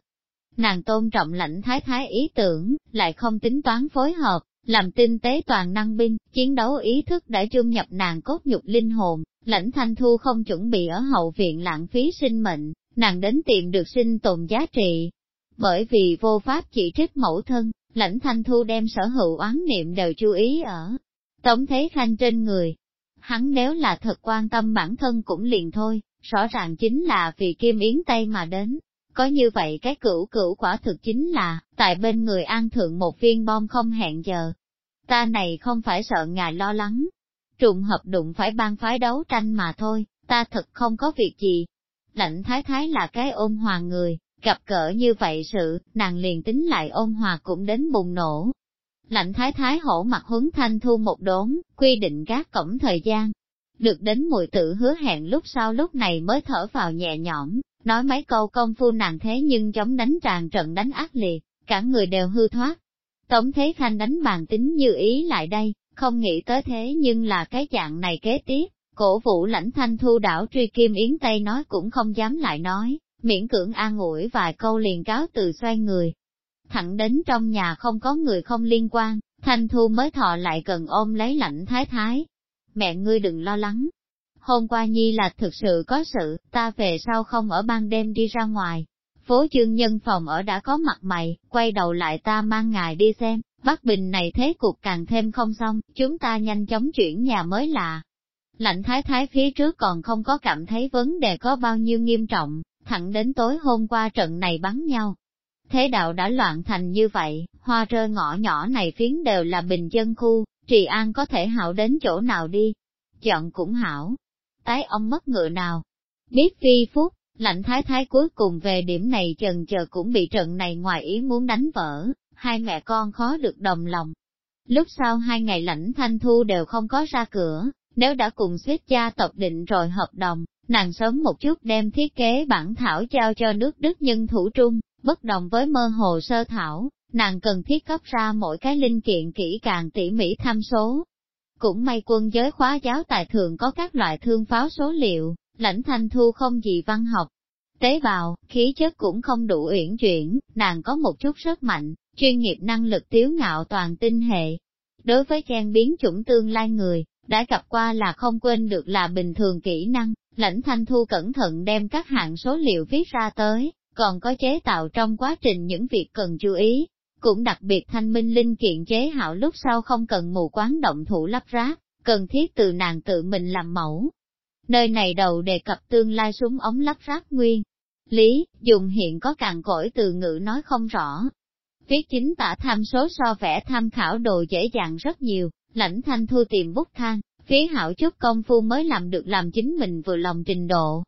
Nàng tôn trọng lãnh thái thái ý tưởng, lại không tính toán phối hợp, làm tinh tế toàn năng binh, chiến đấu ý thức đã chung nhập nàng cốt nhục linh hồn, lãnh thanh thu không chuẩn bị ở hậu viện lãng phí sinh mệnh, nàng đến tìm được sinh tồn giá trị. Bởi vì vô pháp chỉ trích mẫu thân, lãnh thanh thu đem sở hữu oán niệm đều chú ý ở Tống Thế Khanh trên người. Hắn nếu là thật quan tâm bản thân cũng liền thôi, rõ ràng chính là vì Kim Yến Tây mà đến. Có như vậy cái cửu cửu quả thực chính là, tại bên người an thượng một viên bom không hẹn giờ. Ta này không phải sợ ngài lo lắng. Trùng hợp đụng phải ban phái đấu tranh mà thôi, ta thật không có việc gì. Lãnh thái thái là cái ôn hòa người, gặp cỡ như vậy sự, nàng liền tính lại ôn hòa cũng đến bùng nổ, Lạnh thái thái hổ mặt huấn thanh thu một đốn, quy định các cổng thời gian. Được đến mùi tự hứa hẹn lúc sau lúc này mới thở vào nhẹ nhõm, nói mấy câu công phu nàng thế nhưng chống đánh tràn trận đánh ác liệt, cả người đều hư thoát. Tống Thế Khanh đánh bàn tính như ý lại đây, không nghĩ tới thế nhưng là cái dạng này kế tiếp, cổ vũ lãnh thanh thu đảo truy kim yến Tây nói cũng không dám lại nói, miễn cưỡng an ủi vài câu liền cáo từ xoay người, thẳng đến trong nhà không có người không liên quan, Thanh Thu mới thọ lại gần ôm lấy lạnh thái thái. Mẹ ngươi đừng lo lắng. Hôm qua Nhi là thực sự có sự, ta về sau không ở ban đêm đi ra ngoài. Phố chương nhân phòng ở đã có mặt mày, quay đầu lại ta mang ngài đi xem, Bắc Bình này thế cục càng thêm không xong, chúng ta nhanh chóng chuyển nhà mới lạ. Lạnh thái thái phía trước còn không có cảm thấy vấn đề có bao nhiêu nghiêm trọng, thẳng đến tối hôm qua trận này bắn nhau, Thế đạo đã loạn thành như vậy, hoa rơi ngõ nhỏ này phiến đều là bình dân khu, trì an có thể hảo đến chỗ nào đi. Chọn cũng hảo. Tái ông mất ngựa nào. Biết phi phúc, lạnh thái thái cuối cùng về điểm này chần chờ cũng bị trận này ngoài ý muốn đánh vỡ, hai mẹ con khó được đồng lòng. Lúc sau hai ngày lãnh thanh thu đều không có ra cửa, nếu đã cùng suýt gia tộc định rồi hợp đồng, nàng sớm một chút đem thiết kế bản thảo giao cho nước Đức nhân thủ trung, bất đồng với mơ hồ sơ thảo, nàng cần thiết cấp ra mỗi cái linh kiện kỹ càng tỉ mỉ tham số. Cũng may quân giới khóa giáo tài thường có các loại thương pháo số liệu, lãnh thanh thu không gì văn học. Tế bào, khí chất cũng không đủ uyển chuyển, nàng có một chút rất mạnh, chuyên nghiệp năng lực tiếu ngạo toàn tinh hệ. Đối với trang biến chủng tương lai người, đã gặp qua là không quên được là bình thường kỹ năng, lãnh thanh thu cẩn thận đem các hạng số liệu viết ra tới, còn có chế tạo trong quá trình những việc cần chú ý, cũng đặc biệt thanh minh linh kiện chế hảo lúc sau không cần mù quán động thủ lắp ráp, cần thiết từ nàng tự mình làm mẫu. Nơi này đầu đề cập tương lai súng ống lắp ráp nguyên. Lý, dùng hiện có càng cõi từ ngữ nói không rõ. Viết chính tả tham số so vẽ tham khảo đồ dễ dàng rất nhiều, lãnh thanh thu tìm bút thang, phía hảo chút công phu mới làm được làm chính mình vừa lòng trình độ.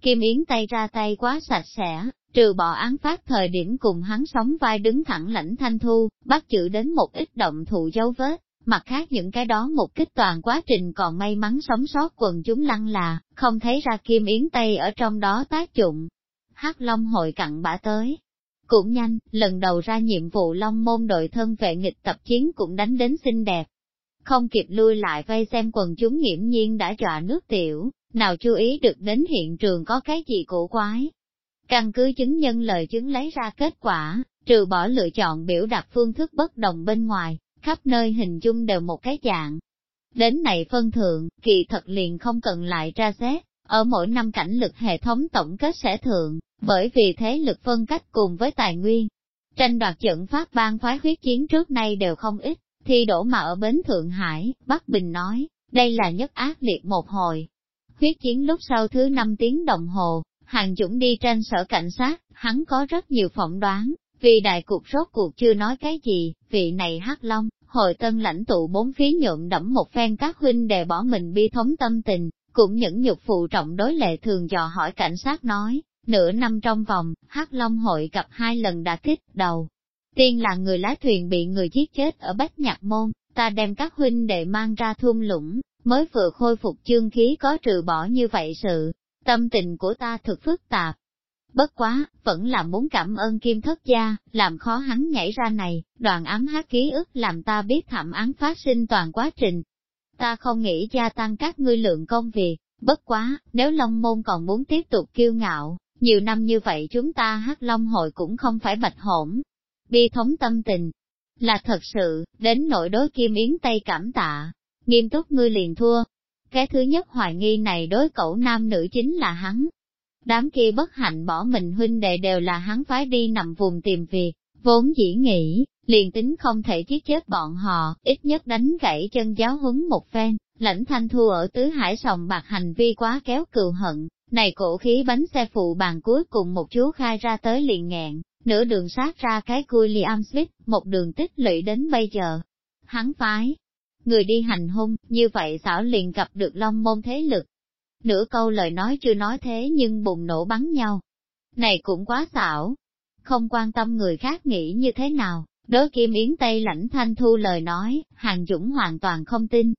Kim Yến tay ra tay quá sạch sẽ, trừ bỏ án phát thời điểm cùng hắn sống vai đứng thẳng lãnh thanh thu, bắt chữ đến một ít động thụ dấu vết, mặt khác những cái đó một kích toàn quá trình còn may mắn sống sót quần chúng lăng là, không thấy ra Kim Yến tây ở trong đó tác dụng. hắc Long hội cặn bã tới. Cũng nhanh, lần đầu ra nhiệm vụ Long môn đội thân vệ nghịch tập chiến cũng đánh đến xinh đẹp, không kịp lui lại vây xem quần chúng nghiễm nhiên đã dọa nước tiểu, nào chú ý được đến hiện trường có cái gì cổ quái. Căn cứ chứng nhân lời chứng lấy ra kết quả, trừ bỏ lựa chọn biểu đạt phương thức bất đồng bên ngoài, khắp nơi hình dung đều một cái dạng. Đến này phân thượng, kỳ thật liền không cần lại ra xét, ở mỗi năm cảnh lực hệ thống tổng kết sẽ thượng, bởi vì thế lực phân cách cùng với tài nguyên. Tranh đoạt trận phát ban phái huyết chiến trước nay đều không ít, Thi đổ mà ở bến Thượng Hải, Bắc Bình nói, đây là nhất ác liệt một hồi. Huyết chiến lúc sau thứ năm tiếng đồng hồ, Hàng Dũng đi trên sở cảnh sát, hắn có rất nhiều phỏng đoán, vì đại cục rốt cuộc chưa nói cái gì, vị này hắc long, hội tân lãnh tụ bốn phía nhuộm đẫm một phen các huynh đề bỏ mình bi thống tâm tình, cũng những nhục phụ trọng đối lệ thường dò hỏi cảnh sát nói, nửa năm trong vòng, hắc long hội gặp hai lần đã kích đầu, Tiên là người lái thuyền bị người giết chết ở Bách Nhạc Môn, ta đem các huynh đệ mang ra thung lũng, mới vừa khôi phục chương khí có trừ bỏ như vậy sự, tâm tình của ta thực phức tạp. Bất quá, vẫn là muốn cảm ơn kim thất gia, làm khó hắn nhảy ra này, đoàn ám hát ký ức làm ta biết thảm án phát sinh toàn quá trình. Ta không nghĩ gia tăng các ngươi lượng công việc, bất quá, nếu Long Môn còn muốn tiếp tục kiêu ngạo, nhiều năm như vậy chúng ta hát Long hội cũng không phải bạch hổn, bi thống tâm tình. Là thật sự, đến nội đối kim yến Tây cảm tạ, nghiêm túc ngươi liền thua. Cái thứ nhất hoài nghi này đối cậu nam nữ chính là hắn. Đám kia bất hạnh bỏ mình huynh đệ đều là hắn phái đi nằm vùng tìm việc, vốn dĩ nghĩ, liền tính không thể giết chết bọn họ, ít nhất đánh gãy chân giáo huấn một phen, lãnh thanh thu ở tứ hải sòng bạc hành vi quá kéo cừu hận, này cổ khí bánh xe phụ bàn cuối cùng một chú khai ra tới liền nghẹn, nửa đường sát ra cái cui Liam Smith, một đường tích lũy đến bây giờ. Hắn phái, người đi hành hung, như vậy xảo liền gặp được long môn thế lực. Nửa câu lời nói chưa nói thế nhưng bùng nổ bắn nhau. Này cũng quá xảo, không quan tâm người khác nghĩ như thế nào, đối kim yến Tây lãnh thanh thu lời nói, hàng dũng hoàn toàn không tin.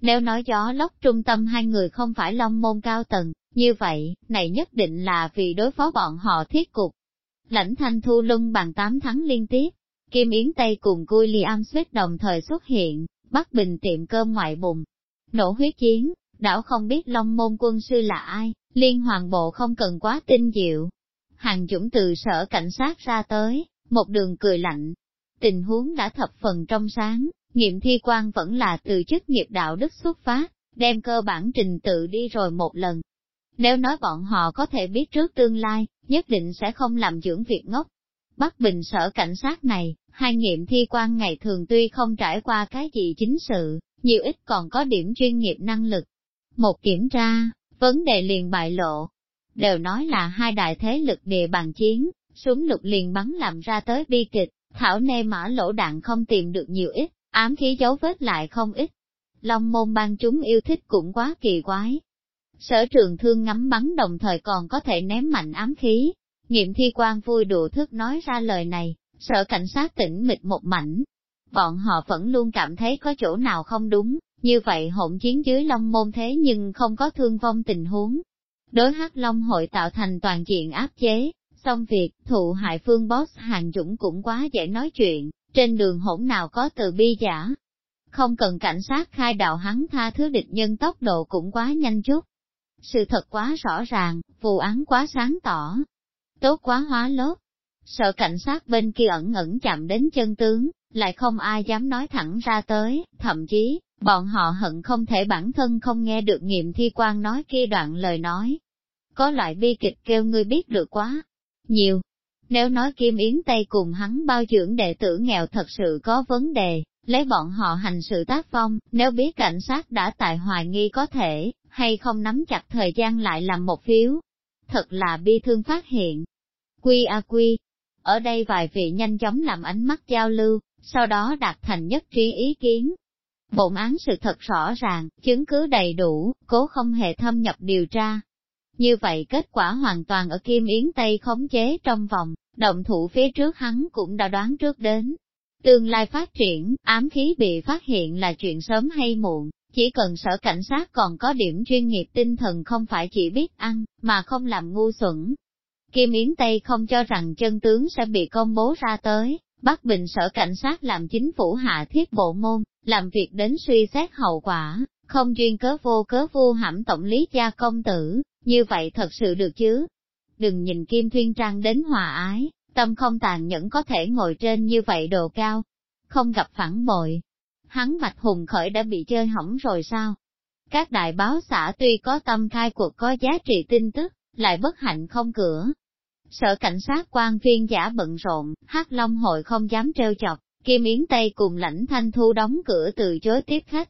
Nếu nói gió lốc trung tâm hai người không phải long môn cao tầng, như vậy, này nhất định là vì đối phó bọn họ thiết cục, Lãnh thanh thu lung bằng tám thắng liên tiếp, Kim Yến Tây cùng William Smith đồng thời xuất hiện, bắt bình tiệm cơm ngoại bùng. Nổ huyết chiến, đảo không biết Long Môn quân sư là ai, liên hoàng bộ không cần quá tinh diệu. Hàng dũng từ sở cảnh sát ra tới, một đường cười lạnh. Tình huống đã thập phần trong sáng, nghiệm thi quan vẫn là từ chức nghiệp đạo đức xuất phát, đem cơ bản trình tự đi rồi một lần, nếu nói bọn họ có thể biết trước tương lai, nhất định sẽ không làm dưỡng việc ngốc. Bắc Bình sở cảnh sát này, hai nghiệm thi quan ngày thường tuy không trải qua cái gì chính sự, nhiều ít còn có điểm chuyên nghiệp năng lực. Một kiểm tra, vấn đề liền bại lộ. Đều nói là hai đại thế lực địa bàn chiến, súng lục liền bắn làm ra tới bi kịch, thảo nê mã lỗ đạn không tìm được nhiều ít, ám khí dấu vết lại không ít. Long môn ban chúng yêu thích cũng quá kỳ quái, Sở trường thương ngắm bắn đồng thời còn có thể ném mạnh ám khí. Nghiệm thi quan vui đùa thức nói ra lời này, sợ cảnh sát tỉnh mịch một mảnh. Bọn họ vẫn luôn cảm thấy có chỗ nào không đúng, Như vậy hỗn chiến dưới Long Môn thế nhưng không có thương vong tình huống. Đối hắc Long hội tạo thành toàn diện áp chế, xong việc, thụ hại phương boss hàng dũng cũng quá dễ nói chuyện, trên đường hỗn nào có từ bi giả. Không cần cảnh sát khai đạo hắn tha thứ địch nhân tốc độ cũng quá nhanh chút. Sự thật quá rõ ràng, vụ án quá sáng tỏ. Tốt quá hóa lốt. Sợ cảnh sát bên kia ẩn ẩn chạm đến chân tướng, lại không ai dám nói thẳng ra tới, thậm chí, bọn họ hận không thể bản thân không nghe được nghiệm thi quan nói kia đoạn lời nói. Có loại bi kịch kêu ngươi biết được quá nhiều. Nếu nói Kim Yến Tây cùng hắn bao dưỡng đệ tử nghèo thật sự có vấn đề, lấy bọn họ hành sự tác phong, nếu biết cảnh sát đã tại hoài nghi có thể, hay không nắm chặt thời gian lại làm một phiếu. Thật là bi thương phát hiện. Quy a quy, ở đây vài vị nhanh chóng làm ánh mắt giao lưu, sau đó đạt thành nhất trí ý kiến. Bộn án sự thật rõ ràng, chứng cứ đầy đủ, cố không hề thâm nhập điều tra. Như vậy kết quả hoàn toàn ở Kim Yến Tây khống chế trong vòng, động thủ phía trước hắn cũng đã đoán trước đến. Tương lai phát triển, ám khí bị phát hiện là chuyện sớm hay muộn, chỉ cần sở cảnh sát còn có điểm chuyên nghiệp tinh thần không phải chỉ biết ăn, mà không làm ngu xuẩn. Kim Yến Tây không cho rằng chân tướng sẽ bị công bố ra tới, Bắc Bình sở cảnh sát làm chính phủ hạ thiết bộ môn, làm việc đến suy xét hậu quả, không duyên cớ vô cớ vu hãm tổng lý gia công tử, như vậy thật sự được chứ. Đừng nhìn Kim Thuyên Trang đến hòa ái, tâm không tàn nhẫn có thể ngồi trên như vậy đồ cao, không gặp phản bội. Hắn mạch hùng khởi đã bị chơi hỏng rồi sao? Các đại báo xã tuy có tâm khai cuộc có giá trị tin tức, lại bất hạnh không cửa, Sở cảnh sát quan viên giả bận rộn, hát long hội không dám trêu chọc, Kim Yến Tây cùng lãnh thanh thu đóng cửa từ chối tiếp khách.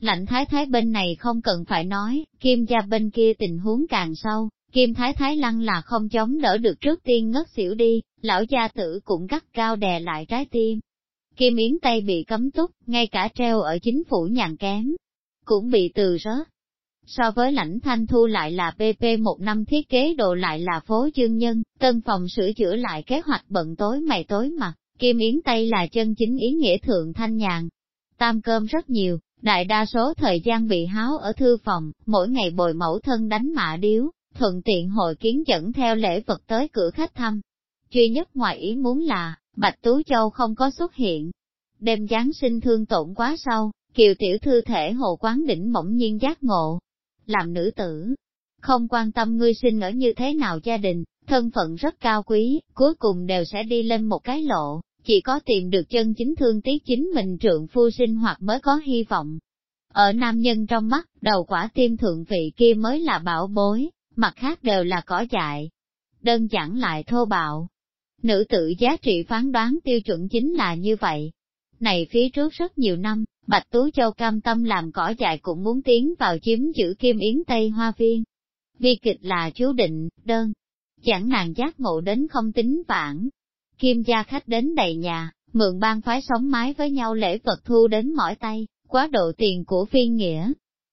Lãnh thái thái bên này không cần phải nói, Kim gia bên kia tình huống càng sâu, Kim thái thái lăng là không chống đỡ được trước tiên ngất xỉu đi, lão gia tử cũng gắt cao đè lại trái tim. Kim Yến Tây bị cấm túc, ngay cả treo ở chính phủ nhàn kém, cũng bị từ rớt. So với lãnh thanh thu lại là PP một năm thiết kế đồ lại là phố dương nhân, tân phòng sửa chữa lại kế hoạch bận tối mày tối mặt, kim yến tây là chân chính ý nghĩa thượng thanh nhàn. Tam cơm rất nhiều, đại đa số thời gian bị háo ở thư phòng, mỗi ngày bồi mẫu thân đánh mạ điếu, thuận tiện hội kiến dẫn theo lễ vật tới cửa khách thăm. Duy nhất ngoài ý muốn là, Bạch Tú Châu không có xuất hiện. Đêm Giáng sinh thương tổn quá sâu, kiều tiểu thư thể hồ quán đỉnh bỗng nhiên giác ngộ, làm nữ tử. Không quan tâm ngươi sinh ở như thế nào gia đình, thân phận rất cao quý, cuối cùng đều sẽ đi lên một cái lộ, chỉ có tìm được chân chính thương tiếc chính mình trượng phu sinh hoạt mới có hy vọng. Ở nam nhân trong mắt, đầu quả tim thượng vị kia mới là bảo bối, mặt khác đều là cỏ dại. Đơn giản lại thô bạo. Nữ tự giá trị phán đoán tiêu chuẩn chính là như vậy. Này phía trước rất nhiều năm, Bạch Tú Châu cam tâm làm cỏ dại cũng muốn tiến vào chiếm giữ kim yến Tây Hoa Viên. Vi kịch là chú định, đơn, chẳng nàng giác ngộ đến không tính vãn. Kim gia khách đến đầy nhà, mượn ban phái sống mái với nhau lễ vật thu đến mỏi tay, quá độ tiền của phiên nghĩa.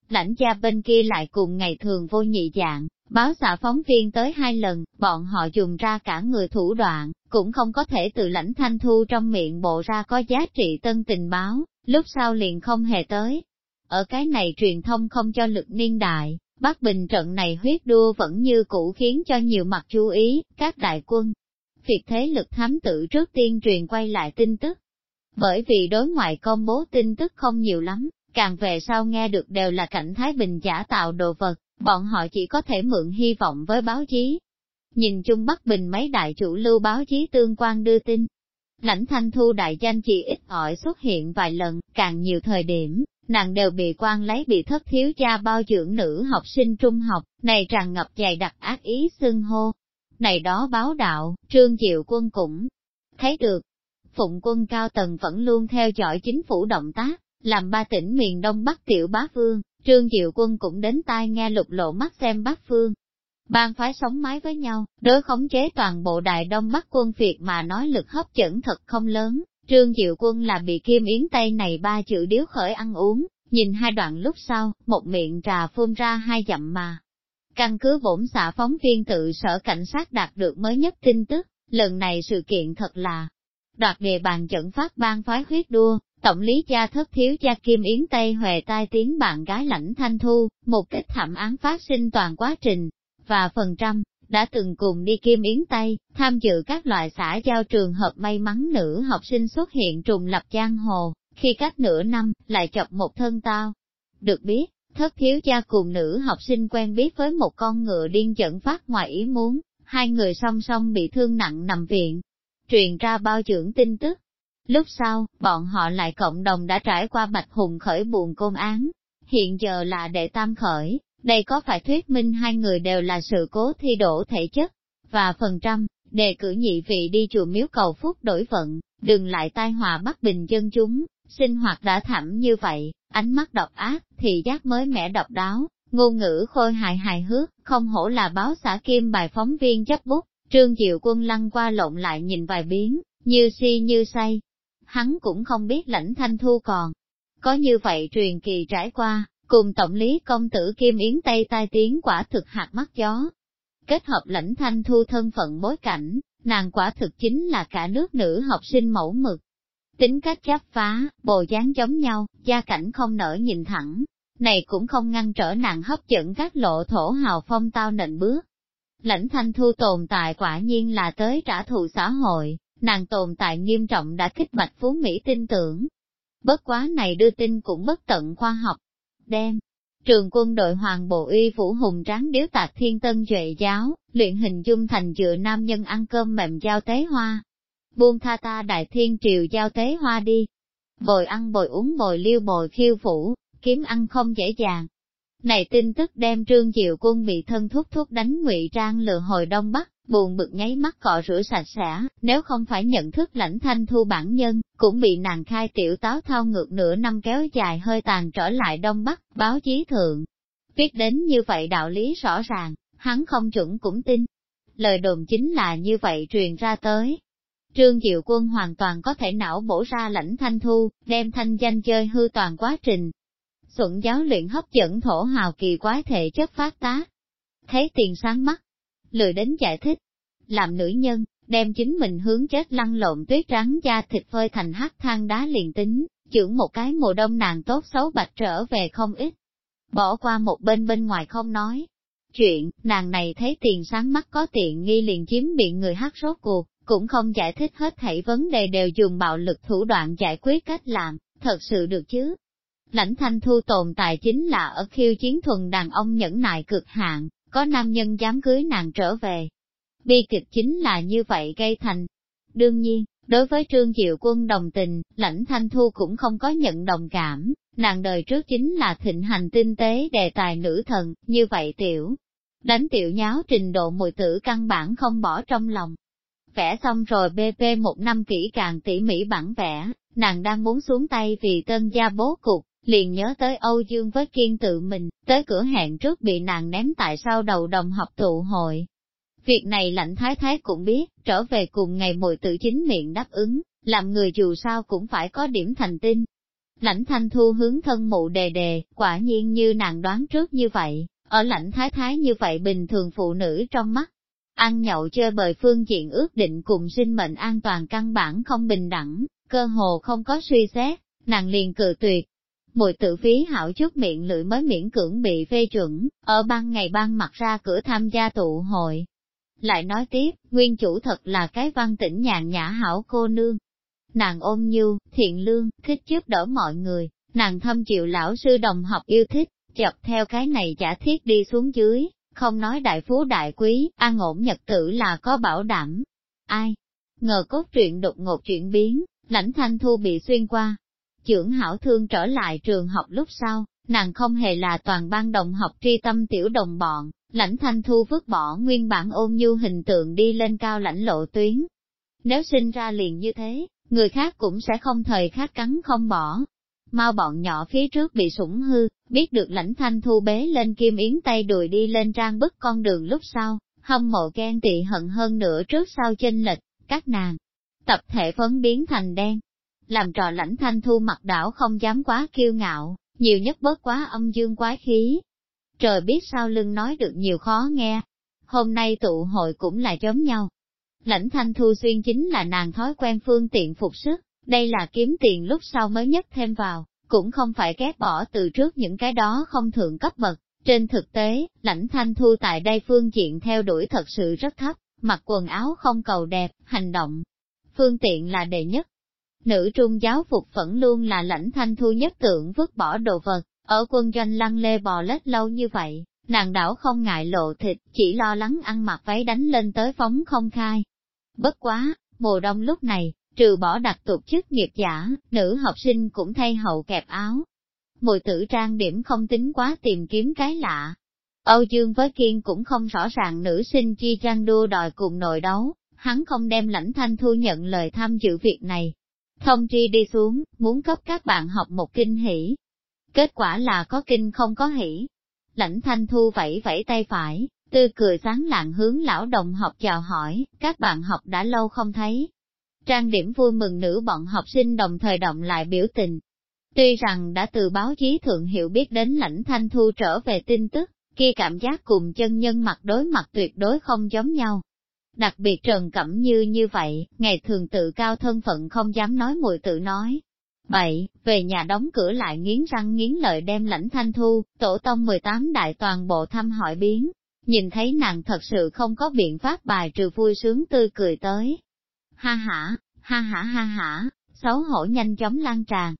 Lãnh gia bên kia lại cùng ngày thường vô nhị dạng, báo xạ phóng viên tới hai lần, bọn họ dùng ra cả người thủ đoạn, cũng không có thể từ lãnh thanh thu trong miệng bộ ra có giá trị tân tình báo, lúc sau liền không hề tới. Ở cái này truyền thông không cho lực niên đại, Bắc Bình trận này huyết đua vẫn như cũ khiến cho nhiều mặt chú ý, các đại quân. Việc thế lực thám tử trước tiên truyền quay lại tin tức. Bởi vì đối ngoại công bố tin tức không nhiều lắm, càng về sau nghe được đều là cảnh Thái Bình giả tạo đồ vật, bọn họ chỉ có thể mượn hy vọng với báo chí. Nhìn chung Bắc Bình mấy đại chủ lưu báo chí tương quan đưa tin, Lãnh thanh thu đại danh chỉ ít ỏi xuất hiện vài lần, càng nhiều thời điểm, nàng đều bị quan lấy bị thất thiếu cha bao dưỡng nữ học sinh trung học, này tràn ngập dày đặc ác ý xưng hô. Này đó báo đạo, trương diệu quân cũng thấy được. Phụng quân cao tầng vẫn luôn theo dõi chính phủ động tác, làm ba tỉnh miền Đông Bắc tiểu bá phương, trương diệu quân cũng đến tai nghe lục lộ mắt xem bác phương, Ban phái sống mái với nhau, đối khống chế toàn bộ Đại Đông Bắc quân Việt mà nói lực hấp dẫn thật không lớn, Trương Diệu Quân là bị Kim Yến Tây này ba chữ điếu khởi ăn uống, nhìn hai đoạn lúc sau, một miệng trà phun ra hai dặm mà. Căn cứ bổn xạ phóng viên tự sở cảnh sát đạt được mới nhất tin tức, lần này sự kiện thật là đoạt đề bàn dẫn phát ban phái huyết đua, Tổng lý gia thất thiếu gia Kim Yến Tây Huệ tai tiếng bạn gái lãnh thanh thu, một kết thảm án phát sinh toàn quá trình, và phần trăm, đã từng cùng đi Kim Yến Tây, tham dự các loại xã giao trường hợp may mắn nữ học sinh xuất hiện trùng lập giang hồ, khi cách nửa năm, lại chọc một thân tao. Được biết, thất thiếu gia cùng nữ học sinh quen biết với một con ngựa điên dẫn phát ngoài ý muốn, hai người song song bị thương nặng nằm viện. Truyền ra bao trưởng tin tức. Lúc sau, bọn họ lại cộng đồng đã trải qua bạch hùng khởi buồn côn án. Hiện giờ là đệ tam khởi, đây có phải thuyết minh hai người đều là sự cố thi đổ thể chất, và phần trăm, đề cử nhị vị đi chùa miếu cầu phúc đổi vận, đừng lại tai họa bắt bình dân chúng, sinh hoạt đã thẳm như vậy, ánh mắt độc ác, thì giác mới mẻ độc đáo, ngôn ngữ khôi hài hài hước, không hổ là báo xã kim bài phóng viên chấp bút, trương diệu quân lăn qua lộn lại nhìn vài biến, như si như say. Hắn cũng không biết lãnh thanh thu còn. Có như vậy truyền kỳ trải qua, cùng tổng lý công tử Kim Yến Tây tai tiếng quả thực hạt mắt gió. Kết hợp lãnh thanh thu thân phận bối cảnh, nàng quả thực chính là cả nước nữ học sinh mẫu mực. Tính cách chấp phá, bồ dáng giống nhau, gia cảnh không nở nhìn thẳng, này cũng không ngăn trở nàng hấp dẫn các lộ thổ hào phong tao nịnh bước. Lãnh thanh thu tồn tại quả nhiên là tới trả thù xã hội, nàng tồn tại nghiêm trọng đã kích bạch phú Mỹ tin tưởng. Bất quá này đưa tin cũng bất tận khoa học, đem. Trường quân đội hoàng bộ uy vũ hùng tráng điếu tạc thiên tân duệ giáo, luyện hình dung thành dựa nam nhân ăn cơm mềm giao tế hoa. Buông tha ta đại thiên triều giao tế hoa đi. Bồi ăn bồi uống bồi liêu bồi khiêu phủ, kiếm ăn không dễ dàng. Này tin tức đem trương diệu quân bị thân thúc thúc đánh ngụy trang lừa hồi đông bắc, buồn bực nháy mắt cọ rửa sạch sẽ, nếu không phải nhận thức lãnh thanh thu bản nhân, cũng bị nàng khai tiểu táo thao ngược nửa năm kéo dài hơi tàn trở lại Đông Bắc, báo chí thượng. Viết đến như vậy đạo lý rõ ràng, hắn không chuẩn cũng tin. Lời đồn chính là như vậy truyền ra tới. Trương Diệu Quân hoàn toàn có thể não bổ ra lãnh thanh thu, đem thanh danh chơi hư toàn quá trình. Xuận giáo luyện hấp dẫn thổ hào kỳ quái thể chất phát tá Thấy tiền sáng mắt, lười đến giải thích. Làm nữ nhân, đem chính mình hướng chết lăn lộn tuyết trắng da thịt phơi thành hắc than đá liền tính, trưởng một cái mùa đông nàng tốt xấu bạch trở về không ít. Bỏ qua một bên bên ngoài không nói. Chuyện, nàng này thấy tiền sáng mắt có tiện nghi liền chiếm bị người hắc rốt cuộc, cũng không giải thích hết thảy vấn đề đều dùng bạo lực thủ đoạn giải quyết cách làm, thật sự được chứ. Lãnh thanh thu tồn tại chính là ở khiêu chiến thuần đàn ông nhẫn nại cực hạn, có nam nhân dám cưới nàng trở về. Bi kịch chính là như vậy gây thành. Đương nhiên, đối với Trương Diệu Quân đồng tình, lãnh thanh thu cũng không có nhận đồng cảm, nàng đời trước chính là thịnh hành tinh tế đề tài nữ thần, như vậy tiểu. Đánh tiểu nháo trình độ mùi tử căn bản không bỏ trong lòng. Vẽ xong rồi BP một năm kỹ càng tỉ mỉ bản vẽ, nàng đang muốn xuống tay vì tân gia bố cục, liền nhớ tới Âu Dương với kiên tự mình, tới cửa hẹn trước bị nàng ném tại sau đầu đồng học tụ hội. Việc này lãnh thái thái cũng biết, trở về cùng ngày mùi tự chính miệng đáp ứng, làm người dù sao cũng phải có điểm thành tin. Lãnh thanh thu hướng thân mụ đề đề, quả nhiên như nàng đoán trước như vậy, ở lãnh thái thái như vậy bình thường phụ nữ trong mắt. Ăn nhậu chơi bời phương diện ước định cùng sinh mệnh an toàn căn bản không bình đẳng, cơ hồ không có suy xét, nàng liền cự tuyệt, mùi tự phí hảo chút miệng lưỡi mới miễn cưỡng bị phê chuẩn, ở ban ngày ban mặt ra cửa tham gia tụ hội. Lại nói tiếp, nguyên chủ thật là cái văn tĩnh nhàn nhã hảo cô nương. Nàng ôm nhu, thiện lương, thích giúp đỡ mọi người, nàng thâm chịu lão sư đồng học yêu thích, chọc theo cái này giả thiết đi xuống dưới, không nói đại phú đại quý, an ổn nhật tử là có bảo đảm. Ai? Ngờ cốt truyện đột ngột chuyển biến, lãnh thanh thu bị xuyên qua, trưởng hảo thương trở lại trường học lúc sau, nàng không hề là toàn ban đồng học tri tâm tiểu đồng bọn, lãnh thanh thu vứt bỏ nguyên bản ôn nhu hình tượng đi lên cao lãnh lộ tuyến. Nếu sinh ra liền như thế, người khác cũng sẽ không thời khắc cắn không bỏ. Mau bọn nhỏ phía trước bị sủng hư, biết được lãnh thanh thu bế lên kim yến tay đùi đi lên trang bức con đường lúc sau, hâm mộ ghen tị hận hơn nữa trước sau chênh lệch, các nàng. Tập thể phấn biến thành đen, làm trò lãnh thanh thu mặt đảo không dám quá kiêu ngạo, nhiều nhất bớt quá âm dương quái khí. Trời biết sao lưng nói được nhiều khó nghe, hôm nay tụ hội cũng là giống nhau. Lãnh thanh thu xuyên chính là nàng thói quen phương tiện phục sức, Đây là kiếm tiền lúc sau mới nhất thêm vào, cũng không phải ghét bỏ từ trước những cái đó không thượng cấp bậc. Trên thực tế, lãnh thanh thu tại đây phương diện theo đuổi thật sự rất thấp, mặc quần áo không cầu đẹp, hành động. Phương tiện là đệ nhất. Nữ trung giáo phục vẫn luôn là lãnh thanh thu nhất tượng vứt bỏ đồ vật, ở quân doanh lăng lê bò lết lâu như vậy, nàng đảo không ngại lộ thịt, chỉ lo lắng ăn mặc váy đánh lên tới phóng không khai. Bất quá, mùa đông lúc này, trừ bỏ đặc tục chức nghiệp giả, nữ học sinh cũng thay hậu kẹp áo. Mùi tử trang điểm không tính quá tìm kiếm cái lạ. Âu Dương với Kiên cũng không rõ ràng nữ sinh chi trang đua đòi cùng nội đấu, hắn không đem lãnh thanh thu nhận lời tham dự việc này. Thông tri đi xuống, muốn cấp các bạn học một kinh hỷ. Kết quả là có kinh không có hỷ. Lãnh thanh thu vẫy vẫy tay phải, tươi cười sáng lạng hướng lão đồng học chào hỏi, các bạn học đã lâu không thấy, Trang điểm vui mừng nữ bọn học sinh đồng thời động lại biểu tình. Tuy rằng đã từ báo chí thượng hiệu biết đến lãnh thanh thu trở về tin tức, kia cảm giác cùng chân nhân mặt đối mặt tuyệt đối không giống nhau. Đặc biệt Trần Cẩm Như như vậy, ngày thường tự cao thân phận không dám nói mùi tự nói. Vậy, về nhà đóng cửa lại nghiến răng nghiến lợi đem lãnh thanh thu, tổ tông 18 đại toàn bộ thăm hỏi biến. Nhìn thấy nàng thật sự không có biện pháp bài trừ vui sướng tươi cười tới, Ha ha ha ha ha ha, xấu hổ nhanh chóng lan tràn.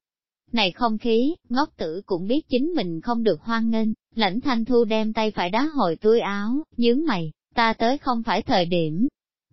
Này không khí, ngốc tử cũng biết chính mình không được hoan nghênh, lãnh thanh thu đem tay phải đá hồi túi áo, nhướng mày, ta tới không phải thời điểm.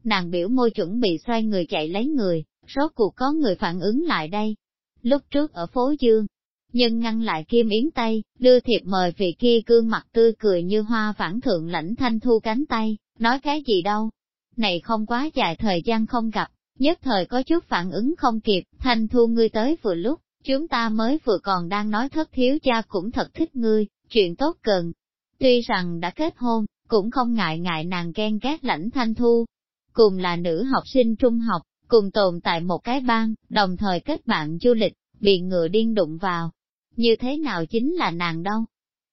Nàng biểu môi chuẩn bị xoay người chạy lấy người, rốt cuộc có người phản ứng lại đây. Lúc trước ở phố Dương, nhưng ngăn lại Kim Yến tay, đưa thiệp mời vị kia gương mặt tươi cười như hoa vãn thượng lãnh thanh thu cánh tay, nói cái gì đâu, này không quá dài thời gian không gặp, nhất thời có chút phản ứng không kịp, thanh thu ngươi tới vừa lúc, chúng ta mới vừa còn đang nói thất thiếu cha cũng thật thích ngươi, chuyện tốt cần. Tuy rằng đã kết hôn, cũng không ngại ngại nàng ghen ghét lãnh thanh thu, cùng là nữ học sinh trung học, cùng tồn tại một cái bang, đồng thời kết bạn du lịch, bị ngựa điên đụng vào. Như thế nào chính là nàng đâu?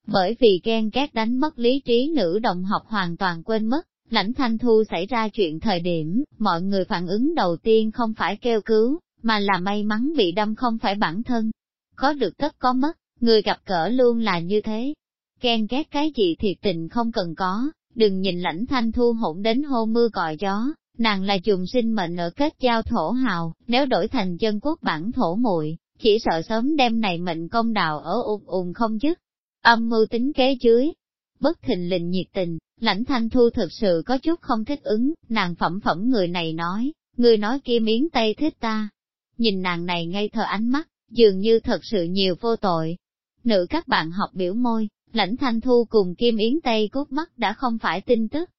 Bởi vì ghen ghét đánh mất lý trí nữ đồng học hoàn toàn quên mất, Lãnh Thanh Thu xảy ra chuyện thời điểm, mọi người phản ứng đầu tiên không phải kêu cứu, mà là may mắn bị đâm không phải bản thân. Có được tất có mất, người gặp cỡ luôn là như thế. Ghen ghét cái gì thiệt tình không cần có, đừng nhìn lãnh Thanh Thu hỗn đến hô mưa còi gió, nàng là dùng sinh mệnh ở kết giao thổ hào, nếu đổi thành dân quốc bản thổ muội chỉ sợ sớm đem này mệnh công đào ở ùn ùn không dứt. Âm mưu tính kế dưới, bất thình lình nhiệt tình, lãnh thanh thu thực sự có chút không thích ứng, nàng phẩm phẩm người này nói, người nói kia miếng tây thích ta. Nhìn nàng này ngay thờ ánh mắt, dường như thật sự nhiều vô tội. Nữ các bạn học biểu môi, lãnh thanh thu cùng Kim Yến Tây cốt mắt đã không phải tin tức.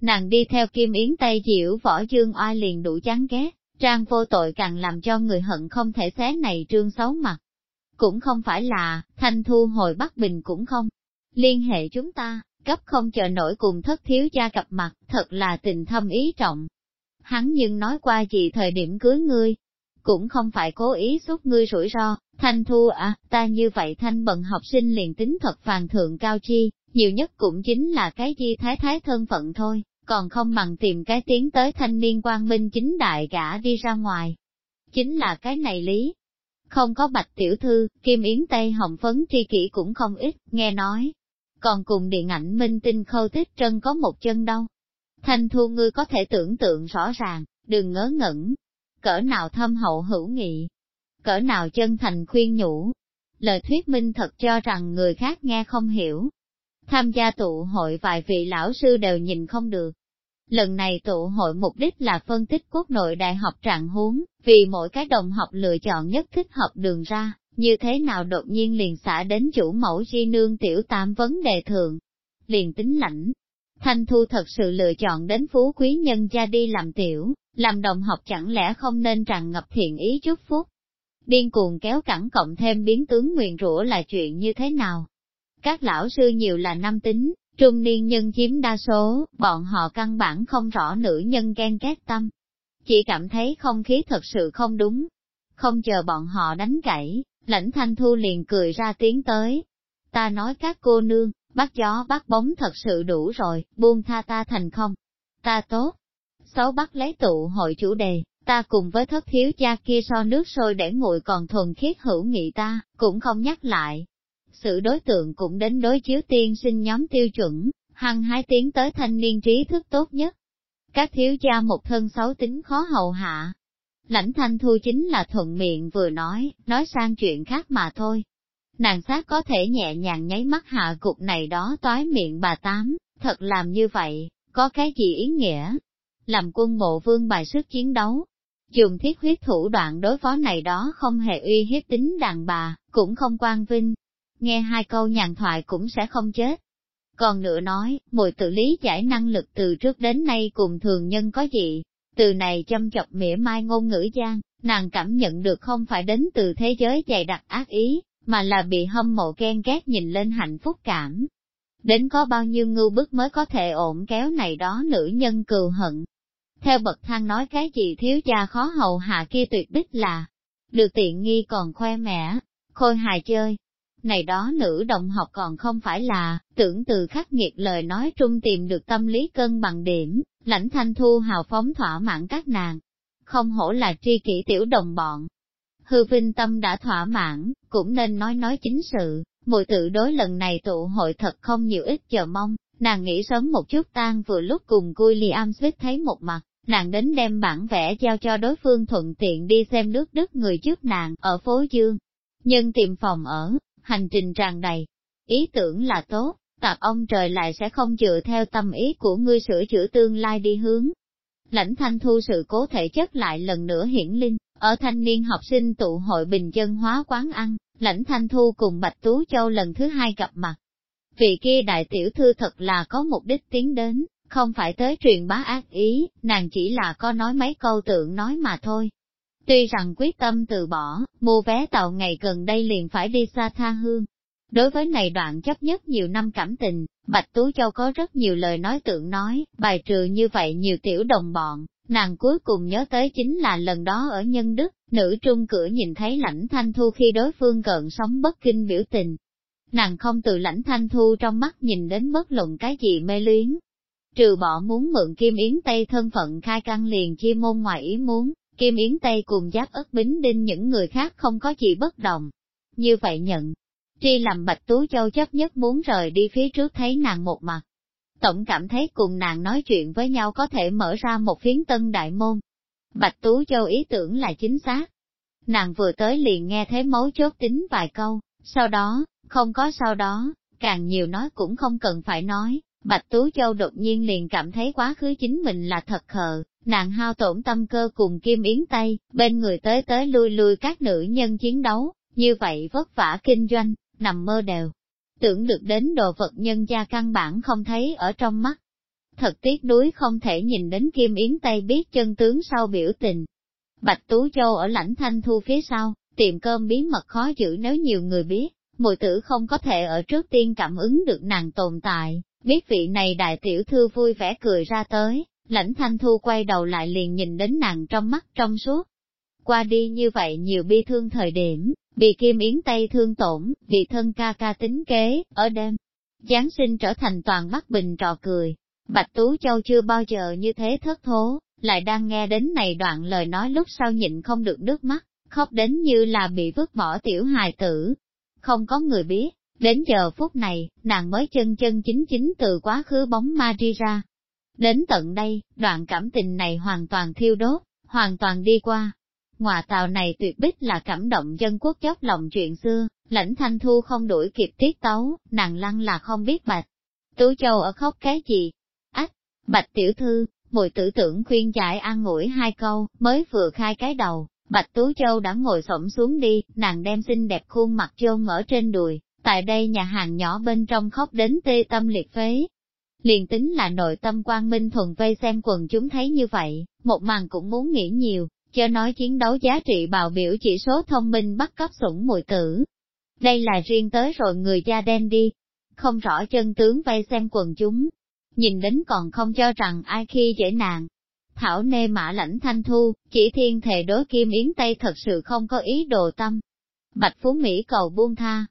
Nàng đi theo Kim Yến Tây diễu võ dương oai liền đủ chán ghét, trang vô tội càng làm cho người hận không thể xé này trương xấu mặt. Cũng không phải là, thanh thu hồi Bắc Bình cũng không, liên hệ chúng ta, cấp không chờ nổi cùng thất thiếu gia gặp mặt, thật là tình thâm ý trọng. Hắn nhưng nói qua gì thời điểm cưới ngươi, cũng không phải cố ý giúp ngươi rủi ro, thanh thu à, ta như vậy thanh bận học sinh liền tính thật phàn thượng cao chi, nhiều nhất cũng chính là cái gì thái thái thân phận thôi, còn không bằng tìm cái tiến tới thanh niên quang minh chính đại gã đi ra ngoài. Chính là cái này lý. Không có bạch tiểu thư, kim yến tây hồng phấn tri kỷ cũng không ít, nghe nói, còn cùng điện ảnh minh tinh khâu tích trân có một chân đâu. Thanh thu ngươi có thể tưởng tượng rõ ràng, đừng ngớ ngẩn, cỡ nào thâm hậu hữu nghị, cỡ nào chân thành khuyên nhủ. Lời thuyết minh thật cho rằng người khác nghe không hiểu. Tham gia tụ hội vài vị lão sư đều nhìn không được. Lần này tụ hội mục đích là phân tích quốc nội đại học trạng huống, vì mỗi cái đồng học lựa chọn nhất thích hợp đường ra như thế nào đột nhiên liền xả đến chủ mẫu di nương tiểu tam vấn đề thường. Liền tính lãnh, Thanh Thu thật sự lựa chọn đến phú quý nhân gia đi làm tiểu, làm đồng học chẳng lẽ không nên tràn ngập thiện ý chúc phúc. Điên cuồng kéo cẳng cộng thêm biến tướng nguyền rủa là chuyện như thế nào? Các lão sư nhiều là nam tính, trung niên nhân chiếm đa số, bọn họ căn bản không rõ nữ nhân ghen ghét tâm. Chỉ cảm thấy không khí thật sự không đúng. Không chờ bọn họ đánh cãi, Lãnh thanh thu liền cười ra tiếng tới. Ta nói các cô nương, bắt gió bắt bóng thật sự đủ rồi, buông tha ta thành không. Ta tốt. Xấu bắt lấy tụ hội chủ đề, ta cùng với thất thiếu cha kia so nước sôi để nguội còn thuần khiết hữu nghị ta, cũng không nhắc lại. Sự đối tượng cũng đến đối chiếu tiên sinh nhóm tiêu chuẩn, hăng hái tiến tới thanh niên trí thức tốt nhất. Các thiếu gia một thân xấu tính khó hầu hạ. Lãnh thanh thu chính là thuận miệng vừa nói, nói sang chuyện khác mà thôi. Nàng sát có thể nhẹ nhàng nháy mắt hạ cục này đó toái miệng bà tám, thật làm như vậy, có cái gì ý nghĩa? Làm quân bộ vương bài sức chiến đấu, dùng thiết huyết thủ đoạn đối phó này đó không hề uy hiếp tính đàn bà, cũng không quan vinh. Nghe hai câu nhàn thoại cũng sẽ không chết. Còn nữa nói, mùi tự lý giải năng lực từ trước đến nay cùng thường nhân có gì. Từ này châm chọc mỉa mai ngôn ngữ gian, nàng cảm nhận được không phải đến từ thế giới dày đặc ác ý, mà là bị hâm mộ ghen ghét nhìn lên hạnh phúc cảm. Đến có bao nhiêu ngưu bức mới có thể ổn kéo này đó nữ nhân cừu hận. Theo bậc thang nói cái gì thiếu gia khó hầu hạ kia tuyệt đích là, được tiện nghi còn khoe mẽ, khôi hài chơi. Này đó nữ đồng học còn không phải là, tưởng từ khắc nghiệt lời nói trung tìm được tâm lý cân bằng điểm, lãnh thanh thu hào phóng thỏa mãn các nàng. Không hổ là tri kỷ tiểu đồng bọn. Hư vinh tâm đã thỏa mãn, cũng nên nói nói chính sự, mùi tự đối lần này tụ hội thật không nhiều ít chờ mong, nàng nghĩ sớm một chút tan vừa lúc cùng William Smith thấy một mặt, nàng đến đem bản vẽ giao cho đối phương thuận tiện đi xem nước Đức người trước nàng ở phố Dương. Nhưng tìm phòng ở, hành trình tràn đầy. Ý tưởng là tốt, tạp ông trời lại sẽ không dựa theo tâm ý của ngươi sửa chữa tương lai đi hướng. Lãnh thanh thu sự cố thể chất lại lần nữa hiển linh, ở thanh niên học sinh tụ hội bình dân hóa quán ăn, lãnh thanh thu cùng Bạch Tú Châu lần thứ hai gặp mặt. Vị kia đại tiểu thư thật là có mục đích tiến đến, không phải tới truyền bá ác ý, nàng chỉ là có nói mấy câu tượng nói mà thôi. Tuy rằng quyết tâm từ bỏ, mua vé tàu ngày gần đây liền phải đi xa tha hương. Đối với này đoạn chấp nhất nhiều năm cảm tình, Bạch Tú Châu có rất nhiều lời nói tượng nói, bài trừ như vậy nhiều tiểu đồng bọn, nàng cuối cùng nhớ tới chính là lần đó ở Nhân Đức, nữ trung cửa nhìn thấy lãnh thanh thu khi đối phương cận sóng bất kinh biểu tình. Nàng không từ lãnh thanh thu trong mắt nhìn đến bất luận cái gì mê luyến, Trừ bỏ muốn mượn Kim Yến Tây thân phận khai căn liền chi môn ngoài ý muốn, Kim Yến Tây cùng giáp ất bính đinh những người khác không có gì bất đồng. Như vậy nhận, tri làm Bạch Tú Châu chấp nhất muốn rời đi phía trước thấy nàng một mặt. Tổng cảm thấy cùng nàng nói chuyện với nhau có thể mở ra một phiến tân đại môn. Bạch Tú Châu ý tưởng là chính xác. Nàng vừa tới liền nghe thấy mấu chốt tính vài câu, sau đó, không có sau đó, càng nhiều nói cũng không cần phải nói, Bạch Tú Châu đột nhiên liền cảm thấy quá khứ chính mình là thật khờ, nàng hao tổn tâm cơ cùng Kim Yến Tây, bên người tới tới lui lui các nữ nhân chiến đấu, như vậy vất vả kinh doanh, nằm mơ đều. Tưởng được đến đồ vật nhân gia căn bản không thấy ở trong mắt. Thật tiếc đuối không thể nhìn đến Kim Yến Tây biết chân tướng sau biểu tình. Bạch Tú Châu ở lãnh thanh thu phía sau, tiệm cơm bí mật khó giữ nếu nhiều người biết, mùi tử không có thể ở trước tiên cảm ứng được nàng tồn tại, Biết vị này đại tiểu thư vui vẻ cười ra tới, lãnh thanh thu quay đầu lại liền nhìn đến nàng trong mắt trong suốt. Qua đi như vậy nhiều bi thương thời điểm, bị kim yến tây thương tổn, bị thân ca ca tính kế, ở đêm. Giáng sinh trở thành toàn mắt bình trò cười. Bạch Tú Châu chưa bao giờ như thế thất thố, lại đang nghe đến này đoạn lời nói lúc sau nhịn không được nước mắt, khóc đến như là bị vứt bỏ tiểu hài tử. Không có người biết, Đến giờ phút này, nàng mới chân chân chính chính từ quá khứ bóng ma đi ra. Đến tận đây, đoạn cảm tình này hoàn toàn thiêu đốt, hoàn toàn đi qua. Ngoà tàu này tuyệt bích là cảm động dân quốc chóc lòng chuyện xưa, lãnh thanh thu không đuổi kịp tiết tấu, nàng lăng là không biết bạch. Tú châu ở khóc cái gì? Ách, bạch tiểu thư, mùi tử tưởng khuyên giải an ngủi hai câu, mới vừa khai cái đầu, bạch tú châu đã ngồi xổm xuống đi, nàng đem xinh đẹp khuôn mặt chôn ở trên đùi, Tại đây nhà hàng nhỏ bên trong khóc đến tê tâm liệt phế. Liền tính là nội tâm quang minh thuần vây xem quần chúng thấy như vậy, một màn cũng muốn nghĩ nhiều, cho nói chiến đấu giá trị bào biểu chỉ số thông minh bắt cấp sủng mùi tử. Đây là riêng tới rồi người da đen đi, không rõ chân tướng vây xem quần chúng, nhìn đến còn không cho rằng ai khi dễ nạn. Thảo nê mã lãnh thanh thu, chỉ thiên thề đối kim yến Tây thật sự không có ý đồ tâm. Bạch Phú Mỹ cầu buông tha,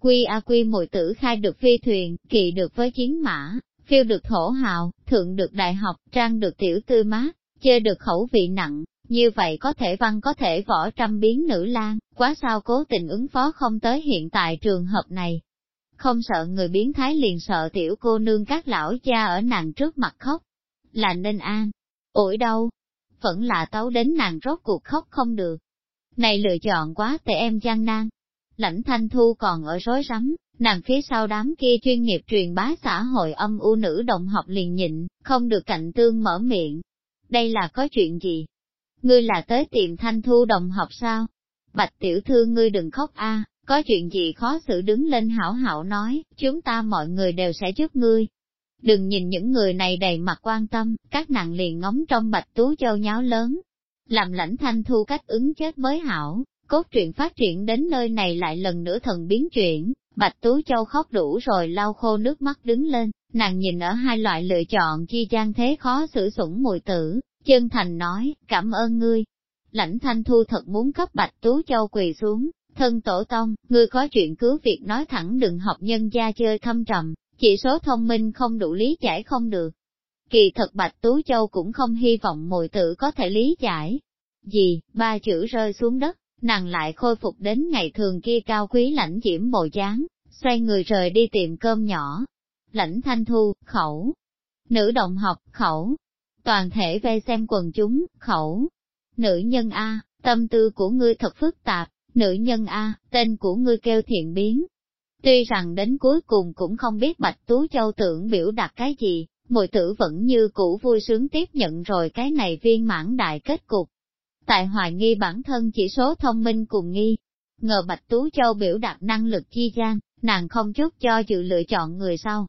Quy a quy mùi tử khai được phi thuyền, kỵ được với chiến mã, phiêu được thổ hào, thượng được đại học, trang được tiểu tư mát, chơi được khẩu vị nặng, Như vậy có thể văn có thể võ trăm biến nữ lang, quá sao cố tình ứng phó không tới hiện tại trường hợp này. Không sợ người biến thái liền sợ tiểu cô nương các lão cha ở nàng trước mặt khóc. Là nên an, ủi đâu, vẫn là tấu đến nàng rốt cuộc khóc không được. Này lựa chọn quá tệ em gian nan. Lãnh thanh thu còn ở rối rắm, nàng phía sau đám kia chuyên nghiệp truyền bá xã hội âm u nữ đồng học liền nhịn, không được cạnh tương mở miệng. Đây là có chuyện gì? Ngươi là tới tìm thanh thu đồng học sao? Bạch tiểu thư ngươi đừng khóc a, có chuyện gì khó xử đứng lên hảo hảo nói, chúng ta mọi người đều sẽ giúp ngươi. Đừng nhìn những người này đầy mặt quan tâm, các nàng liền ngóng trong bạch tú châu nháo lớn. Làm lãnh thanh thu cách ứng chết với hảo, cốt truyện phát triển đến nơi này lại lần nữa thần biến chuyển, Bạch Tú Châu khóc đủ rồi lau khô nước mắt đứng lên, nàng nhìn ở hai loại lựa chọn chi trang thế khó xử sủng mùi tử, chân thành nói, cảm ơn ngươi. Lãnh thanh thu thật muốn cấp Bạch Tú Châu quỳ xuống, thân tổ tông, ngươi có chuyện cứu việc nói thẳng đừng học nhân gia chơi thâm trầm, chỉ số thông minh không đủ lý giải không được. Kỳ thật Bạch Tú Châu cũng không hy vọng mùi tử có thể lý giải. Gì, ba chữ rơi xuống đất, nàng lại khôi phục đến ngày thường kia cao quý lãnh diễm bồ dáng, xoay người rời đi tìm cơm nhỏ. Lãnh thanh thu, khẩu. Nữ đồng học, khẩu. Toàn thể ve xem quần chúng, khẩu. Nữ nhân A, tâm tư của ngươi thật phức tạp, nữ nhân A, tên của ngươi kêu thiện biến. Tuy rằng đến cuối cùng cũng không biết Bạch Tú Châu tưởng biểu đạt cái gì, mùi tử vẫn như cũ vui sướng tiếp nhận rồi cái này viên mãn đại kết cục. Tại hoài nghi bản thân chỉ số thông minh cùng nghi, ngờ Bạch Tú Châu biểu đạt năng lực chi gian, nàng không chút cho dự lựa chọn người sau.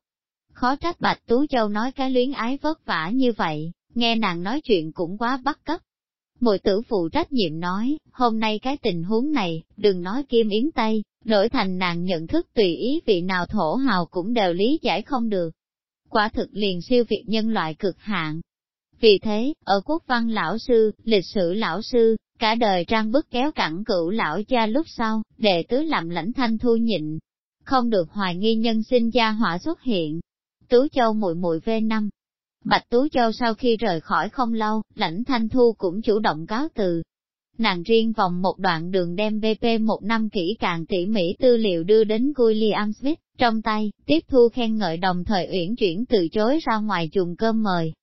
Khó trách Bạch Tú Châu nói cái luyến ái vất vả như vậy, nghe nàng nói chuyện cũng quá bắt cấp. Mùi tử phụ trách nhiệm nói, hôm nay cái tình huống này, đừng nói kim yến tây, đổi thành nàng nhận thức tùy ý vị nào thổ hào cũng đều lý giải không được. Quả thực liền siêu việt nhân loại cực hạn. Vì thế, ở quốc văn lão sư, lịch sử lão sư, cả đời trang bức kéo cẳng cửu lão cha lúc sau, đệ tứ làm lãnh thanh thu nhịn, không được hoài nghi nhân sinh gia hỏa xuất hiện. Tú Châu muội muội V5 Bạch Tú Châu sau khi rời khỏi không lâu, lãnh thanh thu cũng chủ động cáo từ. Nàng riêng vòng một đoạn đường đem BP một năm kỹ càng tỉ mỉ tư liệu đưa đến William Smith, trong tay, tiếp thu khen ngợi đồng thời uyển chuyển từ chối ra ngoài dùng cơm mời.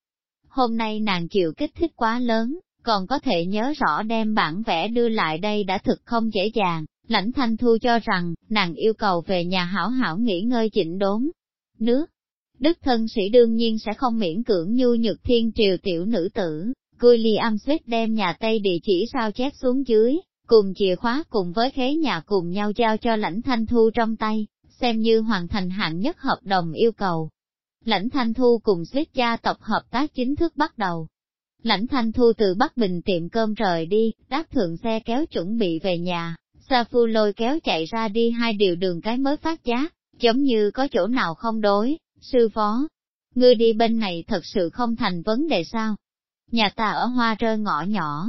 Hôm nay nàng chịu kích thích quá lớn, còn có thể nhớ rõ đem bản vẽ đưa lại đây đã thực không dễ dàng, Lãnh Thanh Thu cho rằng, nàng yêu cầu về nhà hảo hảo nghỉ ngơi chỉnh đốn. Nước, đức thân sĩ đương nhiên sẽ không miễn cưỡng nhu nhược thiên triều tiểu nữ tử, William Swift đem nhà Tây địa chỉ sao chép xuống dưới, cùng chìa khóa cùng với khế nhà cùng nhau giao cho lãnh Thanh Thu trong tay, xem như hoàn thành hạng nhất hợp đồng yêu cầu. Lãnh Thanh Thu cùng Swift gia tộc hợp tác chính thức bắt đầu. Lãnh Thanh Thu từ Bắc Bình tiệm cơm rời đi, đáp thượng xe kéo chuẩn bị về nhà, Sa Phu lôi kéo chạy ra đi hai điều đường cái mới phát giác, giống như có chỗ nào không đối, sư phó. Ngươi đi bên này thật sự không thành vấn đề sao? Nhà ta ở hoa rơi ngõ nhỏ.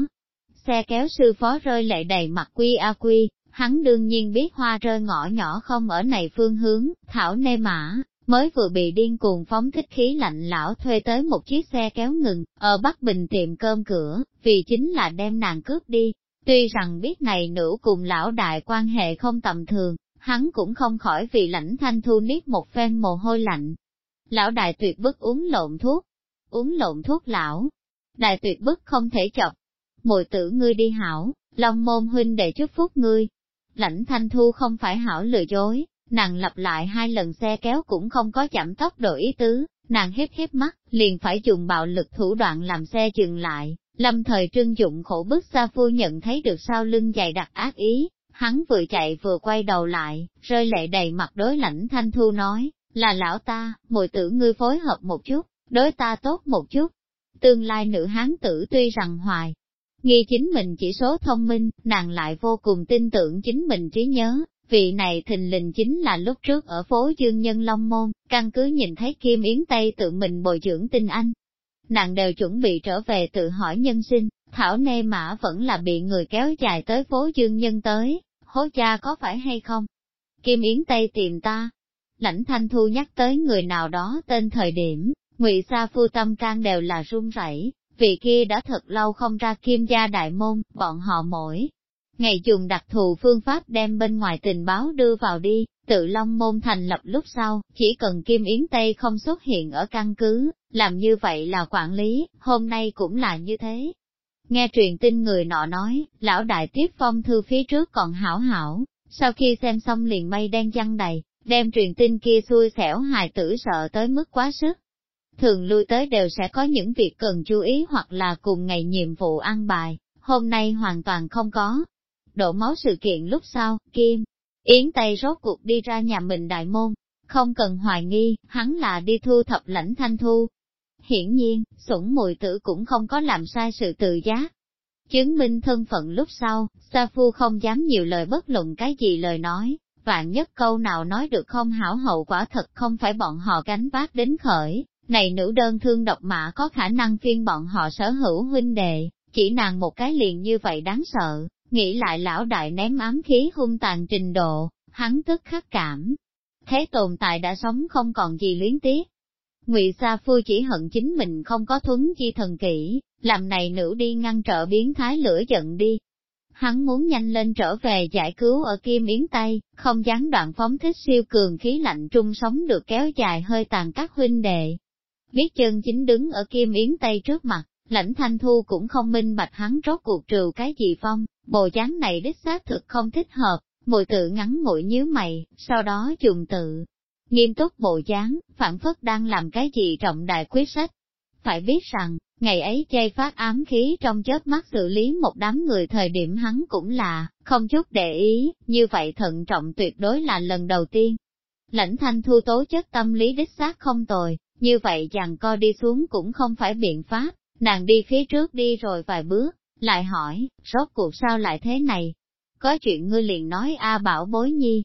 Xe kéo sư phó rơi lệ đầy mặt quy a quy, hắn đương nhiên biết hoa rơi ngõ nhỏ không ở này phương hướng, thảo nê mã, mới vừa bị điên cuồng phóng thích khí lạnh lão thuê tới một chiếc xe kéo ngừng, ở Bắc Bình tiệm cơm cửa, vì chính là đem nàng cướp đi, Tuy rằng biết này nữ cùng lão đại quan hệ không tầm thường, hắn cũng không khỏi vì lãnh thanh thu niết một phen mồ hôi lạnh. Lão đại tuyệt bức uống lộn thuốc, uống lộn thuốc lão, đại tuyệt bức không thể chọc. Mùi tử ngươi đi hảo, long môn huynh để chúc phúc ngươi. Lãnh thanh thu không phải hảo lừa dối, nàng lặp lại hai lần xe kéo cũng không có chậm tốc độ ý tứ, nàng hiếp hiếp mắt, liền phải dùng bạo lực thủ đoạn làm xe dừng lại, Lâm thời trưng dụng khổ bức xa phu nhận thấy được sau lưng dày đặc ác ý, hắn vừa chạy vừa quay đầu lại, rơi lệ đầy mặt đối lãnh thanh thu nói, là lão ta, mùi tử ngươi phối hợp một chút, đối ta tốt một chút. Tương lai nữ hán tử tuy rằng hoài, nghi chính mình chỉ số thông minh, nàng lại vô cùng tin tưởng chính mình trí nhớ, vị này thình lình chính là lúc trước ở phố Dương Nhân Long Môn, căn cứ nhìn thấy Kim Yến Tây tự mình bồi dưỡng tinh anh, nàng đều chuẩn bị trở về tự hỏi nhân sinh, thảo nê mã vẫn là bị người kéo dài tới phố dương nhân tới, hố cha có phải hay không? Kim Yến Tây tìm ta. Lãnh Thanh Thu nhắc tới người nào đó tên thời điểm, ngụy Sa Phu tâm can đều là run rẩy, Vì kia đã thật lâu không ra kim gia đại môn, bọn họ mỗi ngày dùng đặc thù phương pháp đem bên ngoài tình báo đưa vào đi, tự Long Môn thành lập lúc sau, chỉ cần Kim Yến Tây không xuất hiện ở căn cứ, làm như vậy là quản lý, hôm nay cũng là như thế. Nghe truyền tin người nọ nói, lão đại tiếp phong thư phía trước còn hảo hảo, sau khi xem xong liền mây đen chăn đầy, đem truyền tin kia xui xẻo hài tử sợ tới mức quá sức. Thường lui tới đều sẽ có những việc cần chú ý hoặc là cùng ngày nhiệm vụ ăn bài, hôm nay hoàn toàn không có. Đổ máu sự kiện lúc sau, Kim, Yến Tây rốt cuộc đi ra nhà mình đại môn, không cần hoài nghi, hắn là đi thu thập lãnh thanh thu. Hiển nhiên, sủng mùi tử cũng không có làm sai sự tự giác. Chứng minh thân phận lúc sau, Sa Phu không dám nhiều lời bất luận cái gì lời nói, vạn nhất câu nào nói được không hảo hậu quả thật không phải bọn họ gánh vác đến khởi, này nữ đơn thương độc mã có khả năng phiên bọn họ sở hữu huynh đệ, chỉ nàng một cái liền như vậy đáng sợ, nghĩ lại lão đại ném ám khí hung tàn trình độ, hắn tức khắc cảm. Thế tồn tại đã sống không còn gì luyến tiếc. Ngụy Sa Phu chỉ hận chính mình không có thuấn chi thần kỹ, làm này nữ đi ngăn trở biến thái lửa giận đi. Hắn muốn nhanh lên trở về giải cứu ở Kim Yến Tây, không gián đoạn phóng thích siêu cường khí lạnh trung sống được kéo dài hơi tàn các huynh đệ. Biết chân chính đứng ở Kim Yến Tây trước mặt, lãnh thanh thu cũng không minh bạch hắn rốt cuộc trừ cái gì phong, Bộ dáng này đích xác thực không thích hợp, mùi tự ngắn ngủi nhíu mày, sau đó dùng tự. Nghiêm túc bộ dáng, phản phất đang làm cái gì trọng đại quyết sách. Phải biết rằng, ngày ấy chay phát ám khí trong chớp mắt xử lý một đám người thời điểm hắn cũng là, không chút để ý, như vậy thận trọng tuyệt đối là lần đầu tiên. Lãnh thanh thu tố chất tâm lý đích xác không tồi, như vậy chàng co đi xuống cũng không phải biện pháp, nàng đi phía trước đi rồi vài bước, lại hỏi, rốt cuộc sao lại thế này? Có chuyện ngươi liền nói A bảo bối nhi.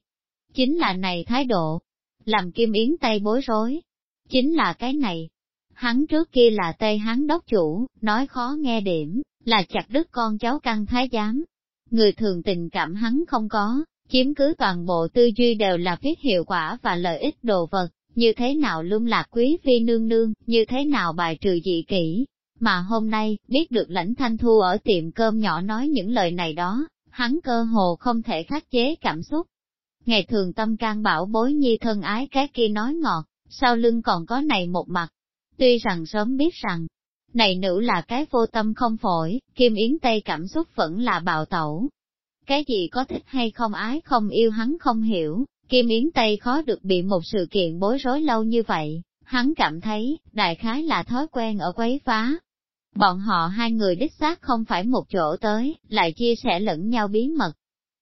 Chính là này thái độ. Làm Kim Yến Tây bối rối. Chính là cái này. Hắn trước kia là Tây Hán đốc chủ, nói khó nghe điểm, là chặt đứt con cháu căn thái giám. Người thường tình cảm hắn không có, chiếm cứ toàn bộ tư duy đều là viết hiệu quả và lợi ích đồ vật, như thế nào lung lạc quý phi nương nương, như thế nào bài trừ dị kỷ, mà hôm nay, biết được lãnh thanh thu ở tiệm cơm nhỏ nói những lời này đó, hắn cơ hồ không thể khắc chế cảm xúc. Ngày thường tâm can bảo bối nhi thân ái cái kia nói ngọt, sau lưng còn có này một mặt. Tuy rằng sớm biết rằng, này nữ là cái vô tâm không phổi, Kim Yến Tây cảm xúc vẫn là bạo tẩu. Cái gì có thích hay không ái không yêu hắn không hiểu, Kim Yến Tây khó được bị một sự kiện bối rối lâu như vậy, hắn cảm thấy, đại khái là thói quen ở quấy phá, Bọn họ hai người đích xác không phải một chỗ tới, lại chia sẻ lẫn nhau bí mật.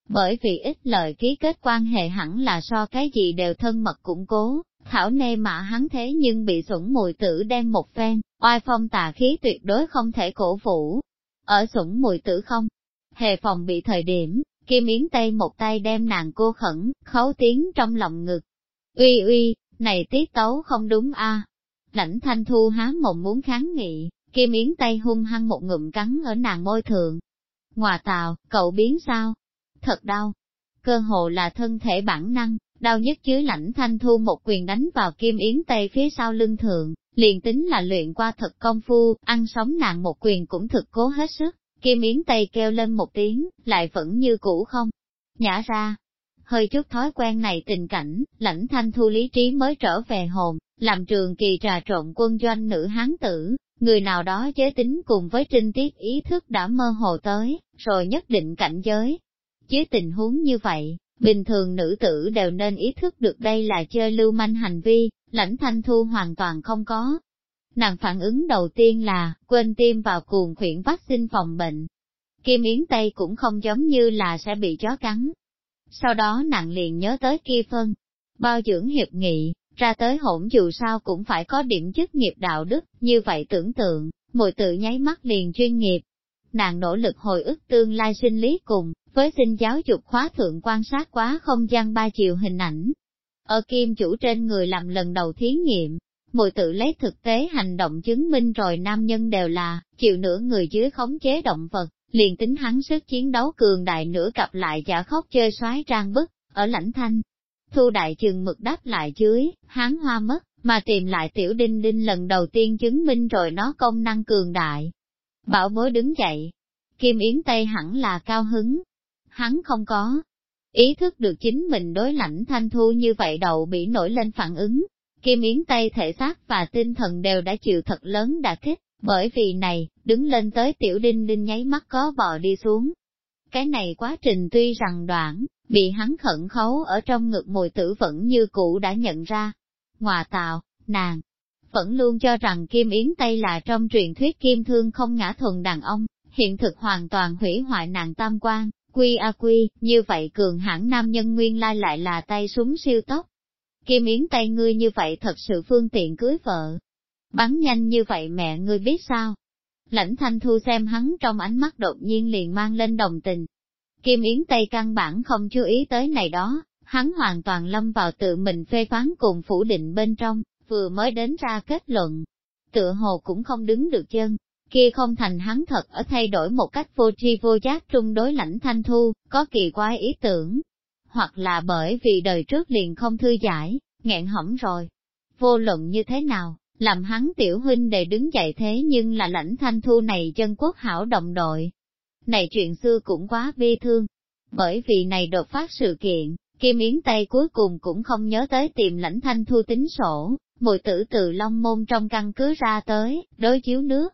Bởi vì ít lời ký kết quan hệ hẳn là so cái gì đều thân mật củng cố, thảo nê mà hắn thế nhưng bị sủng mùi tử đem một phen, oai phong tà khí tuyệt đối không thể cổ vũ. Ở sủng mùi tử không, hề phòng bị thời điểm, Kim Yến Tây một tay đem nàng cô khẩn, khấu tiếng trong lòng ngực. Uy uy, này tiết tấu không đúng a Lãnh thanh thu há mộng muốn kháng nghị, Kim Yến tây hung hăng một ngụm cắn ở nàng môi thượng. Ngoà tào, cậu biến sao? Thật đau. Cơ hồ là thân thể bản năng, đau nhất chứ lãnh thanh thu một quyền đánh vào Kim Yến tây phía sau lưng thượng, liền tính là luyện qua thật công phu, ăn sống nàng một quyền cũng thực cố hết sức. Kim Yến tây kêu lên một tiếng, lại vẫn như cũ không. Nhả ra, hơi chút thói quen này tình cảnh, lãnh thanh thu lý trí mới trở về hồn, làm trường kỳ trà trộn quân doanh nữ hán tử, người nào đó giới tính cùng với trinh tiết ý thức đã mơ hồ tới, rồi nhất định cảnh giới. Dưới tình huống như vậy, bình thường nữ tử đều nên ý thức được đây là chơi lưu manh hành vi, lãnh thanh thu hoàn toàn không có. Nàng phản ứng đầu tiên là, quên tiêm vào cuồng khuyển vaccine phòng bệnh. Kim Yến Tây cũng không giống như là sẽ bị chó cắn. Sau đó nàng liền nhớ tới kia phân, bao dưỡng hiệp nghị, ra tới hỗn dù sao cũng phải có điểm chức nghiệp đạo đức, như vậy tưởng tượng, mùi tự nháy mắt liền chuyên nghiệp. Nàng nỗ lực hồi ức tương lai sinh lý cùng, với sinh giáo dục khóa thượng quan sát quá không gian ba chiều hình ảnh. Ở kim chủ trên người làm lần đầu thí nghiệm, mùi tự lấy thực tế hành động chứng minh rồi nam nhân đều là, chịu nửa người dưới khống chế động vật, liền tính hắn sức chiến đấu cường đại nửa cặp lại giả khóc chơi xoái trang bức, ở lãnh thanh, Thu đại chừng mực đáp lại dưới, hán hoa mất, mà tìm lại tiểu đinh đinh lần đầu tiên chứng minh rồi nó công năng cường đại, Bảo bối đứng dậy. Kim Yến Tây hẳn là cao hứng. Hắn không có. Ý thức được chính mình đối lãnh thanh thu như vậy đầu bị nổi lên phản ứng. Kim Yến Tây thể xác và tinh thần đều đã chịu thật lớn đả kích, bởi vì này, đứng lên tới tiểu đinh đinh nháy mắt có bò đi xuống. Cái này quá trình tuy rằng đoạn, bị hắn khẩn khấu ở trong ngực mùi tử vẫn như cũ đã nhận ra. Ngoà tạo, nàng, vẫn luôn cho rằng Kim Yến Tây là trong truyền thuyết kim thương không ngã thuần đàn ông, hiện thực hoàn toàn hủy hoại nàng tam quan, quy a quy, như vậy cường hãn nam nhân nguyên lai lại là tay súng siêu tốc. Kim Yến Tây ngươi như vậy thật sự phương tiện cưới vợ. Bắn nhanh như vậy mẹ ngươi biết sao? Lãnh thanh thu xem hắn trong ánh mắt đột nhiên liền mang lên đồng tình. Kim Yến Tây căn bản không chú ý tới này đó, hắn hoàn toàn lâm vào tự mình phê phán cùng phủ định bên trong, vừa mới đến ra kết luận. Tựa hồ cũng không đứng được chân, kia không thành hắn thật ở thay đổi một cách vô tri vô giác trung đối lãnh thanh thu, có kỳ quái ý tưởng. Hoặc là bởi vì đời trước liền không thư giải, nghẹn hỏng rồi. Vô luận như thế nào, làm hắn tiểu huynh để đứng dậy thế nhưng là lãnh thanh thu này chân quốc hảo đồng đội. Này chuyện xưa cũng quá bi thương, bởi vì này đột phát sự kiện, Kim Yến Tây cuối cùng cũng không nhớ tới tìm lãnh thanh thu tính sổ, mùi tử từ Long Môn trong căn cứ ra tới, đối chiếu nước.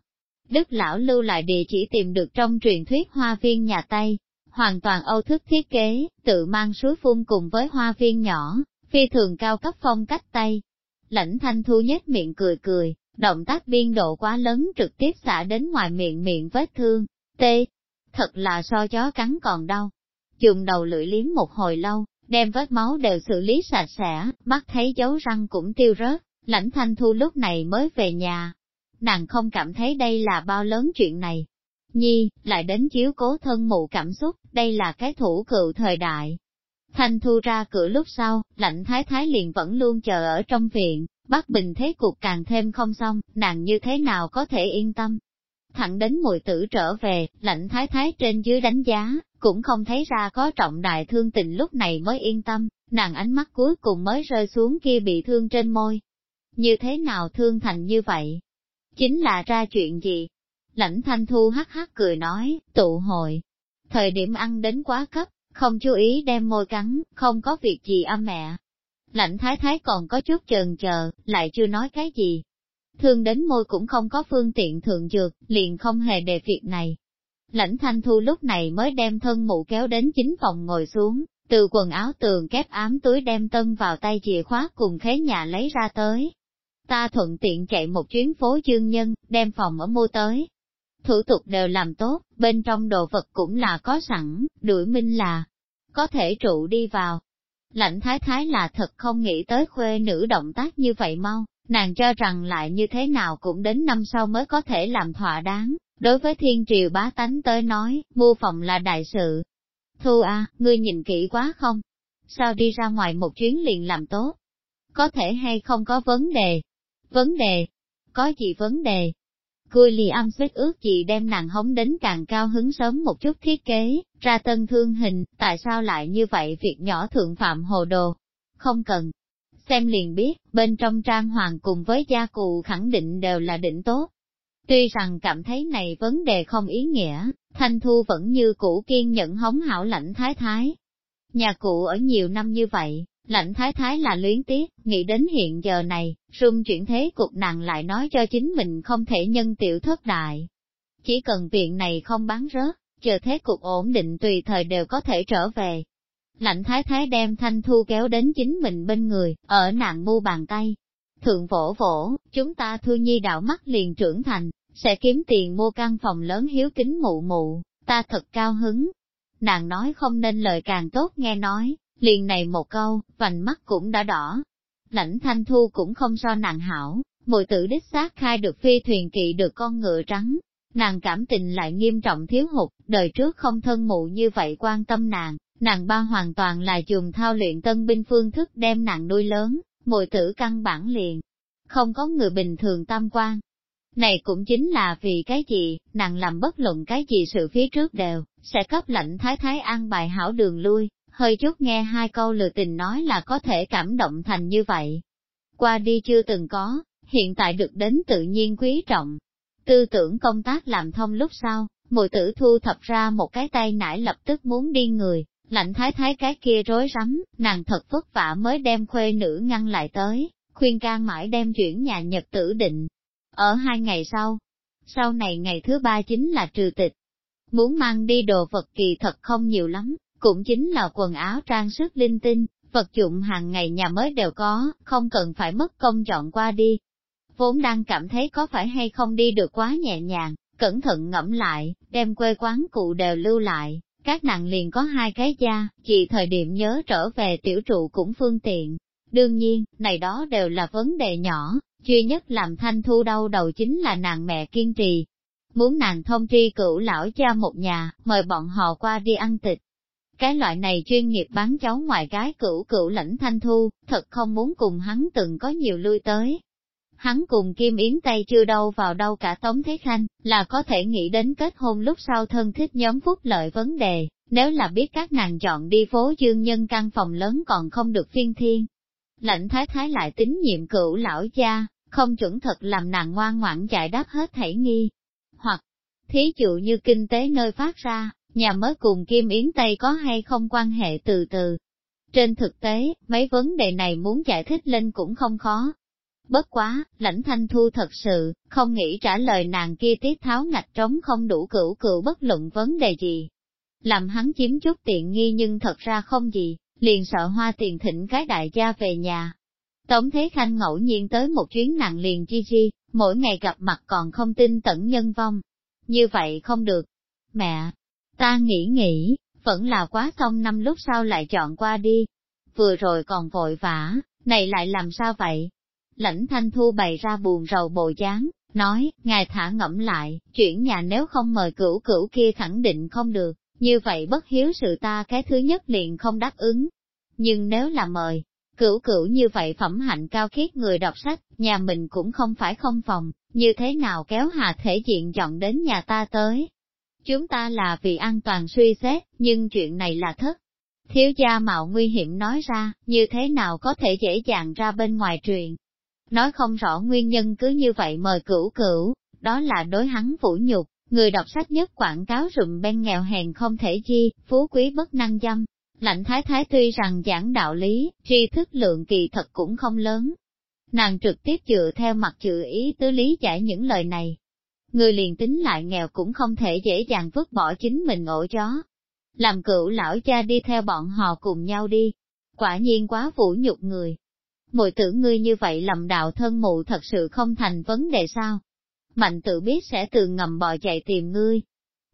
Đức Lão lưu lại địa chỉ tìm được trong truyền thuyết hoa viên nhà Tây, hoàn toàn âu thức thiết kế, tự mang suối phun cùng với hoa viên nhỏ, phi thường cao cấp phong cách Tây. Lãnh thanh thu nhếch miệng cười cười, động tác biên độ quá lớn trực tiếp xả đến ngoài miệng miệng vết thương, tê, thật là so chó cắn còn đau. Dùng đầu lưỡi liếm một hồi lâu, đem vết máu đều xử lý sạch sẽ, mắt thấy dấu răng cũng tiêu rớt, lãnh thanh thu lúc này mới về nhà. Nàng không cảm thấy đây là bao lớn chuyện này. Nhi, lại đến chiếu cố thân mụ cảm xúc, đây là cái thủ cựu thời đại. Thanh thu ra cửa lúc sau, lạnh thái thái liền vẫn luôn chờ ở trong viện, bác bình thế cục càng thêm không xong, nàng như thế nào có thể yên tâm. Thẳng đến mùi tử trở về, lạnh thái thái trên dưới đánh giá, cũng không thấy ra có trọng đại thương tình lúc này mới yên tâm, nàng ánh mắt cuối cùng mới rơi xuống kia bị thương trên môi. Như thế nào thương thành như vậy? Chính là ra chuyện gì? Lãnh thanh thu hắc hắc cười nói, tụ hội. Thời điểm ăn đến quá cấp, không chú ý đem môi cắn, không có việc gì âm mẹ. Lãnh thái thái còn có chút chần chờ, lại chưa nói cái gì. Thương đến môi cũng không có phương tiện thượng dược, liền không hề đề việc này, Lãnh thanh thu lúc này mới đem thân mụ kéo đến chính phòng ngồi xuống, từ quần áo tường kép ám túi đem tân vào tay chìa khóa cùng khế nhà lấy ra tới. Ta thuận tiện chạy một chuyến phố dương nhân, đem phòng ở mua tới. Thủ tục đều làm tốt, bên trong đồ vật cũng là có sẵn, đuổi minh là có thể trụ đi vào. Lãnh thái thái là thật không nghĩ tới khuê nữ động tác như vậy mau, nàng cho rằng lại như thế nào cũng đến năm sau mới có thể làm thỏa đáng, Đối với thiên triều bá tánh tới nói, mua phòng là đại sự. Thu a, ngươi nhìn kỹ quá không? Sao đi ra ngoài một chuyến liền làm tốt? Có thể hay không có vấn đề? Vấn đề? Có gì vấn đề? Cui lì âm suýt ước gì đem nàng hống đến càng cao hứng sớm một chút thiết kế, ra tân thương hình, tại sao lại như vậy việc nhỏ thượng phạm hồ đồ? Không cần. Xem liền biết, bên trong trang hoàng cùng với gia cụ khẳng định đều là định tốt, Tuy rằng cảm thấy này vấn đề không ý nghĩa, Thanh Thu vẫn như cũ kiên nhẫn hống hảo lãnh thái thái. Nhà cụ ở nhiều năm như vậy, lạnh thái thái là luyến tiếc, nghĩ đến hiện giờ này, rung chuyển thế cục nàng lại nói cho chính mình không thể nhân tiểu thất đại. Chỉ cần viện này không bán rớt, chờ thế cục ổn định tùy thời đều có thể trở về. lạnh thái thái đem thanh thu kéo đến chính mình bên người, ở nàng mu bàn tay. Thượng vỗ vỗ, chúng ta thu nhi đạo mắt liền trưởng thành, sẽ kiếm tiền mua căn phòng lớn hiếu kính mụ mụ, ta thật cao hứng. Nàng nói không nên lời càng tốt nghe nói, liền này một câu, vành mắt cũng đã đỏ. Lãnh thanh thu cũng không so nàng hảo, mùi tử đích xác khai được phi thuyền kỵ được con ngựa trắng. Nàng cảm tình lại nghiêm trọng thiếu hụt, đời trước không thân mụ như vậy quan tâm nàng, nàng ba hoàn toàn là dùng thao luyện tân binh phương thức đem nàng nuôi lớn, mùi tử căn bản liền. Không có người bình thường tam quan, này cũng chính là vì cái gì, nàng làm bất luận cái gì sự phía trước đều, sẽ cấp lệnh thái thái an bài hảo đường lui, hơi chút nghe hai câu lừa tình nói là có thể cảm động thành như vậy. Qua đi chưa từng có, hiện tại được đến tự nhiên quý trọng. Tư tưởng công tác làm thông lúc sau, mùi tử thu thập ra một cái tay nải lập tức muốn đi người, lạnh thái thái cái kia rối rắm, nàng thật vất vả mới đem khuê nữ ngăn lại tới, khuyên can mãi đem chuyển nhà nhật tử định. Ở hai ngày sau, sau này ngày thứ ba chính là trừ tịch. Muốn mang đi đồ vật kỳ thật không nhiều lắm, cũng chính là quần áo trang sức linh tinh, vật dụng hàng ngày nhà mới đều có, không cần phải mất công chọn qua đi. Vốn đang cảm thấy có phải hay không đi được quá nhẹ nhàng, cẩn thận ngẫm lại, đem quê quán cụ đều lưu lại, các nàng liền có hai cái gia, chỉ thời điểm nhớ trở về tiểu trụ cũng phương tiện. Đương nhiên, này đó đều là vấn đề nhỏ, duy nhất làm thanh thu đau đầu chính là nàng mẹ kiên trì. Muốn nàng thông tri cửu lão cha một nhà, mời bọn họ qua đi ăn tịch. Cái loại này chuyên nghiệp bán cháu ngoại gái cửu cửu lãnh thanh thu, thật không muốn cùng hắn từng có nhiều lui tới. Hắn cùng Kim Yến Tây chưa đâu vào đâu cả Tống Thế Khanh, là có thể nghĩ đến kết hôn lúc sau thân thích nhóm phúc lợi vấn đề, nếu là biết các nàng chọn đi phố dương nhân căn phòng lớn còn không được phiên thiên. Lãnh thái thái lại tín nhiệm cửu lão cha, không chuẩn thật làm nàng ngoan ngoãn giải đáp hết thảy nghi. Hoặc, thí dụ như kinh tế nơi phát ra, nhà mới cùng Kim Yến Tây có hay không quan hệ từ từ. Trên thực tế, mấy vấn đề này muốn giải thích lên cũng không khó. Bất quá, lãnh thanh thu thật sự, không nghĩ trả lời nàng kia tiết tháo ngạch trống không đủ cửu cửu bất luận vấn đề gì. Làm hắn chiếm chút tiện nghi nhưng thật ra không gì, liền sợ hoa tiền thịnh cái đại gia về nhà. Tống Thế Khanh ngẫu nhiên tới một chuyến nặng liền chi chi, mỗi ngày gặp mặt còn không tin tận nhân vong. Như vậy không được. Mẹ, ta nghĩ nghĩ, vẫn là quá xong năm lúc sau lại chọn qua đi. Vừa rồi còn vội vã, này lại làm sao vậy? Lãnh thanh thu bày ra buồn rầu bồ dáng, nói, ngài thả ngẫm lại, chuyển nhà nếu không mời cửu cửu kia khẳng định không được, như vậy bất hiếu sự ta cái thứ nhất liền không đáp ứng. Nhưng nếu là mời, cửu cửu như vậy phẩm hạnh cao khiết người đọc sách, nhà mình cũng không phải không phòng, như thế nào kéo hà thể diện chọn đến nhà ta tới. Chúng ta là vì an toàn suy xét, nhưng chuyện này là thất. Thiếu gia mạo nguy hiểm nói ra, như thế nào có thể dễ dàng ra bên ngoài truyền. Nói không rõ nguyên nhân cứ như vậy mời cửu cửu, đó là đối hắn phủ nhục, người đọc sách nhất quảng cáo rụm bên nghèo hèn không thể chi, phú quý bất năng dâm. Lạnh thái thái tuy rằng giảng đạo lý, tri thức lượng kỳ thật cũng không lớn. Nàng trực tiếp dựa theo mặt chữ ý tứ lý giải những lời này. Người liền tính lại nghèo cũng không thể dễ dàng vứt bỏ chính mình ổ chó. Làm cựu lão cha đi theo bọn họ cùng nhau đi. Quả nhiên quá vũ nhục người. Mùi tưởng ngươi như vậy lầm đạo thân mụ thật sự không thành vấn đề sao? mạnh tự biết sẽ từ ngầm bò chạy tìm ngươi.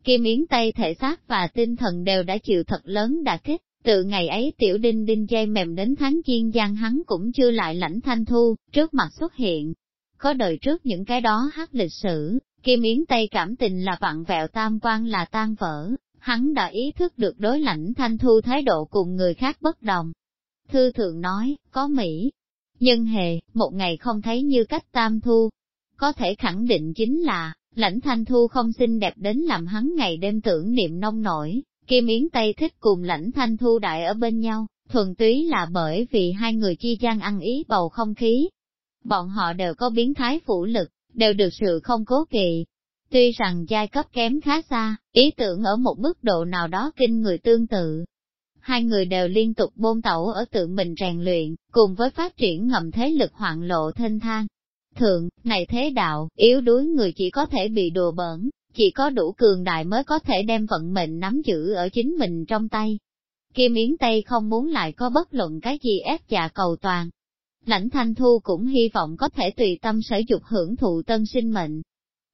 Kim Yến Tây thể xác và tinh thần đều đã chịu thật lớn đả kích, từ ngày ấy tiểu đinh đinh dây mềm đến tháng chiên giang hắn cũng chưa lại lãnh thanh thu, trước mặt xuất hiện. Có đời trước những cái đó hát lịch sử, Kim Yến Tây cảm tình là vặn vẹo tam quan là tan vỡ, hắn đã ý thức được đối lãnh thanh thu thái độ cùng người khác bất đồng. Thư thượng nói, có Mỹ, nhân hề, một ngày không thấy như cách tam thu, có thể khẳng định chính là, lãnh thanh thu không xinh đẹp đến làm hắn ngày đêm tưởng niệm nông nổi, Kim Yến Tây thích cùng lãnh thanh thu đại ở bên nhau, thuần túy là bởi vì hai người chi gian ăn ý bầu không khí. Bọn họ đều có biến thái phủ lực, đều được sự không cố kỵ. Tuy rằng giai cấp kém khá xa, ý tưởng ở một mức độ nào đó kinh người tương tự. Hai người đều liên tục bôn tẩu ở tự mình rèn luyện, cùng với phát triển ngầm thế lực hoạn lộ thênh thang, Thượng, này thế đạo, yếu đuối người chỉ có thể bị đùa bỡn, chỉ có đủ cường đại mới có thể đem vận mệnh nắm giữ ở chính mình trong tay. Kim Yến Tây không muốn lại có bất luận cái gì ép dạ cầu toàn. Lãnh Thanh Thu cũng hy vọng có thể tùy tâm sở dục hưởng thụ tân sinh mệnh.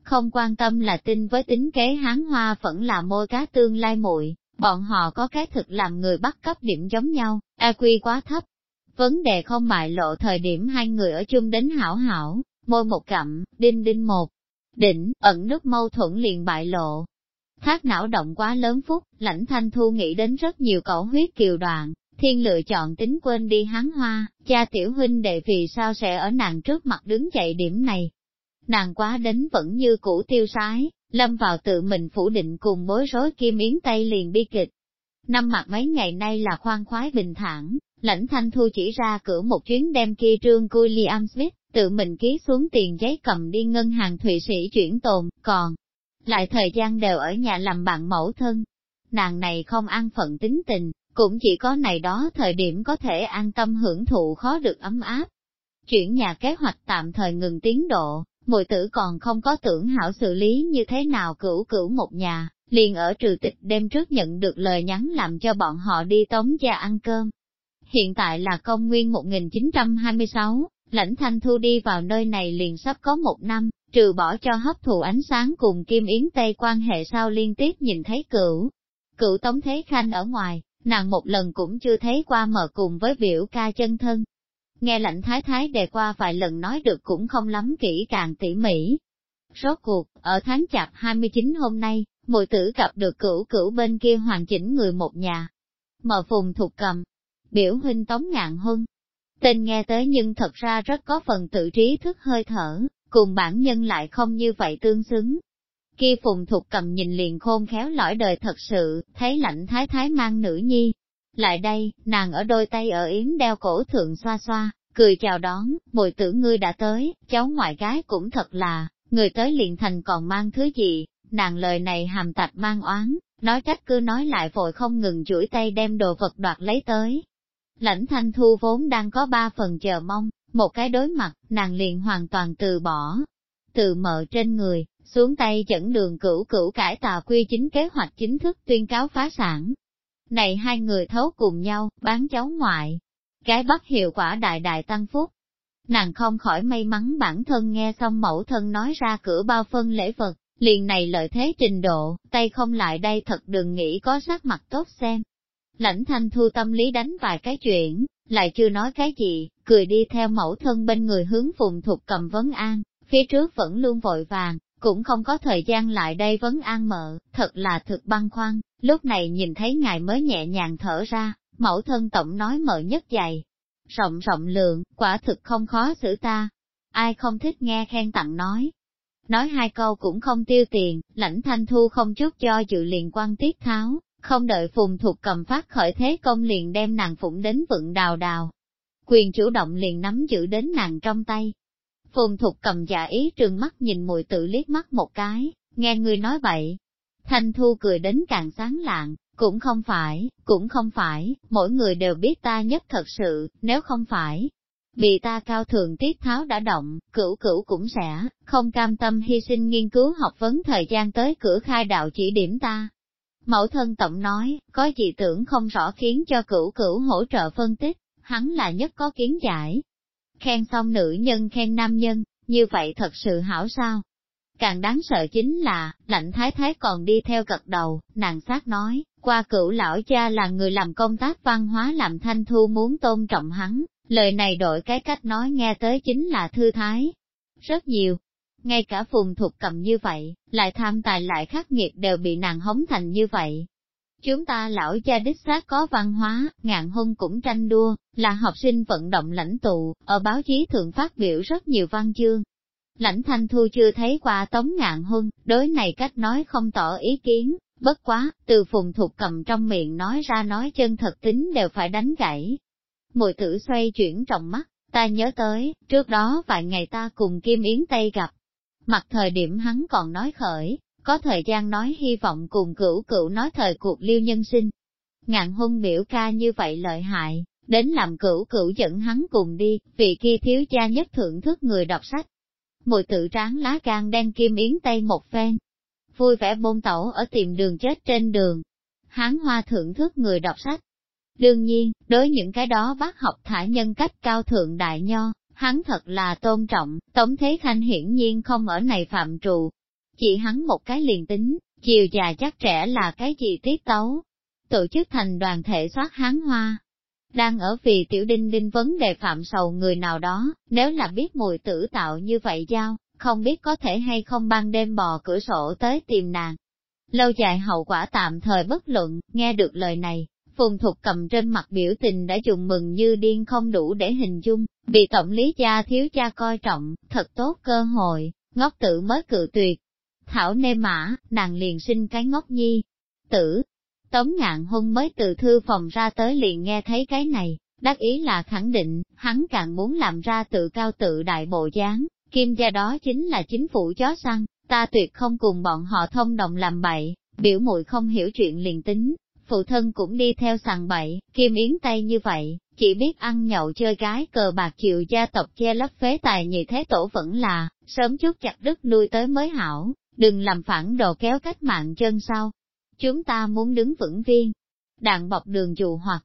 Không quan tâm là tin với tính kế hán hoa vẫn là môi cá tương lai muội bọn họ có cái thực làm người bắt cấp điểm giống nhau, a quy quá thấp. Vấn đề không bại lộ thời điểm hai người ở chung đến hảo hảo, môi một cặm, đinh đinh một, đỉnh, ẩn nước mâu thuẫn liền bại lộ. Thác não động quá lớn phút, lãnh thanh thu nghĩ đến rất nhiều cẩu huyết kiều đoạn, thiên lựa chọn tính quên đi hắn hoa, cha tiểu huynh đệ vì sao sẽ ở nàng trước mặt đứng dậy điểm này. Nàng quá đến vẫn như cũ tiêu sái, lâm vào tự mình phủ định cùng bối rối kim yến tây liền bi kịch. Năm mặt mấy ngày nay là khoan khoái bình thản, Lãnh Thanh Thu chỉ ra cửa một chuyến đem kia trương William Smith, tự mình ký xuống tiền giấy cầm đi ngân hàng Thụy Sĩ chuyển tồn, còn lại thời gian đều ở nhà làm bạn mẫu thân. Nàng này không ăn phận tính tình, cũng chỉ có này đó thời điểm có thể an tâm hưởng thụ khó được ấm áp. Chuyển nhà kế hoạch tạm thời ngừng tiến độ, mùi tử còn không có tưởng hảo xử lý như thế nào cửu cửu một nhà, liền ở trừ tịch đêm trước nhận được lời nhắn làm cho bọn họ đi tống gia ăn cơm. Hiện tại là công nguyên 1926, lãnh thanh thu đi vào nơi này liền sắp có một năm, trừ bỏ cho hấp thụ ánh sáng cùng Kim Yến Tây quan hệ sao liên tiếp nhìn thấy cửu. Cửu Tống Thế Khanh ở ngoài, nàng một lần cũng chưa thấy qua mở cùng với biểu ca chân thân. Nghe lạnh thái thái đề qua vài lần nói được cũng không lắm kỹ càng tỉ mỉ. Rốt cuộc, ở tháng chạp 29 hôm nay, mùi tử gặp được cửu cửu bên kia hoàn chỉnh người một nhà. mở phùng thuộc cầm, biểu huynh tống ngạn huân. Tên nghe tới nhưng thật ra rất có phần tự trí thức hơi thở, cùng bản nhân lại không như vậy tương xứng. Kia phùng thục cầm nhìn liền khôn khéo lõi đời thật sự, thấy lạnh thái thái mang nữ nhi. Lại đây, nàng ở đôi tay ở yếm đeo cổ thượng xoa xoa, cười chào đón, bồi tử ngươi đã tới, cháu ngoại gái cũng thật là, người tới liền thành còn mang thứ gì, nàng lời này hàm tạch mang oán, nói trách cứ nói lại vội không ngừng chuỗi tay đem đồ vật đoạt lấy tới. Lãnh thanh thu vốn đang có ba phần chờ mong, một cái đối mặt, nàng liền hoàn toàn từ bỏ. Từ mợ trên người, xuống tay dẫn đường cửu cửu cải tà quy chính kế hoạch chính thức tuyên cáo phá sản. Này hai người thấu cùng nhau, bán cháu ngoại. Cái bắt hiệu quả đại đại tăng phúc. Nàng không khỏi may mắn bản thân nghe xong mẫu thân nói ra cửa bao phân lễ vật, liền này lợi thế trình độ, tay không lại đây thật đừng nghĩ có sắc mặt tốt xem. Lãnh thanh thu tâm lý đánh vài cái chuyện, lại chưa nói cái gì, cười đi theo mẫu thân bên người hướng phùng thục cầm vấn an, phía trước vẫn luôn vội vàng, cũng không có thời gian lại đây vấn an mợ, thật là thực băng khoăn, lúc này nhìn thấy ngài mới nhẹ nhàng thở ra, mẫu thân tổng nói mợ nhất dày, rộng rộng lượng, quả thực không khó xử ta, ai không thích nghe khen tặng nói. Nói hai câu cũng không tiêu tiền, lãnh thanh thu không chút cho dự liền quan tiết tháo, không đợi phùng thuộc cầm phát khởi thế công liền đem nàng phụng đến vựng đào đào. Quyền chủ động liền nắm giữ đến nàng trong tay. Phùng thục cầm giả ý trường mắt nhìn mùi tự liếc mắt một cái, nghe người nói vậy. Thanh Thu cười đến càng sáng lạng, cũng không phải, cũng không phải, mỗi người đều biết ta nhất thật sự, nếu không phải. Vì ta cao thường tiết tháo đã động, cửu cửu cũng sẽ, không cam tâm hy sinh nghiên cứu học vấn thời gian tới cửa khai đạo chỉ điểm ta, Mẫu thân tổng nói, có gì tưởng không rõ khiến cho cửu cửu hỗ trợ phân tích, hắn là nhất có kiến giải. Khen xong nữ nhân khen nam nhân, như vậy thật sự hảo sao? Càng đáng sợ chính là, lạnh thái thái còn đi theo cật đầu, nàng sát nói, qua cửu lão cha là người làm công tác văn hóa làm thanh thu muốn tôn trọng hắn, lời này đổi cái cách nói nghe tới chính là thư thái. Rất nhiều, ngay cả phùng thuộc cầm như vậy, lại tham tài lại khắc nghiệt đều bị nàng hống thành như vậy. Chúng ta lão cha đích xác có văn hóa, ngạn hôn cũng tranh đua, là học sinh vận động lãnh tụ, ở báo chí thường phát biểu rất nhiều văn chương. Lãnh thanh thu chưa thấy qua tống ngạn hôn, đối này cách nói không tỏ ý kiến, bất quá, từ phùng thuộc cầm trong miệng nói ra nói chân thật tính đều phải đánh gãy. Mùi tử xoay chuyển trong mắt, ta nhớ tới, trước đó vài ngày ta cùng Kim Yến Tây gặp, Mặt thời điểm hắn còn nói khởi, có thời gian nói hy vọng cùng cửu cửu nói thời cuộc liêu nhân sinh. Ngạn hung biểu ca như vậy lợi hại, đến làm cửu cửu dẫn hắn cùng đi, vì kia thiếu gia nhất thưởng thức người đọc sách. Mùi tự tráng lá gan đen kim yến tây một phen. Vui vẻ bôn tẩu ở tìm đường chết trên đường. Hán hoa thưởng thức người đọc sách. Đương nhiên, đối những cái đó bác học thả nhân cách cao thượng đại nho, hắn thật là tôn trọng, Tống Thế Khanh hiển nhiên không ở này phạm trụ. Chỉ hắn một cái liền tính, chiều già chắc trẻ là cái gì tiết tấu. Tổ chức thành đoàn thể soát hán hoa. Đang ở vì tiểu đinh đinh vấn đề phạm sầu người nào đó, nếu là biết mùi tử tạo như vậy giao, không biết có thể hay không ban đêm bò cửa sổ tới tìm nàng. Lâu dài hậu quả tạm thời bất luận, nghe được lời này, Phùng Thục cầm trên mặt biểu tình đã dùng mừng như điên không đủ để hình dung, bị tổng lý gia thiếu cha coi trọng, thật tốt cơ hội, ngốc tử mới cự tuyệt. Thảo nê mã, nàng liền sinh cái ngốc nhi. Tử, tống ngạn hôn mới từ thư phòng ra tới liền nghe thấy cái này, Đắc ý là khẳng định, hắn càng muốn làm ra tự cao tự đại bộ dáng, kim gia đó chính là chính phủ chó săn, ta tuyệt không cùng bọn họ thông đồng làm bậy, biểu muội không hiểu chuyện liền tính, phụ thân cũng đi theo sàn bậy, kim yến tay như vậy, chỉ biết ăn nhậu chơi gái cờ bạc chịu gia tộc che lấp phế tài như thế tổ vẫn là, sớm chút chặt đứt nuôi tới mới hảo, đừng làm phản đồ kéo cách mạng chân sau. Chúng ta muốn đứng vững viên, đạn bọc đường dù hoặc,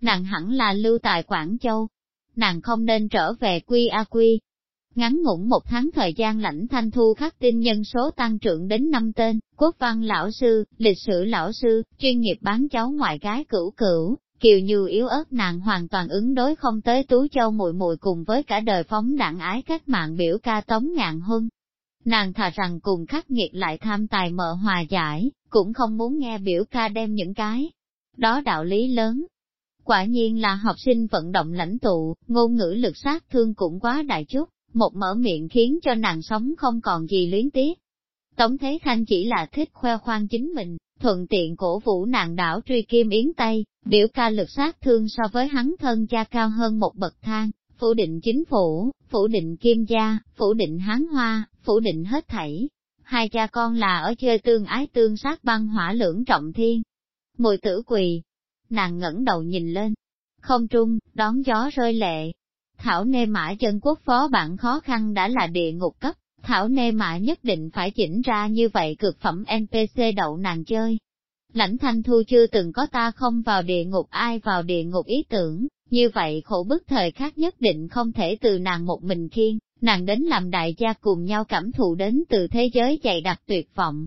nàng hẳn là lưu tại Quảng Châu, nàng không nên trở về quy a quy. Ngắn ngủn một tháng thời gian lãnh thanh thu khắc tin nhân số tăng trưởng đến năm tên, quốc văn lão sư, lịch sử lão sư, chuyên nghiệp bán cháu ngoại gái cửu cửu, kiều như yếu ớt nàng hoàn toàn ứng đối không tới tú châu mùi mùi cùng với cả đời phóng đảng ái cách mạng biểu ca tống ngạn huân. Nàng thà rằng cùng khắc nghiệt lại tham tài mở hòa giải, cũng không muốn nghe biểu ca đem những cái. Đó đạo lý lớn, Quả nhiên là học sinh vận động lãnh tụ, ngôn ngữ lực sát thương cũng quá đại chút, một mở miệng khiến cho nàng sống không còn gì luyến tiếc. Tống Thế Khanh chỉ là thích khoe khoang chính mình, thuận tiện cổ vũ nàng đảo truy kim yến Tây, biểu ca lực sát thương so với hắn thân cha cao hơn một bậc thang, phủ định chính phủ, phủ định kim gia, phủ định hán hoa, phủ định hết thảy. Hai cha con là ở chơi tương ái tương sát băng hỏa lưỡng trọng thiên. Mùi tử quỳ, nàng ngẩng đầu nhìn lên, không trung, đón gió rơi lệ. Thảo nê mã chân quốc phó bản khó khăn đã là địa ngục cấp, Thảo nê mã nhất định phải chỉnh ra như vậy cực phẩm NPC đậu nàng chơi. Lãnh thanh thu chưa từng có ta không vào địa ngục ai vào địa ngục ý tưởng, như vậy khổ bức thời khắc nhất định không thể từ nàng một mình khiên, nàng đến làm đại gia cùng nhau cảm thụ đến từ thế giới dày đặc tuyệt vọng.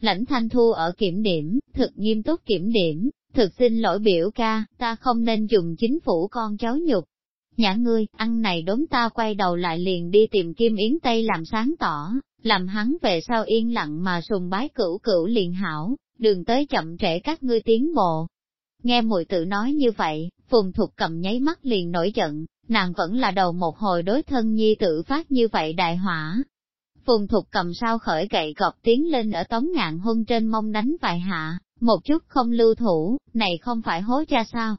Lãnh thanh thu ở kiểm điểm, thực nghiêm túc kiểm điểm, Thực xin lỗi biểu ca, ta không nên dùng chính phủ con cháu nhục. Nhã ngươi, ăn này đốn ta quay đầu lại liền đi tìm Kim Yến Tây làm sáng tỏ, làm hắn về sau yên lặng mà sùng bái cửu cửu liền hảo, đường tới chậm trễ các ngươi tiến bộ. Nghe mùi tự nói như vậy, phùng thục cầm nháy mắt liền nổi giận, nàng vẫn là đầu một hồi đối thân nhi tự phát như vậy đại hỏa. Phùng thục cầm sao khởi gậy gọc tiến lên ở tống ngạn huân trên mông đánh vài hạ, một chút không lưu thủ, này không phải hố cha sao?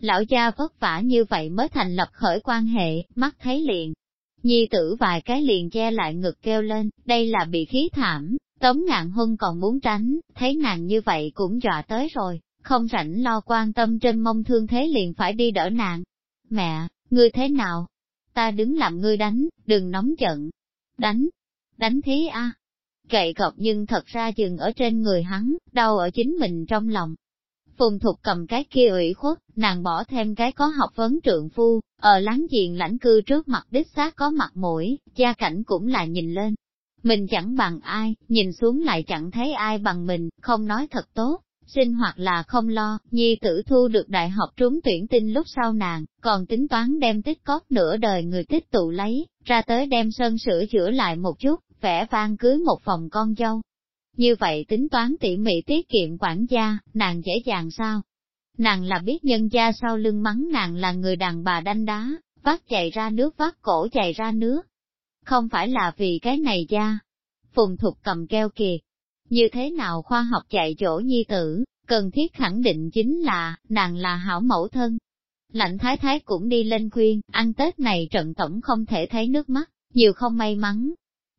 Lão cha vất vả như vậy mới thành lập khởi quan hệ, mắt thấy liền. Nhi tử vài cái liền che lại ngực kêu lên, đây là bị khí thảm, tống ngạn huân còn muốn tránh, thấy nàng như vậy cũng dọa tới rồi, không rảnh lo quan tâm trên mông thương thế liền phải đi đỡ nàng. Mẹ, ngươi thế nào? Ta đứng làm ngươi đánh, đừng nóng giận. Đánh, đánh thế a Gậy gọc nhưng thật ra dừng ở trên người hắn, đau ở chính mình trong lòng. Phùng thục cầm cái kia ủy khuất, nàng bỏ thêm cái có học vấn trượng phu, ở láng giềng lãnh cư trước mặt đích xác có mặt mũi, gia cảnh cũng là nhìn lên. Mình chẳng bằng ai, nhìn xuống lại chẳng thấy ai bằng mình, không nói thật tốt, sinh hoạt là không lo, nhi tử thu được đại học trúng tuyển tin lúc sau nàng, còn tính toán đem tích cóp nửa đời người tích tụ lấy, ra tới đem sân sửa chữa lại một chút, vẽ vang cưới một phòng con dâu. Như vậy tính toán tỉ mỉ tiết kiệm quản gia, nàng dễ dàng sao? Nàng là biết nhân gia sau lưng mắng nàng là người đàn bà đanh đá, vắt chạy ra nước vắt cổ chạy ra nước. Không phải là vì cái này gia. Phùng thục cầm keo kiệt. Như thế nào khoa học chạy chỗ nhi tử, cần thiết khẳng định chính là, nàng là hảo mẫu thân. Lạnh thái thái cũng đi lên khuyên, ăn Tết này trận tổng không thể thấy nước mắt, nhiều không may mắn,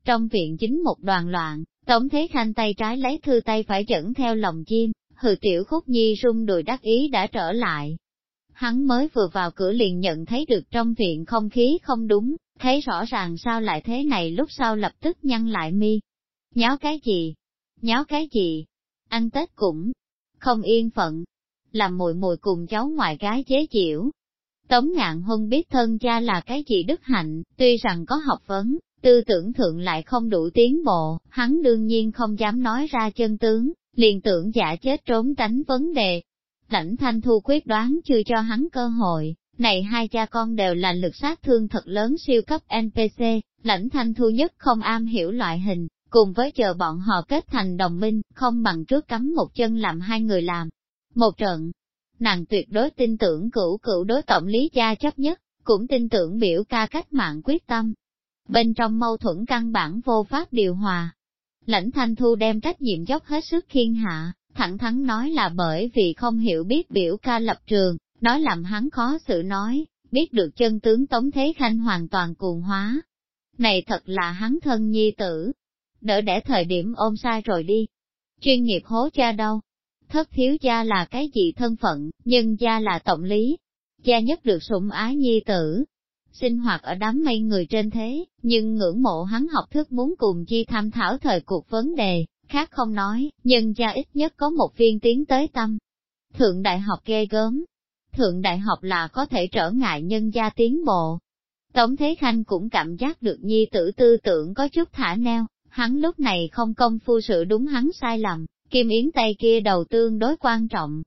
trong viện chính một đoàn loạn, Tống Thế Khanh tay trái lấy thư tay phải dẫn theo lòng chim, hừ tiểu khúc nhi rung đùi đắc ý đã trở lại. Hắn mới vừa vào cửa liền nhận thấy được trong viện không khí không đúng, thấy rõ ràng sao lại thế này lúc sau lập tức nhăn lại mi. Nháo cái gì? Nháo cái gì? Ăn Tết cũng không yên phận. Làm mùi mùi cùng cháu ngoại gái chế chịu. Tống ngạn huân biết thân cha là cái gì đức hạnh, tuy rằng có học vấn, tư tưởng thượng lại không đủ tiến bộ, hắn đương nhiên không dám nói ra chân tướng, liền tưởng giả chết trốn tránh vấn đề. Lãnh thanh thu quyết đoán chưa cho hắn cơ hội, này hai cha con đều là lực sát thương thật lớn siêu cấp NPC, lãnh thanh thu nhất không am hiểu loại hình, cùng với chờ bọn họ kết thành đồng minh, không bằng trước cắm một chân làm hai người làm. Một trận, nàng tuyệt đối tin tưởng cửu cửu đối tổng lý cha chấp nhất, cũng tin tưởng biểu ca cách mạng quyết tâm, bên trong mâu thuẫn căn bản vô pháp điều hòa. Lãnh Thanh Thu đem trách nhiệm dốc hết sức khiên hạ, thẳng thắn nói là bởi vì không hiểu biết biểu ca lập trường, nói làm hắn khó xử nói, biết được chân tướng Tống Thế Khanh hoàn toàn cuồng hóa. Này thật là hắn thân nhi tử, đỡ để thời điểm ôm sai rồi đi. Chuyên nghiệp hố cha đâu? Thất thiếu gia là cái gì thân phận, nhưng gia là tổng lý. Gia nhất được sủng ái nhi tử. Sinh hoạt ở đám mây người trên thế, nhưng ngưỡng mộ hắn học thức muốn cùng chi tham thảo thời cuộc vấn đề, khác không nói, nhưng gia ít nhất có một viên tiến tới tâm. Thượng đại học ghê gớm. Thượng đại học là có thể trở ngại nhân gia tiến bộ. Tống Thế Khanh cũng cảm giác được nhi tử tư tưởng có chút thả neo, hắn lúc này không công phu sự đúng hắn sai lầm, Kim Yến tay kia đầu tương đối quan trọng.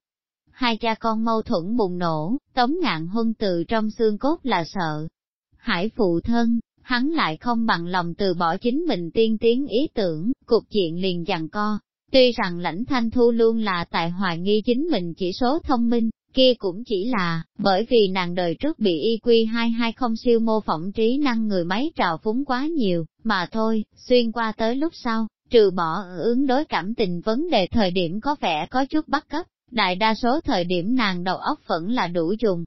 Hai cha con mâu thuẫn bùng nổ, tống ngạn huân từ trong xương cốt là sợ. Hải phụ thân, hắn lại không bằng lòng từ bỏ chính mình tiên tiến ý tưởng, cục diện liền dằn co. Tuy rằng lãnh thanh thu luôn là tại hoài nghi chính mình chỉ số thông minh, kia cũng chỉ là, bởi vì nàng đời trước bị y quy 220 siêu mô phỏng trí năng người máy trào phúng quá nhiều, mà thôi, xuyên qua tới lúc sau, trừ bỏ ứng đối cảm tình vấn đề thời điểm có vẻ có chút bắt cấp, đại đa số thời điểm nàng đầu óc vẫn là đủ dùng.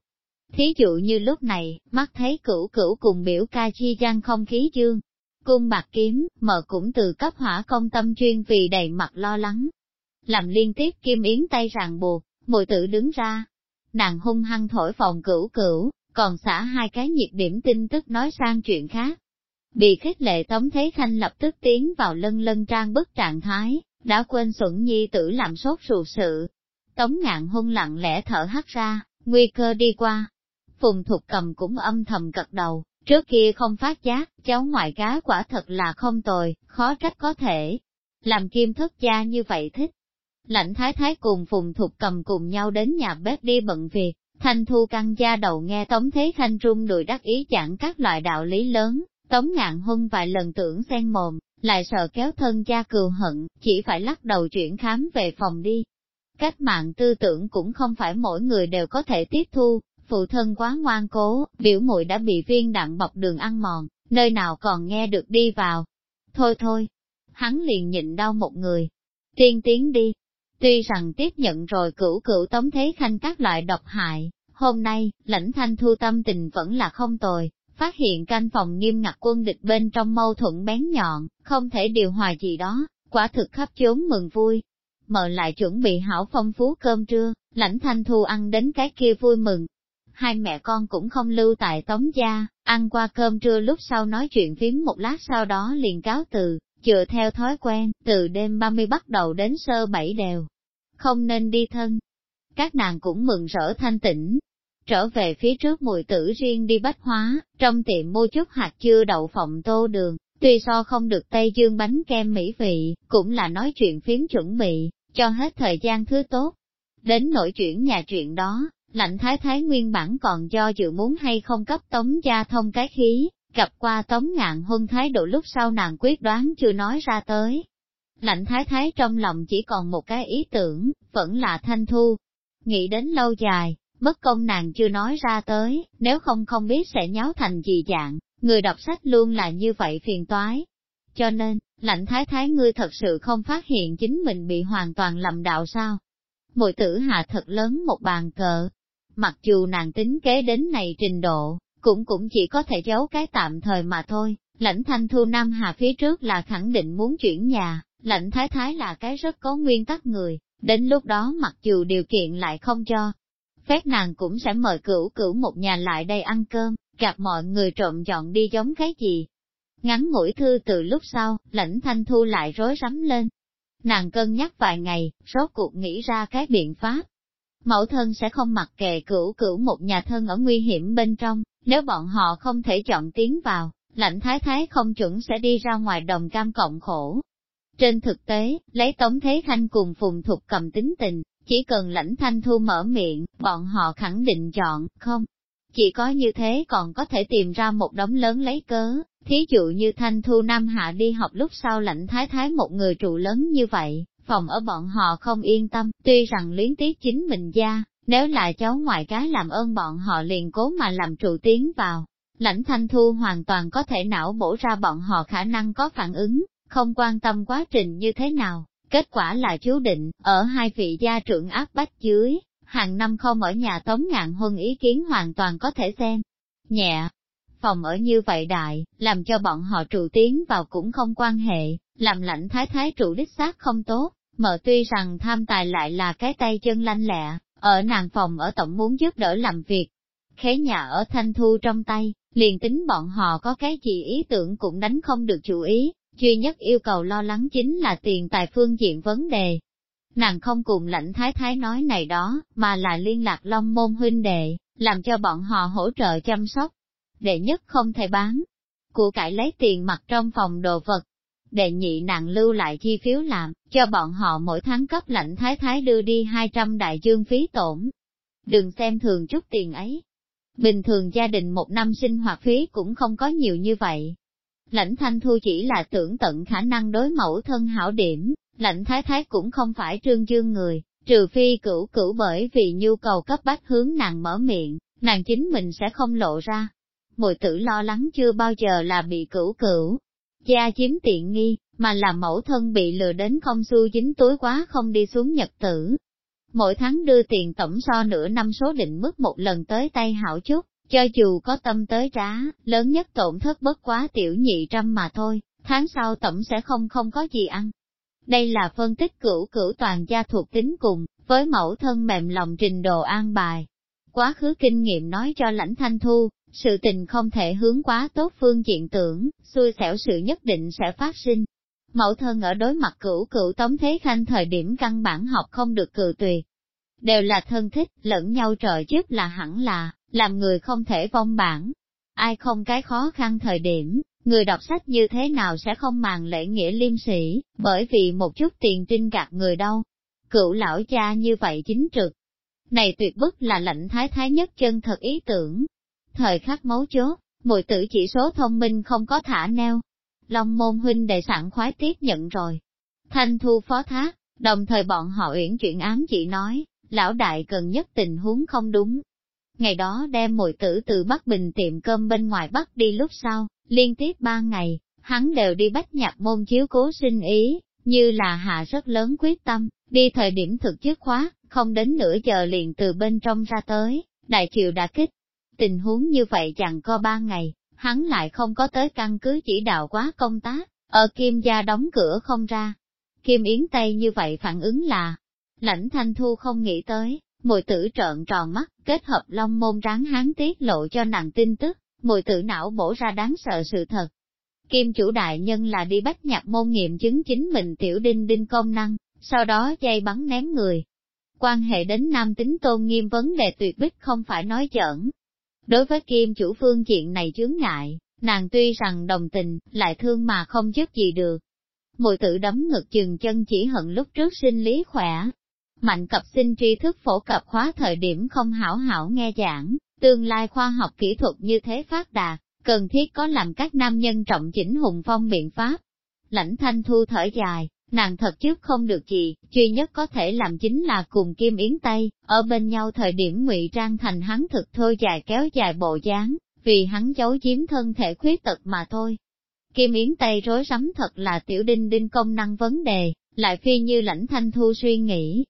Thí dụ như lúc này, mắt thấy cửu cửu cùng biểu ca chi gian không khí dương. Cung bạc kiếm, mở cũng từ cấp hỏa công tâm chuyên vì đầy mặt lo lắng. Làm liên tiếp kim yến tay ràng buộc, mùi tử đứng ra, nàng hung hăng thổi phòng cửu cửu, còn xả hai cái nhiệt điểm tin tức nói sang chuyện khác. Bị khích lệ Tống Thế Khanh lập tức tiến vào lân lân trang bức trạng thái, đã quên xuẩn nhi tử làm sốt ruột sự. Tống ngạn hung lặng lẽ thở hắt ra, nguy cơ đi qua. Phùng Thục cầm cũng âm thầm gật đầu, trước kia không phát giác, cháu ngoại cá quả thật là không tồi, khó trách có thể. Làm kim thất gia như vậy thích, Lãnh thái thái cùng phùng thục cầm cùng nhau đến nhà bếp đi bận việc, thanh thu căng gia đầu nghe Tống Thế Khanh rung đùi đắc ý chẳng các loại đạo lý lớn, Tống ngạn huân vài lần tưởng xen mồm, lại sợ kéo thân cha cừu hận, chỉ phải lắc đầu chuyển khám về phòng đi. Cách mạng tư tưởng cũng không phải mỗi người đều có thể tiếp thu, phụ thân quá ngoan cố, biểu muội đã bị viên đạn bọc đường ăn mòn, nơi nào còn nghe được đi vào. Thôi thôi, hắn liền nhịn đau một người. Tiên tiến đi, Tuy rằng tiếp nhận rồi cửu cửu tống thế khanh các loại độc hại, hôm nay, lãnh thanh thu tâm tình vẫn là không tồi, phát hiện canh phòng nghiêm ngặt quân địch bên trong mâu thuẫn bén nhọn, không thể điều hòa gì đó, quả thực khắp chốn mừng vui. Mợ lại chuẩn bị hảo phong phú cơm trưa, lãnh thanh thu ăn đến cái kia vui mừng. Hai mẹ con cũng không lưu tại tống gia, ăn qua cơm trưa lúc sau nói chuyện phím một lát sau đó liền cáo từ, Dựa theo thói quen, từ đêm 30 bắt đầu đến sơ bảy đều, không nên đi thân. Các nàng cũng mừng rỡ thanh tĩnh. Trở về phía trước mùi tử riêng đi bách hóa, trong tiệm mua chút hạt chưa đậu phộng tô đường, tuy so không được Tây Dương bánh kem mỹ vị, cũng là nói chuyện phiếm chuẩn bị, cho hết thời gian thứ tốt. Đến nội chuyển nhà chuyện đó, lạnh thái thái nguyên bản còn do dự muốn hay không cấp tống gia thông cái khí, Gặp qua tống ngạn huân thái độ lúc sau nàng quyết đoán chưa nói ra tới. Lạnh thái thái trong lòng chỉ còn một cái ý tưởng, vẫn là thanh thu. Nghĩ đến lâu dài, bất công nàng chưa nói ra tới, nếu không không biết sẽ nháo thành gì dạng, người đọc sách luôn là như vậy phiền toái. Cho nên, lạnh thái thái ngươi thật sự không phát hiện chính mình bị hoàn toàn lầm đạo sao. Mội tử hạ thật lớn một bàn cờ. Mặc dù nàng tính kế đến này trình độ, cũng cũng chỉ có thể giấu cái tạm thời mà thôi. Lãnh thanh thu Nam Hà phía trước là khẳng định muốn chuyển nhà, lãnh thái thái là cái rất có nguyên tắc người, đến lúc đó mặc dù điều kiện lại không cho. Phép nàng cũng sẽ mời cửu cửu một nhà lại đây ăn cơm, gặp mọi người trộm dọn đi giống cái gì. Ngắn ngủi thư từ lúc sau, lãnh thanh thu lại rối rắm lên. Nàng cân nhắc vài ngày, rốt cuộc nghĩ ra cái biện pháp, mẫu thân sẽ không mặc kệ cửu cửu một nhà thân ở nguy hiểm bên trong, nếu bọn họ không thể chọn tiến vào, lãnh thái thái không chuẩn sẽ đi ra ngoài đồng cam cộng khổ. Trên thực tế, lấy Tống Thế Khanh cùng Phùng Thục cầm tính tình, chỉ cần lãnh thanh thu mở miệng, bọn họ khẳng định chọn, không. Chỉ có như thế còn có thể tìm ra một đống lớn lấy cớ, thí dụ như thanh thu Nam Hạ đi học lúc sau lãnh thái thái một người trụ lớn như vậy, phòng ở bọn họ không yên tâm, tuy rằng luyến tiếc chính mình gia, nếu là cháu ngoại cái làm ơn bọn họ liền cố mà làm trụ tiến vào. Lãnh thanh thu hoàn toàn có thể não bổ ra bọn họ khả năng có phản ứng, không quan tâm quá trình như thế nào. Kết quả là chú định, ở hai vị gia trưởng áp bách dưới, hàng năm không ở nhà tống ngạn huân ý kiến hoàn toàn có thể xem. Nhẹ, phòng ở như vậy đại, làm cho bọn họ trụ tiến vào cũng không quan hệ, làm lãnh thái thái trụ đích xác không tốt, mở tuy rằng tham tài lại là cái tay chân lanh lẹ, ở nàng phòng ở tổng muốn giúp đỡ làm việc. Khế nhà ở thanh thu trong tay, liền tính bọn họ có cái gì ý tưởng cũng đánh không được chủ ý, duy nhất yêu cầu lo lắng chính là tiền tài phương diện vấn đề. Nàng không cùng lãnh thái thái nói này đó, mà là liên lạc long môn huynh đệ, làm cho bọn họ hỗ trợ chăm sóc. Đệ nhất không thể bán, của cải lấy tiền mặt trong phòng đồ vật. Đệ nhị nàng lưu lại chi phiếu làm, cho bọn họ mỗi tháng cấp lãnh thái thái đưa đi 200 đại dương phí tổn. Đừng xem thường chút tiền ấy. Bình thường gia đình một năm sinh hoạt phí cũng không có nhiều như vậy, Lãnh thanh thu chỉ là tưởng tận khả năng đối mẫu thân hảo điểm, lãnh thái thái cũng không phải trương dương người, trừ phi cửu cửu bởi vì nhu cầu cấp bách hướng nàng mở miệng, nàng chính mình sẽ không lộ ra. Mùi tử lo lắng chưa bao giờ là bị cửu cửu, gia chiếm tiện nghi, mà là mẫu thân bị lừa đến không xu dính túi quá không đi xuống nhật tử. Mỗi tháng đưa tiền tổng so nửa năm số định mức một lần tới tay hảo chút, cho dù có tâm tới trá, lớn nhất tổn thất bất quá tiểu nhị trăm mà thôi, tháng sau tổng sẽ không không có gì ăn. Đây là phân tích cửu cửu toàn gia thuộc tính cùng, với mẫu thân mềm lòng trình độ an bài. Quá khứ kinh nghiệm nói cho lãnh thanh thu, sự tình không thể hướng quá tốt phương diện tưởng, xui xẻo sự nhất định sẽ phát sinh. Mẫu thân ở đối mặt cửu cửu tống thế khanh thời điểm căn bản học không được cự tùy, Đều là thân thích, lẫn nhau trợ giúp là hẳn là, làm người không thể vong bản. Ai không cái khó khăn thời điểm, người đọc sách như thế nào sẽ không màng lễ nghĩa liêm sĩ, bởi vì một chút tiền trinh gạt người đâu. Cựu lão cha như vậy chính trực. Này tuyệt bức là lãnh thái thái nhất chân thật ý tưởng. Thời khắc mấu chốt, mùi tử chỉ số thông minh không có thả neo. Long môn huynh đệ sẵn khoái tiếp nhận rồi. Thanh thu phó thác, đồng thời bọn họ uyển chuyện ám chỉ nói, lão đại cần nhất tình huống không đúng, Ngày đó đem mùi tử từ Bắc Bình tiệm cơm bên ngoài bắt đi lúc sau, liên tiếp ba ngày, hắn đều đi bách nhập môn chiếu cố sinh ý, như là hạ rất lớn quyết tâm, đi thời điểm thực chất khóa, không đến nửa giờ liền từ bên trong ra tới, đại triều đã kích. Tình huống như vậy chẳng có ba ngày, hắn lại không có tới căn cứ chỉ đạo quá công tác, ở Kim gia đóng cửa không ra. Kim Yến Tây như vậy phản ứng là, lãnh thanh thu không nghĩ tới, mùi tử trợn tròn mắt, kết hợp long môn ráng hán tiết lộ cho nàng tin tức, mùi tử não bổ ra đáng sợ sự thật. Kim chủ đại nhân là đi bắt nhập môn nghiệm chứng chính mình tiểu đinh đinh công năng, sau đó dây bắn ném người. Quan hệ đến nam tính tôn nghiêm vấn đề tuyệt bích không phải nói giỡn. Đối với kim chủ phương diện này chướng ngại, nàng tuy rằng đồng tình, lại thương mà không giúp gì được. Mùi tử đấm ngực chừng chân chỉ hận lúc trước sinh lý khỏe, Mạnh cập sinh tri thức phổ cập khóa thời điểm không hảo hảo nghe giảng, tương lai khoa học kỹ thuật như thế phát đạt, cần thiết có làm các nam nhân trọng chỉnh hùng phong biện pháp. Lãnh thanh thu thở dài, nàng thật trước không được gì, duy nhất có thể làm chính là cùng Kim Yến Tây, ở bên nhau thời điểm ngụy trang thành hắn thực thôi dài kéo dài bộ dáng, vì hắn giấu chiếm thân thể khuyết tật mà thôi. Kim Yến Tây rối rắm thật là tiểu đinh đinh công năng vấn đề, lại phi như lãnh thanh thu suy nghĩ,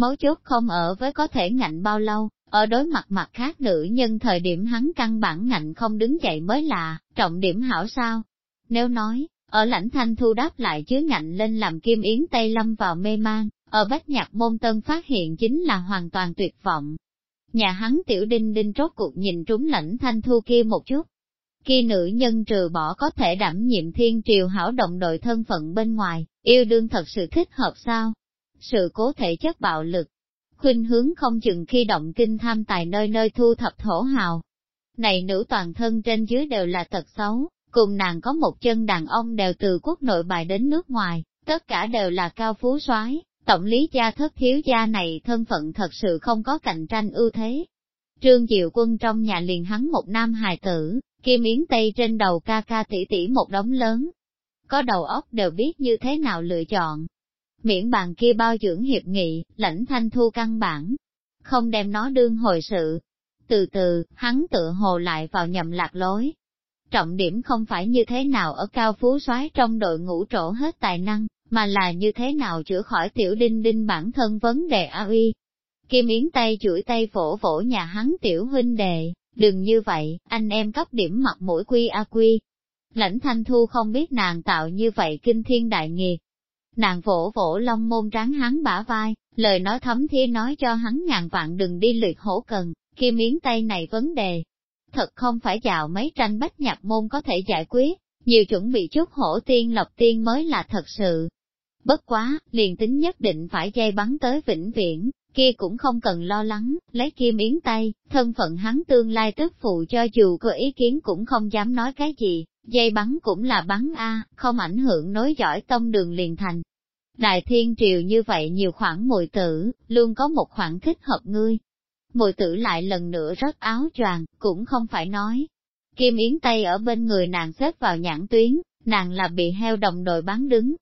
Mấu chốt không ở với có thể ngạnh bao lâu, ở đối mặt mặt khác nữ nhân thời điểm hắn căn bản ngạnh không đứng dậy mới là, trọng điểm hảo sao. Nếu nói, ở lãnh thanh thu đáp lại chứa ngạnh lên làm kim yến Tây Lâm vào mê man, ở bách nhạc môn tân phát hiện chính là hoàn toàn tuyệt vọng. Nhà hắn tiểu đinh đinh rốt cuộc nhìn trúng lãnh thanh thu kia một chút. Khi nữ nhân trừ bỏ có thể đảm nhiệm thiên triều hảo động đội thân phận bên ngoài, yêu đương thật sự thích hợp sao? Sự cố thể chất bạo lực, khuynh hướng không chừng khi động kinh tham tài nơi nơi thu thập thổ hào. Này nữ toàn thân trên dưới đều là tật xấu, cùng nàng có một chân đàn ông đều từ quốc nội bài đến nước ngoài, tất cả đều là cao phú soái tổng lý gia thất thiếu gia này thân phận thật sự không có cạnh tranh ưu thế. Trương Diệu Quân trong nhà liền hắn một nam hài tử, kim yến tây trên đầu ca ca tỷ tỷ một đống lớn. Có đầu óc đều biết như thế nào lựa chọn, miễn bàn kia bao dưỡng hiệp nghị, lãnh thanh thu căn bản, không đem nó đương hồi sự. Từ từ, hắn tự hồ lại vào nhầm lạc lối. Trọng điểm không phải như thế nào ở cao phú soái trong đội ngũ trổ hết tài năng, mà là như thế nào chữa khỏi tiểu đinh đinh bản thân vấn đề a uy. Kim Yến Tây chuỗi tay phổ phổ nhà hắn tiểu huynh đệ, đừng như vậy, anh em cấp điểm mặt mũi quy a quy. Lãnh thanh thu không biết nàng tạo như vậy kinh thiên đại nghiệt. Nàng vỗ vỗ long môn tráng hắn bả vai, lời nói thấm thía nói cho hắn ngàn vạn đừng đi luyện hổ cần, Kim miếng Tây này vấn đề. Thật không phải dạo mấy tranh bách nhạc môn có thể giải quyết, nhiều chuẩn bị chút hổ tiên lộc tiên mới là thật sự. Bất quá, liền tính nhất định phải dây bắn tới vĩnh viễn, kia cũng không cần lo lắng, lấy kim miếng tay, thân phận hắn tương lai tức phụ cho dù có ý kiến cũng không dám nói cái gì, dây bắn cũng là bắn A, không ảnh hưởng nối dõi tông đường liền thành. Đại thiên triều như vậy nhiều khoảng mùi tử, luôn có một khoảng thích hợp ngươi. Mùi tử lại lần nữa rất áo choàng, cũng không phải nói. Kim Yến Tây ở bên người nàng xếp vào nhãn tuyến, nàng là bị heo đồng đội bán đứng.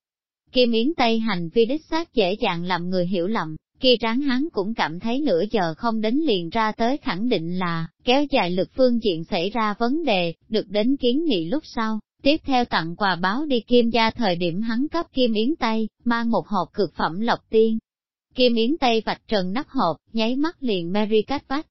Kim Yến Tây hành vi đích xác dễ dàng làm người hiểu lầm, Kia tráng hắn cũng cảm thấy nửa giờ không đến liền ra tới khẳng định là, kéo dài lực phương diện xảy ra vấn đề, được đến kiến nghị lúc sau. Tiếp theo tặng quà báo đi Kim gia thời điểm hắn cấp Kim Yến Tây, mang một hộp cực phẩm lộc tiên. Kim Yến Tây vạch trần nắp hộp, nháy mắt liền Mary cách vách.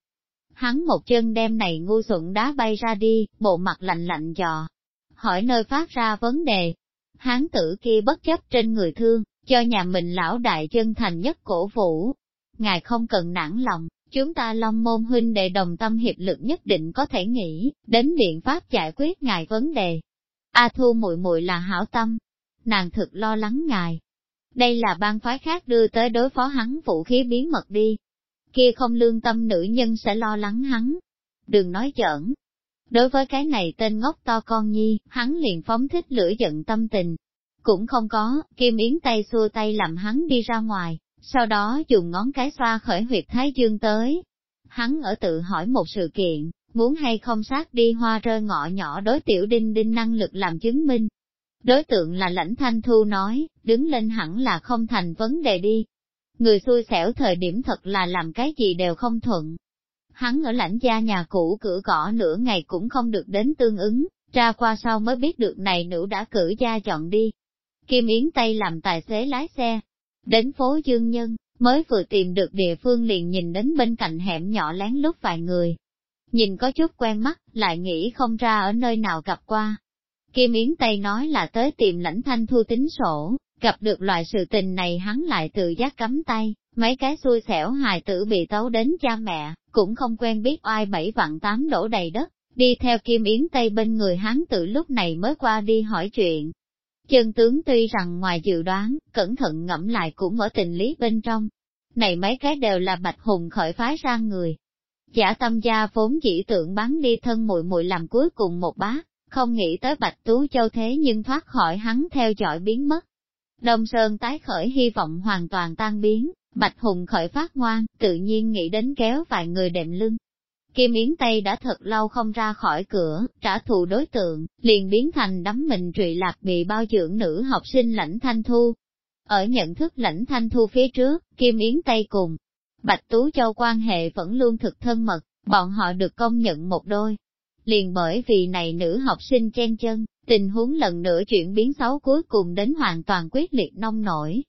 Hắn một chân đem này ngu xuẩn đá bay ra đi, bộ mặt lạnh lạnh dò. Hỏi nơi phát ra vấn đề. Hán tử kia bất chấp trên người thương, cho nhà mình lão đại chân thành nhất cổ vũ. Ngài không cần nản lòng, chúng ta long môn huynh đệ đồng tâm hiệp lực nhất định có thể nghĩ đến biện pháp giải quyết ngài vấn đề. A Thu muội muội là hảo tâm, nàng thực lo lắng ngài. Đây là ban phái khác đưa tới đối phó hắn vũ khí bí mật đi. Kia không lương tâm nữ nhân sẽ lo lắng hắn. Đừng nói giỡn. Đối với cái này tên ngốc to con nhi, hắn liền phóng thích lửa giận tâm tình, cũng không có, Kim Yến tay xua tay làm hắn đi ra ngoài, sau đó dùng ngón cái xoa khởi huyệt thái dương tới. Hắn ở tự hỏi một sự kiện, muốn hay không sát đi hoa rơi ngọ nhỏ đối tiểu đinh đinh năng lực làm chứng minh. Đối tượng là lãnh thanh thu nói, đứng lên hẳn là không thành vấn đề đi. Người xui xẻo thời điểm thật là làm cái gì đều không thuận. Hắn ở lãnh gia nhà cũ cửa gõ nửa ngày cũng không được đến tương ứng, ra qua sau mới biết được này nữ đã cử gia chọn đi, Kim Yến Tây làm tài xế lái xe, đến phố Dương Nhân, mới vừa tìm được địa phương liền nhìn đến bên cạnh hẻm nhỏ lén lút vài người. Nhìn có chút quen mắt, lại nghĩ không ra ở nơi nào gặp qua. Kim Yến Tây nói là tới tìm lãnh thanh thu tính sổ, gặp được loại sự tình này hắn lại tự giác cắm tay, mấy cái xui xẻo hài tử bị tấu đến cha mẹ, cũng không quen biết oai bảy vạn tám đổ đầy đất, đi theo Kim Yến Tây bên người hắn tự lúc này mới qua đi hỏi chuyện, Chân tướng tuy rằng ngoài dự đoán, cẩn thận ngẫm lại cũng ở tình lý bên trong. Này mấy cái đều là bạch hùng khởi phái ra người. Giả tâm gia vốn chỉ tưởng bán đi thân muội muội làm cuối cùng một bá, không nghĩ tới bạch tú châu thế nhưng thoát khỏi hắn theo dõi biến mất. Đông Sơn tái khởi hy vọng hoàn toàn tan biến, Bạch Hùng khởi phát ngoan, tự nhiên nghĩ đến kéo vài người đệm lưng. Kim Yến Tây đã thật lâu không ra khỏi cửa, trả thù đối tượng, liền biến thành đắm mình trụy lạc bị bao dưỡng nữ học sinh lãnh thanh thu. Ở nhận thức lãnh thanh thu phía trước, Kim Yến Tây cùng, Bạch Tú Châu quan hệ vẫn luôn thực thân mật, bọn họ được công nhận một đôi. Liền bởi vì này nữ học sinh chen chân, tình huống lần nữa chuyển biến xấu cuối cùng đến hoàn toàn quyết liệt nông nổi.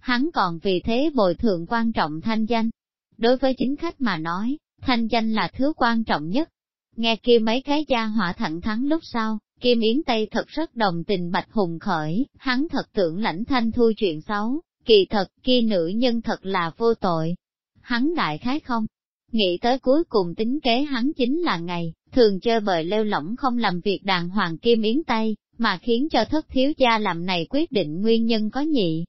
Hắn còn vì thế bồi thường quan trọng thanh danh. Đối với chính khách mà nói, thanh danh là thứ quan trọng nhất. Nghe kia mấy cái gia hỏa thẳng thắn lúc sau, Kim Yến Tây thật rất đồng tình Bạch Hùng khởi, hắn thật tưởng lãnh thanh thu chuyện xấu, kỳ thật kia nữ nhân thật là vô tội. Hắn đại khái không? Nghĩ tới cuối cùng tính kế hắn chính là ngày, thường chơi bời lêu lỏng không làm việc đàng hoàng Kim Yến Tây, mà khiến cho thất thiếu gia làm này quyết định nguyên nhân có nhị.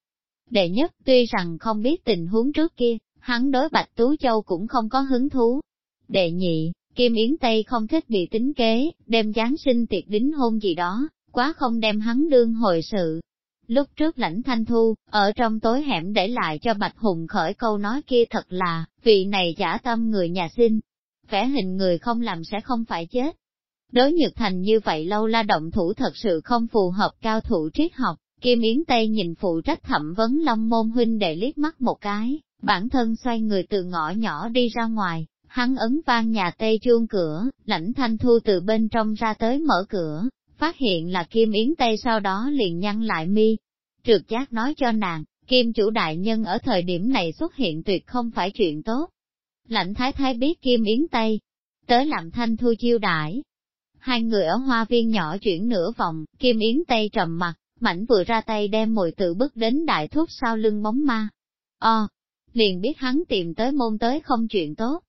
Đệ nhất tuy rằng không biết tình huống trước kia, hắn đối Bạch Tú Châu cũng không có hứng thú. Đệ nhị, Kim Yến Tây không thích bị tính kế, đem Giáng sinh tiệc đính hôn gì đó, quá không đem hắn đương hồi sự. Lúc trước lãnh thanh thu, ở trong tối hẻm để lại cho Bạch Hùng khởi câu nói kia thật là, vị này giả tâm người nhà sinh, vẽ hình người không làm sẽ không phải chết. Đối nhược thành như vậy lâu la động thủ thật sự không phù hợp cao thủ triết học, Kim Yến Tây nhìn phụ trách thẩm vấn Long Môn Huynh để liếc mắt một cái, bản thân xoay người từ ngõ nhỏ đi ra ngoài, hắn ấn vang nhà tây chuông cửa, lãnh thanh thu từ bên trong ra tới mở cửa, phát hiện là Kim Yến Tây sau đó liền nhăn lại mi. Trượt giác nói cho nàng, Kim chủ đại nhân ở thời điểm này xuất hiện tuyệt không phải chuyện tốt, Lãnh thái thái biết Kim Yến Tây, tới làm thanh thu chiêu đãi. Hai người ở hoa viên nhỏ chuyển nửa vòng, Kim Yến Tây trầm mặt, mảnh vừa ra tay đem mùi tự bước đến đại thuốc sau lưng bóng ma. O, liền biết hắn tìm tới môn tới không chuyện tốt.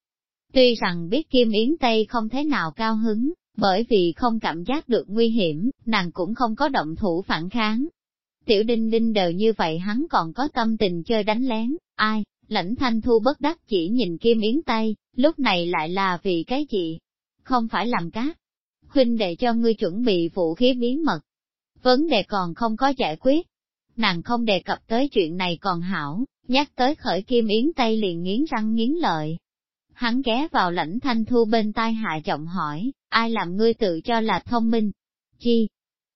Tuy rằng biết Kim Yến Tây không thế nào cao hứng, bởi vì không cảm giác được nguy hiểm, nàng cũng không có động thủ phản kháng. Tiểu đinh đinh đều như vậy hắn còn có tâm tình chơi đánh lén, ai, lãnh thanh thu bất đắc chỉ nhìn Kim Yến Tây, lúc này lại là vì cái gì? Không phải làm cát. Huynh để cho ngươi chuẩn bị vũ khí bí mật. Vấn đề còn không có giải quyết. Nàng không đề cập tới chuyện này còn hảo, nhắc tới khởi Kim Yến Tây liền nghiến răng nghiến lợi. Hắn ghé vào lãnh thanh thu bên tai hạ giọng hỏi, ai làm ngươi tự cho là thông minh? Chi?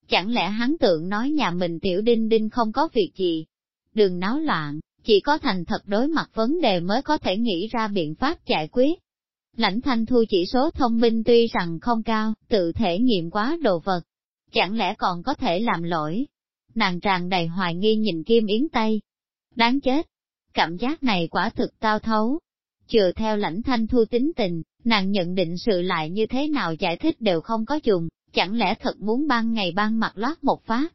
Chẳng lẽ hắn tượng nói nhà mình tiểu đinh đinh không có việc gì? Đừng náo loạn, chỉ có thành thật đối mặt vấn đề mới có thể nghĩ ra biện pháp giải quyết. Lãnh thanh thu chỉ số thông minh tuy rằng không cao, tự thể nghiệm quá đồ vật. Chẳng lẽ còn có thể làm lỗi? Nàng tràn đầy hoài nghi nhìn Kim Yến Tây. Đáng chết! Cảm giác này quả thực tao thấu. Chừa theo lãnh thanh thu tính tình, nàng nhận định sự lại như thế nào giải thích đều không có dùng, chẳng lẽ thật muốn ban ngày ban mặt lót một phát.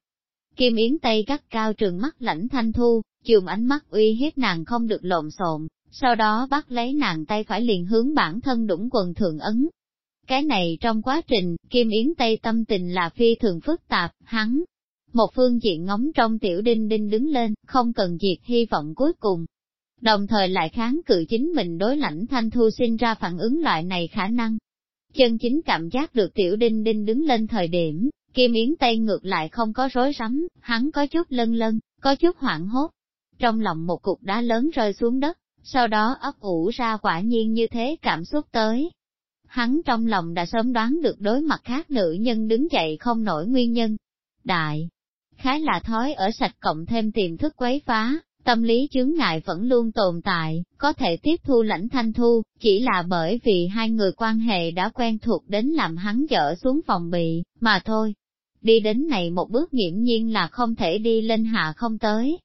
Kim Yến Tây cắt cao trường mắt lãnh thanh thu, chùm ánh mắt uy hiếp nàng không được lộn xộn, sau đó bắt lấy nàng tay phải liền hướng bản thân đũng quần thượng ấn. Cái này trong quá trình, Kim Yến Tây tâm tình là phi thường phức tạp, hắn. Một phương diện ngóng trong tiểu đinh đinh đứng lên, không cần diệt hy vọng cuối cùng. Đồng thời lại kháng cự chính mình đối lãnh thanh thu sinh ra phản ứng loại này khả năng. Chân chính cảm giác được tiểu đinh đinh đứng lên thời điểm, Kim Yến Tây ngược lại không có rối rắm, hắn có chút lân lân, có chút hoảng hốt, trong lòng một cục đá lớn rơi xuống đất, sau đó ấp ủ ra quả nhiên như thế cảm xúc tới. Hắn trong lòng đã sớm đoán được đối mặt khác nữ nhân đứng dậy không nổi nguyên nhân. Đại, khái là thói ở sạch cộng thêm tiềm thức quấy phá, tâm lý chướng ngại vẫn luôn tồn tại, có thể tiếp thu lãnh thanh thu, chỉ là bởi vì hai người quan hệ đã quen thuộc đến làm hắn dở xuống phòng bị, mà thôi. Đi đến này một bước nghiễm nhiên là không thể đi lên hạ không tới,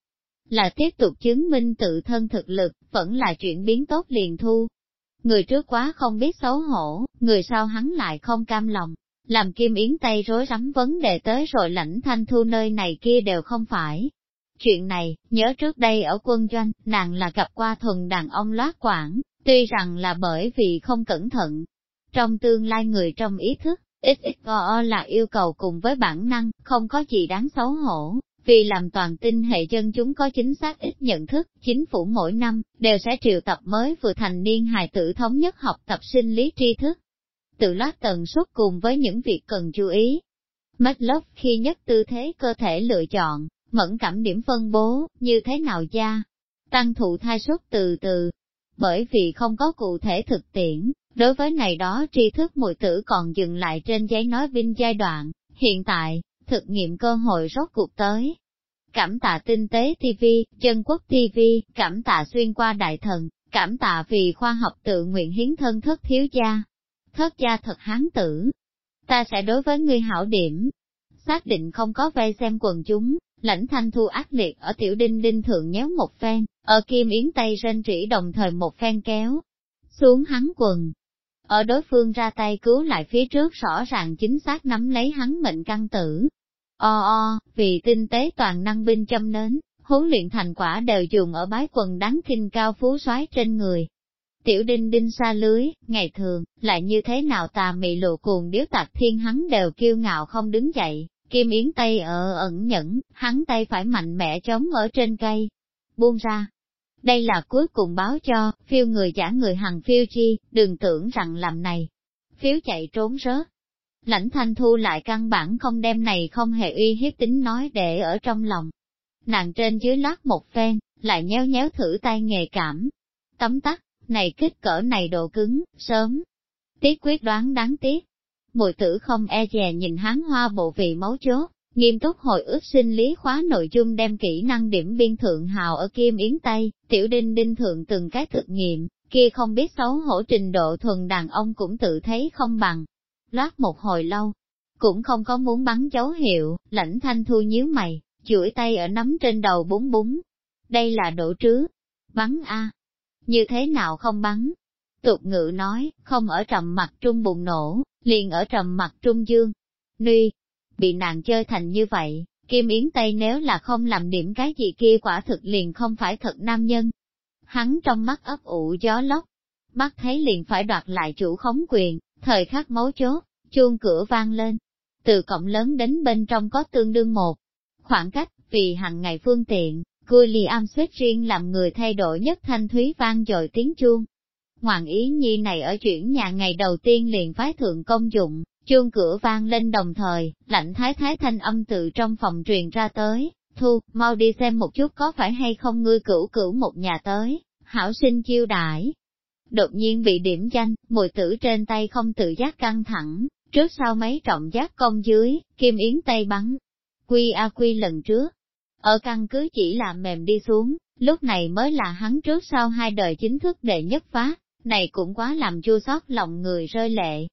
là tiếp tục chứng minh tự thân thực lực, vẫn là chuyển biến tốt liền thu. Người trước quá không biết xấu hổ, người sau hắn lại không cam lòng, làm Kim Yến Tây rối rắm vấn đề tới rồi lãnh thanh thu nơi này kia đều không phải. Chuyện này, nhớ trước đây ở quân doanh, nàng là gặp qua thuần đàn ông loát quản, tuy rằng là bởi vì không cẩn thận. Trong tương lai người trong ý thức, XXO là yêu cầu cùng với bản năng, không có gì đáng xấu hổ, vì làm toàn tinh hệ dân chúng có chính xác ít nhận thức, chính phủ mỗi năm, đều sẽ triệu tập mới vừa thành niên hài tử thống nhất học tập sinh lý tri thức. Tự loát tần suất cùng với những việc cần chú ý. Maslow khi nhất tư thế cơ thể lựa chọn, mẫn cảm điểm phân bố, như thế nào da, tăng thụ thai suất từ từ. Bởi vì không có cụ thể thực tiễn, đối với này đó tri thức mùi tử còn dừng lại trên giấy nói vinh giai đoạn, hiện tại, thực nghiệm cơ hội rốt cuộc tới. Cảm tạ tinh tế TV, chân quốc TV, cảm tạ xuyên qua đại thần, cảm tạ vì khoa học tự nguyện hiến thân thất thiếu gia. Thất gia thật hán tử. Ta sẽ đối với ngươi hảo điểm. Xác định không có vây xem quần chúng, lãnh thanh thu ác liệt ở tiểu đinh đinh thượng nhéo một phen, ở kim yến tay rên rỉ đồng thời một phen kéo. Xuống hắn quần, ở đối phương ra tay cứu lại phía trước rõ ràng chính xác nắm lấy hắn mệnh căn tử. O o, vì tinh tế toàn năng binh châm nến, huấn luyện thành quả đều dùng ở bái quần đáng kinh cao phú soái trên người. Tiểu đinh đinh xa lưới, ngày thường, lại như thế nào tà mị lộ cuồng điếu tạc thiên hắn đều kiêu ngạo không đứng dậy, kim yến tay ở ẩn nhẫn, hắn tay phải mạnh mẽ chống ở trên cây. Buông ra, đây là cuối cùng báo cho, phiêu người giả người hằng phiêu chi, đừng tưởng rằng làm này. Phiếu chạy trốn rớt. Lãnh thanh thu lại căn bản không đem này không hề uy hiếp tính nói để ở trong lòng. Nàng trên dưới lát một phen, lại nhéo nhéo thử tay nghề cảm. Tấm tắc, này kích cỡ này độ cứng, sớm. Tiếc quyết đoán đáng tiếc. Mùi tử không e dè nhìn hán hoa bộ vị máu chốt, Nghiêm túc hồi ước sinh lý khóa nội dung đem kỹ năng điểm biên thượng hào ở Kim Yến Tây, tiểu đinh đinh thượng từng cái thực nghiệm, kia không biết xấu hổ trình độ thuần đàn ông cũng tự thấy không bằng. Loát một hồi lâu, cũng không có muốn bắn dấu hiệu, lãnh thanh thu nhíu mày, chuỗi tay ở nắm trên đầu búng búng. Đây là độ trứ. Bắn A. Như thế nào không bắn? Tục ngữ nói, không ở trầm mặt trung bùng nổ, liền ở trầm mặt trung dương. Nuy, bị nàng chơi thành như vậy, Kim Yến Tây nếu là không làm điểm cái gì kia quả thực liền không phải thật nam nhân. Hắn trong mắt ấp ủ gió lốc, bắt thấy liền phải đoạt lại chủ khống quyền, thời khắc mấu chốt, chuông cửa vang lên. Từ cổng lớn đến bên trong có tương đương một khoảng cách, vì hàng ngày phương tiện, William suýt riêng làm người thay đổi nhất thanh thúy vang dội tiếng chuông. Hoàng ý nhi này ở chuyển nhà ngày đầu tiên liền phái thượng công dụng, chuông cửa vang lên đồng thời, lạnh thái thái thanh âm từ trong phòng truyền ra tới, thu, mau đi xem một chút có phải hay không ngươi cửu cửu một nhà tới, hảo sinh chiêu đãi. Đột nhiên bị điểm danh, mùi tử trên tay không tự giác căng thẳng, trước sau mấy trọng giác công dưới, kim yến tay bắn. Quy a quy lần trước, ở căn cứ chỉ là mềm đi xuống, lúc này mới là hắn trước sau hai đời chính thức đệ nhất phá, này cũng quá làm chua xót lòng người rơi lệ.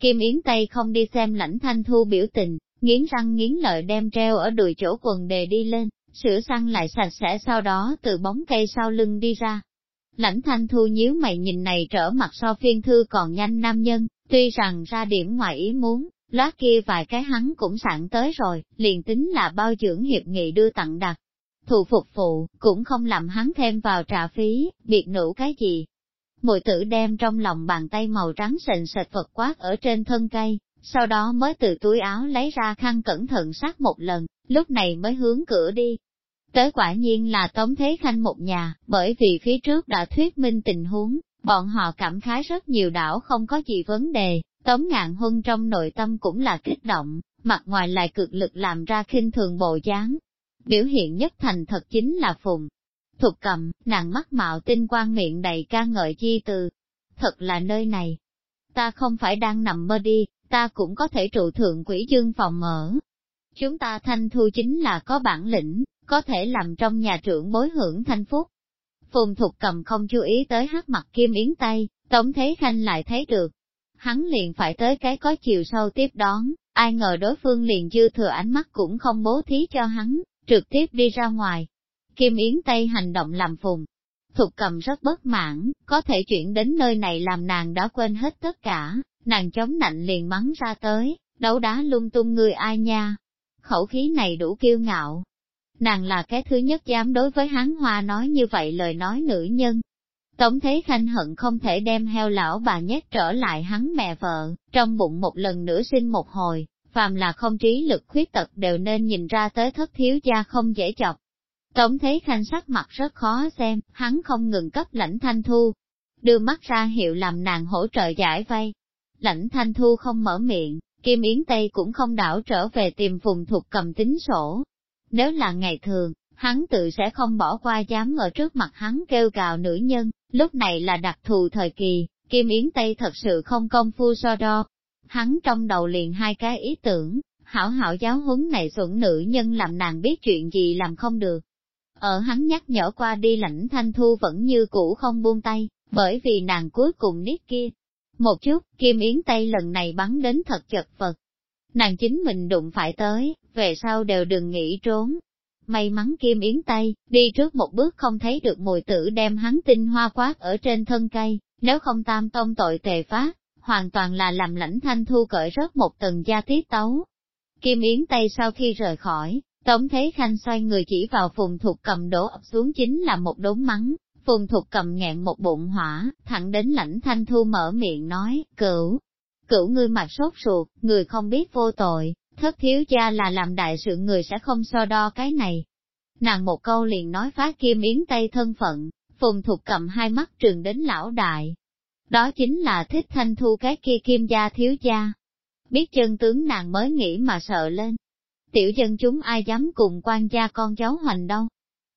Kim Yến Tây không đi xem lãnh thanh thu biểu tình, nghiến răng nghiến lợi đem treo ở đùi chỗ quần đề đi lên, sửa sang lại sạch sẽ sau đó từ bóng cây sau lưng đi ra. Lãnh thanh thu nhíu mày nhìn này trở mặt so phiên thư còn nhanh nam nhân, tuy rằng ra điểm ngoài ý muốn, lát kia vài cái hắn cũng sẵn tới rồi, liền tính là bao dưỡng hiệp nghị đưa tặng đặt. Thù phục phụ, cũng không làm hắn thêm vào trả phí, biệt nữ cái gì. Mùi tử đem trong lòng bàn tay màu trắng sền sệt vật quát ở trên thân cây, sau đó mới từ túi áo lấy ra khăn cẩn thận sát một lần, lúc này mới hướng cửa đi. Tới quả nhiên là Tống Thế Khanh một nhà, bởi vì phía trước đã thuyết minh tình huống, bọn họ cảm khái rất nhiều đảo không có gì vấn đề, Tống ngạn huân trong nội tâm cũng là kích động, mặt ngoài lại cực lực làm ra khinh thường bộ dáng. Biểu hiện nhất thành thật chính là phùng. Thục cầm, nàng mắt mạo tinh quang miệng đầy ca ngợi chi từ. Thật là nơi này. Ta không phải đang nằm mơ đi, ta cũng có thể trụ thượng quỷ dương phòng mở. Chúng ta thanh thu chính là có bản lĩnh, có thể làm trong nhà trưởng bối hưởng thanh phúc. Phùng Thục cầm không chú ý tới hát mặt kim yến tay, Tống Thế Khanh lại thấy được, hắn liền phải tới cái có chiều sâu tiếp đón, ai ngờ đối phương liền dư thừa ánh mắt cũng không bố thí cho hắn, trực tiếp đi ra ngoài. Kim Yến Tây hành động làm phùng. Thục cầm rất bất mãn, có thể chuyển đến nơi này làm nàng đã quên hết tất cả, nàng chống nạnh liền mắng ra tới, đấu đá lung tung người ai nha. Khẩu khí này đủ kiêu ngạo. Nàng là cái thứ nhất dám đối với hắn hoa nói như vậy lời nói nữ nhân, Tống Thế Khanh hận không thể đem heo lão bà nhét trở lại hắn mẹ vợ, trong bụng một lần nữa sinh một hồi, phàm là không trí lực khuyết tật đều nên nhìn ra tới thất thiếu gia không dễ chọc. Tống Thế Khanh sắc mặt rất khó xem, hắn không ngừng cấp lãnh thanh thu, đưa mắt ra hiệu làm nàng hỗ trợ giải vay. Lãnh thanh thu không mở miệng, Kim Yến Tây cũng không đảo trở về tìm vùng thuộc cầm tính sổ. Nếu là ngày thường, hắn tự sẽ không bỏ qua dám ở trước mặt hắn kêu cào nữ nhân, lúc này là đặc thù thời kỳ, Kim Yến Tây thật sự không công phu so đo. Hắn trong đầu liền hai cái ý tưởng, hảo hảo giáo huấn này xuẩn nữ nhân làm nàng biết chuyện gì làm không được. Ở hắn nhắc nhở qua đi lãnh thanh thu vẫn như cũ không buông tay, bởi vì nàng cuối cùng niết kia. Một chút, Kim Yến Tây lần này bắn đến thật chật vật. Nàng chính mình đụng phải tới, về sau đều đừng nghĩ trốn, May mắn Kim Yến tay, đi trước một bước không thấy được mùi tử đem hắn tinh hoa quát ở trên thân cây, nếu không tam tông tội tề phát, hoàn toàn là làm lãnh thanh thu cởi rớt một tầng da tiết tấu. Kim Yến tay sau khi rời khỏi, Tống Thế Khanh xoay người chỉ vào phùng thuộc cầm đổ ập xuống chính là một đống mắng, phùng thuộc cầm nghẹn một bụng hỏa, thẳng đến lãnh thanh thu mở miệng nói, cửu, cửu ngươi mặt sốt ruột, người không biết vô tội, thất thiếu gia là làm đại sự người sẽ không so đo cái này. Nàng một câu liền nói phá kim yến tây thân phận, phùng thuộc cầm hai mắt trường đến lão đại. Đó chính là thích thanh thu cái kia kim gia thiếu gia. Biết chân tướng nàng mới nghĩ mà sợ lên. Tiểu dân chúng ai dám cùng quan gia con cháu hoành đâu.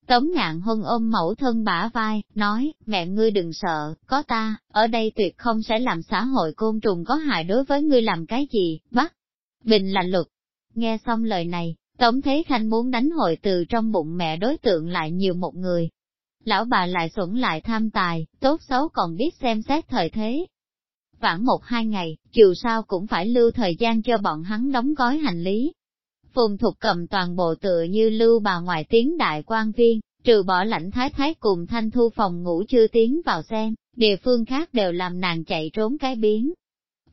Tống ngạn hân ôm mẫu thân bả vai, nói, mẹ ngươi đừng sợ, có ta, ở đây tuyệt không sẽ làm xã hội côn trùng có hại đối với ngươi làm cái gì, bắt. Bình là luật, Nghe xong lời này, Tống Thế Khanh muốn đánh hội từ trong bụng mẹ đối tượng lại nhiều một người. Lão bà lại xuẩn lại tham tài, tốt xấu còn biết xem xét thời thế. Vãn một hai ngày, dù sao cũng phải lưu thời gian cho bọn hắn đóng gói hành lý. Phùng Thục cầm toàn bộ tựa như lưu bà ngoại tiếng đại quan viên, Trừ bỏ lãnh thái thái cùng thanh thu phòng ngủ chưa tiến vào xem, địa phương khác đều làm nàng chạy trốn cái biến.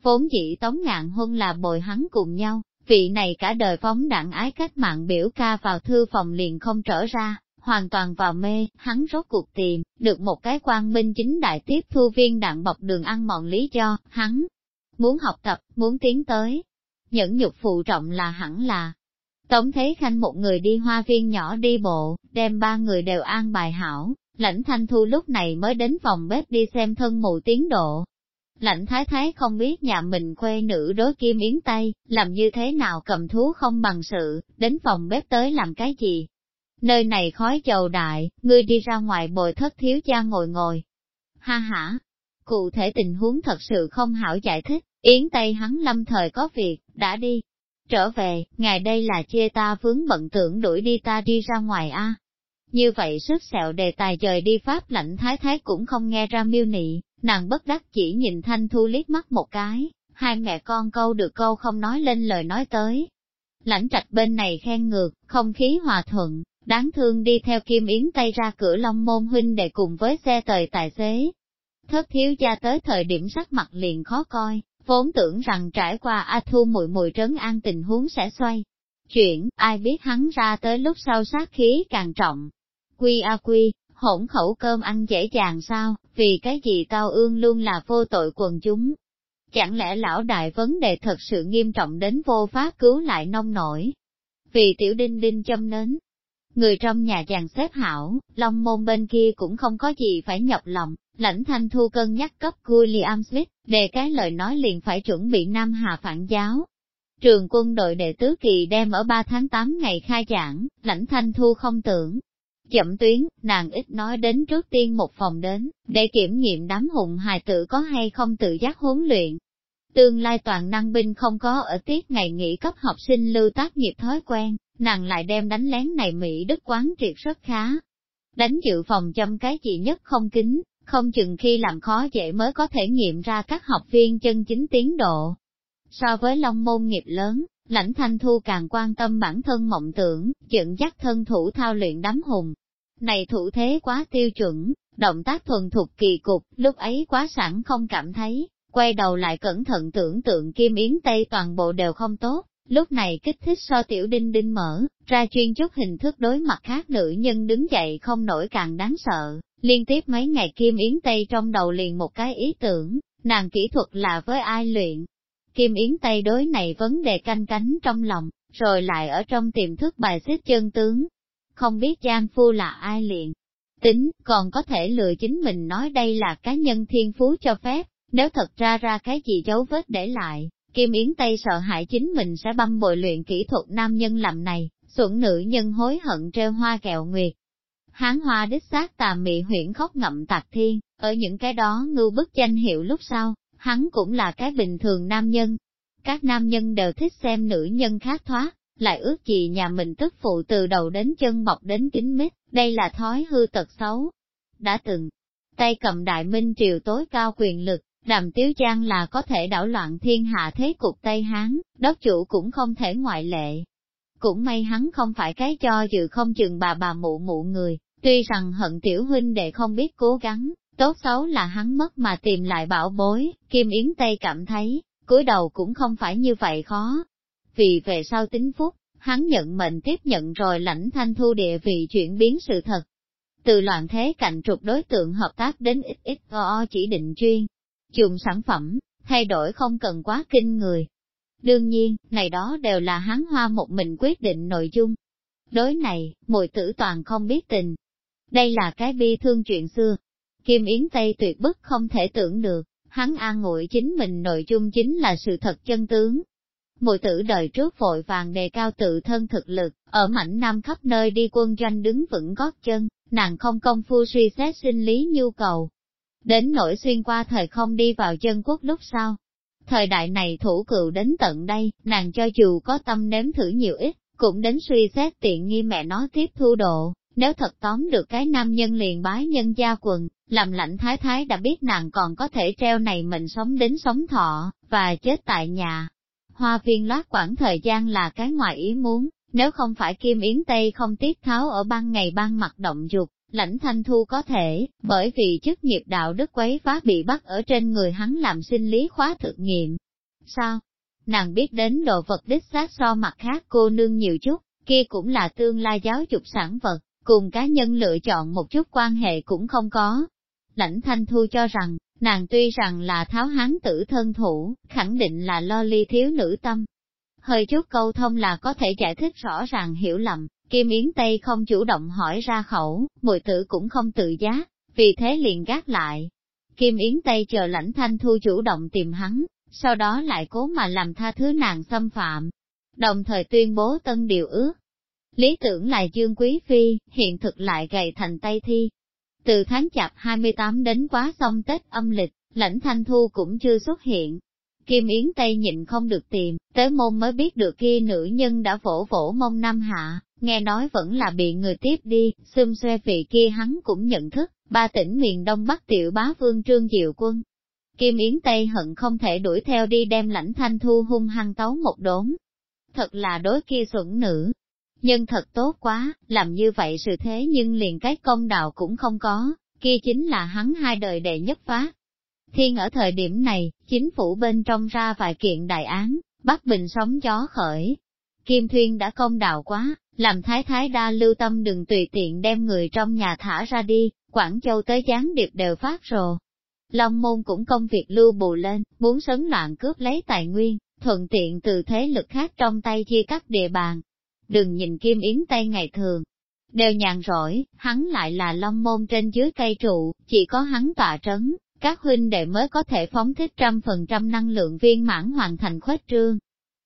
Vốn dĩ tống ngạn huân là bồi hắn cùng nhau, vị này cả đời phóng đảng ái cách mạng biểu ca vào thư phòng liền không trở ra, hoàn toàn vào mê, hắn rốt cuộc tìm, được một cái quan minh chính đại tiếp thu viên đạn bọc đường ăn mọn lý do, hắn muốn học tập, muốn tiến tới. Nhẫn nhục phụ trọng là hẳn là. Tống Thế Khanh một người đi hoa viên nhỏ đi bộ, đem ba người đều an bài hảo, lãnh thanh thu lúc này mới đến phòng bếp đi xem thân mụ tiến độ. Lãnh thái thái không biết nhà mình quê nữ đối kim yến tay, làm như thế nào cầm thú không bằng sự, đến phòng bếp tới làm cái gì, Nơi này khói chầu đại, ngươi đi ra ngoài bồi thất thiếu cha ngồi ngồi. Ha ha! Cụ thể tình huống thật sự không hảo giải thích, Yến Tây hắn lâm thời có việc, đã đi. Trở về, ngài đây là chê ta vướng bận tưởng đuổi đi ta đi ra ngoài a. Như vậy sức sẹo đề tài trời đi Pháp lãnh thái thái cũng không nghe ra miêu nị, nàng bất đắc chỉ nhìn Thanh Thu liếc mắt một cái, hai mẹ con câu được câu không nói lên lời nói tới. Lãnh trạch bên này khen ngược, không khí hòa thuận, Đáng thương đi theo Kim Yến tay ra cửa Long Môn huynh để cùng với xe tời tài xế. Thất thiếu gia tới thời điểm sắc mặt liền khó coi, vốn tưởng rằng trải qua A Thu mùi mùi trấn an tình huống sẽ xoay. Chuyện, ai biết hắn ra tới lúc sau sát khí càng trọng. Quy a quy, hỗn khẩu cơm ăn dễ dàng sao, vì cái gì tao ương luôn là vô tội quần chúng. Chẳng lẽ lão đại vấn đề thật sự nghiêm trọng đến vô pháp cứu lại nông nổi? Vì tiểu đinh đinh châm nến, Người trong nhà chàng xếp hảo, long môn bên kia cũng không có gì phải nhọc lòng, lãnh thanh thu cân nhắc cấp William Smith, đề cái lời nói liền phải chuẩn bị Nam Hà phản giáo. Trường quân đội đệ tứ kỳ đem ở 3 tháng 8 ngày khai giảng, lãnh thanh thu không tưởng. Chậm tuyến, nàng ít nói đến trước tiên một phòng đến, để kiểm nghiệm đám hùng hài tử có hay không tự giác huấn luyện. Tương lai toàn năng binh không có ở tiết ngày nghỉ cấp học sinh lưu tác nghiệp thói quen, nàng lại đem đánh lén này Mỹ Đức quán triệt rất khá. Đánh dự phòng châm cái chị nhất không kính, không chừng khi làm khó dễ mới có thể nghiệm ra các học viên chân chính tiến độ. So với long môn nghiệp lớn, lãnh thanh thu càng quan tâm bản thân mộng tưởng, dẫn dắt thân thủ thao luyện đám hùng. Này thủ thế quá tiêu chuẩn, động tác thuần thục kỳ cục, lúc ấy quá sẵn không cảm thấy, quay đầu lại cẩn thận tưởng tượng kim yến tây toàn bộ đều không tốt, Lúc này kích thích so tiểu đinh đinh mở, ra chuyên chút hình thức đối mặt khác nữ nhân đứng dậy không nổi càng đáng sợ, liên tiếp mấy ngày Kim Yến Tây trong đầu liền một cái ý tưởng, nàng kỹ thuật là với ai luyện. Kim Yến Tây đối này vấn đề canh cánh trong lòng, rồi lại ở trong tiềm thức bài xích chân tướng. Không biết Giang Phu là ai luyện. Tính, còn có thể lừa chính mình nói đây là cá nhân thiên phú cho phép, nếu thật ra ra cái gì dấu vết để lại, Kim Yến Tây sợ hãi chính mình sẽ băm bội luyện kỹ thuật nam nhân làm này, xuẩn nữ nhân hối hận treo hoa kẹo nguyệt. Hán hoa đích xác tà mị huyển khóc ngậm tạc thiên, ở những cái đó ngưu bức danh hiệu lúc sau, hắn cũng là cái bình thường nam nhân. Các nam nhân đều thích xem nữ nhân khác thoát, lại ước gì nhà mình tức phụ từ đầu đến chân bọc đến kính mít, đây là thói hư tật xấu. Đã từng, tay cầm đại minh triều tối cao quyền lực, Đàm Tiếu Giang là có thể đảo loạn thiên hạ thế cục Tây Hán, đốc chủ cũng không thể ngoại lệ. Cũng may hắn không phải cái cho dự không chừng bà bà mụ mụ người, tuy rằng hận tiểu huynh đệ không biết cố gắng, tốt xấu là hắn mất mà tìm lại bảo bối, Kim Yến Tây cảm thấy, cúi đầu cũng không phải như vậy khó. Vì về sau tính phúc, hắn nhận mệnh tiếp nhận rồi lãnh thanh thu địa vị chuyển biến sự thật. Từ loạn thế cạnh trục đối tượng hợp tác đến ít ít o chỉ định chuyên, dùng sản phẩm, thay đổi không cần quá kinh người. Đương nhiên, này đó đều là hắn hoa một mình quyết định nội dung. Đối này, mùi tử toàn không biết tình. Đây là cái bi thương chuyện xưa. Kim Yến Tây tuyệt bức không thể tưởng được, hắn an ngụy chính mình nội dung chính là sự thật chân tướng. Mùi tử đời trước vội vàng đề cao tự thân thực lực, ở mảnh nam khắp nơi đi quân doanh đứng vững gót chân, nàng không công phu suy xét sinh lý nhu cầu, Đến nỗi xuyên qua thời không đi vào chân quốc lúc sau. Thời đại này thủ cựu đến tận đây, nàng cho dù có tâm nếm thử nhiều ít, cũng đến suy xét tiện nghi mẹ nó tiếp thu độ, nếu thật tóm được cái nam nhân liền bái nhân gia quần, làm lạnh thái thái đã biết nàng còn có thể treo này mình sống đến sống thọ, và chết tại nhà. Hoa viên loát quãng thời gian là cái ngoài ý muốn, Nếu không phải Kim Yến Tây không tiết tháo ở ban ngày ban mặt động dục, lãnh thanh thu có thể, bởi vì chức nghiệp đạo đức quấy phá bị bắt ở trên người hắn làm sinh lý khóa thực nghiệm. Sao? Nàng biết đến đồ vật đích xác so mặt khác cô nương nhiều chút, kia cũng là tương lai giáo dục sản vật, cùng cá nhân lựa chọn một chút quan hệ cũng không có. Lãnh thanh thu cho rằng, nàng tuy rằng là tháo hán tử thân thủ, khẳng định là lo ly thiếu nữ tâm. Hơi chút câu thông là có thể giải thích rõ ràng hiểu lầm, Kim Yến Tây không chủ động hỏi ra khẩu, mùi tử cũng không tự giác, vì thế liền gác lại. Kim Yến Tây chờ lãnh thanh thu chủ động tìm hắn, sau đó lại cố mà làm tha thứ nàng xâm phạm, đồng thời tuyên bố tân điều ước. Lý tưởng là Dương Quý Phi, hiện thực lại gầy thành Tây Thi. Từ tháng chạp 28 đến quá xong Tết âm lịch, lãnh thanh thu cũng chưa xuất hiện. Kim Yến Tây nhịn không được tìm, tới môn mới biết được kia nữ nhân đã vỗ vỗ mông Nam Hạ, nghe nói vẫn là bị người tiếp đi, xương xoe vị kia hắn cũng nhận thức, ba tỉnh miền Đông Bắc tiểu bá vương trương diệu quân. Kim Yến Tây hận không thể đuổi theo đi đem lãnh thanh thu hung hăng tấu một đốn. Thật là đối kia xuẩn nữ. Nhưng thật tốt quá, làm như vậy sự thế nhưng liền cái công đạo cũng không có, kia chính là hắn hai đời đệ nhất phá. Thiên ở thời điểm này, chính phủ bên trong ra vài kiện đại án, bắt bình sóng gió khởi. Kim Thuyên đã công đạo quá, làm thái thái đa lưu tâm đừng tùy tiện đem người trong nhà thả ra đi, Quảng Châu tới gián điệp đều phát rồ. Long môn cũng công việc lưu bù lên, muốn sấn loạn cướp lấy tài nguyên, thuận tiện từ thế lực khác trong tay chia cắt địa bàn. Đừng nhìn Kim Yến Tây ngày thường, đều nhàn rỗi, hắn lại là long môn trên dưới cây trụ, chỉ có hắn tọa trấn, các huynh đệ mới có thể phóng thích trăm phần trăm năng lượng viên mãn hoàn thành khuếch trương.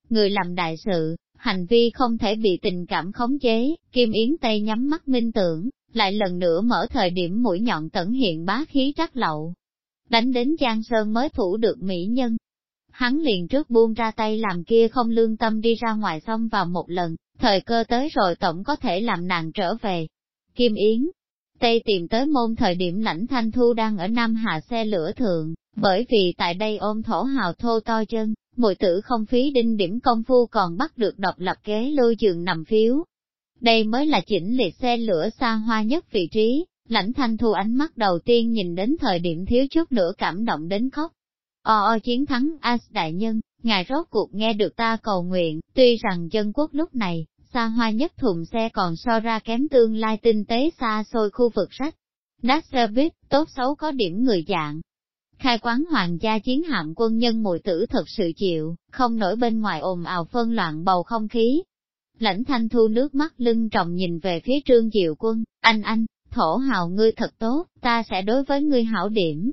Người làm đại sự, hành vi không thể bị tình cảm khống chế, Kim Yến Tây nhắm mắt minh tưởng, lại lần nữa mở thời điểm mũi nhọn tẩn hiện bá khí trắc lậu. Đánh đến Giang Sơn mới thủ được mỹ nhân. Hắn liền trước buông ra tay làm kia không lương tâm đi ra ngoài xong vào một lần, thời cơ tới rồi tổng có thể làm nàng trở về. Kim Yến, Tây tìm tới môn thời điểm lãnh thanh thu đang ở Nam Hà xe lửa thượng, bởi vì tại đây ôm thổ hào thô to chân, mùi tử không phí đinh điểm công phu còn bắt được độc lập ghế lưu giường nằm phiếu. Đây mới là chỉnh liệt xe lửa xa hoa nhất vị trí, lãnh thanh thu ánh mắt đầu tiên nhìn đến thời điểm thiếu chút nữa cảm động đến khóc. O o chiến thắng As đại nhân, ngài rốt cuộc nghe được ta cầu nguyện, tuy rằng dân quốc lúc này, xa hoa nhất thùng xe còn so ra kém tương lai tinh tế xa xôi khu vực sách. Đát xe buýt, tốt xấu có điểm người dạng, Khai quán hoàng gia chiến hạm quân nhân mùi tử thật sự chịu, không nổi bên ngoài ồn ào phân loạn bầu không khí. Lãnh thanh thu nước mắt lưng trọng nhìn về phía trương diệu quân, anh anh, thổ hào ngươi thật tốt, ta sẽ đối với ngươi hảo điểm.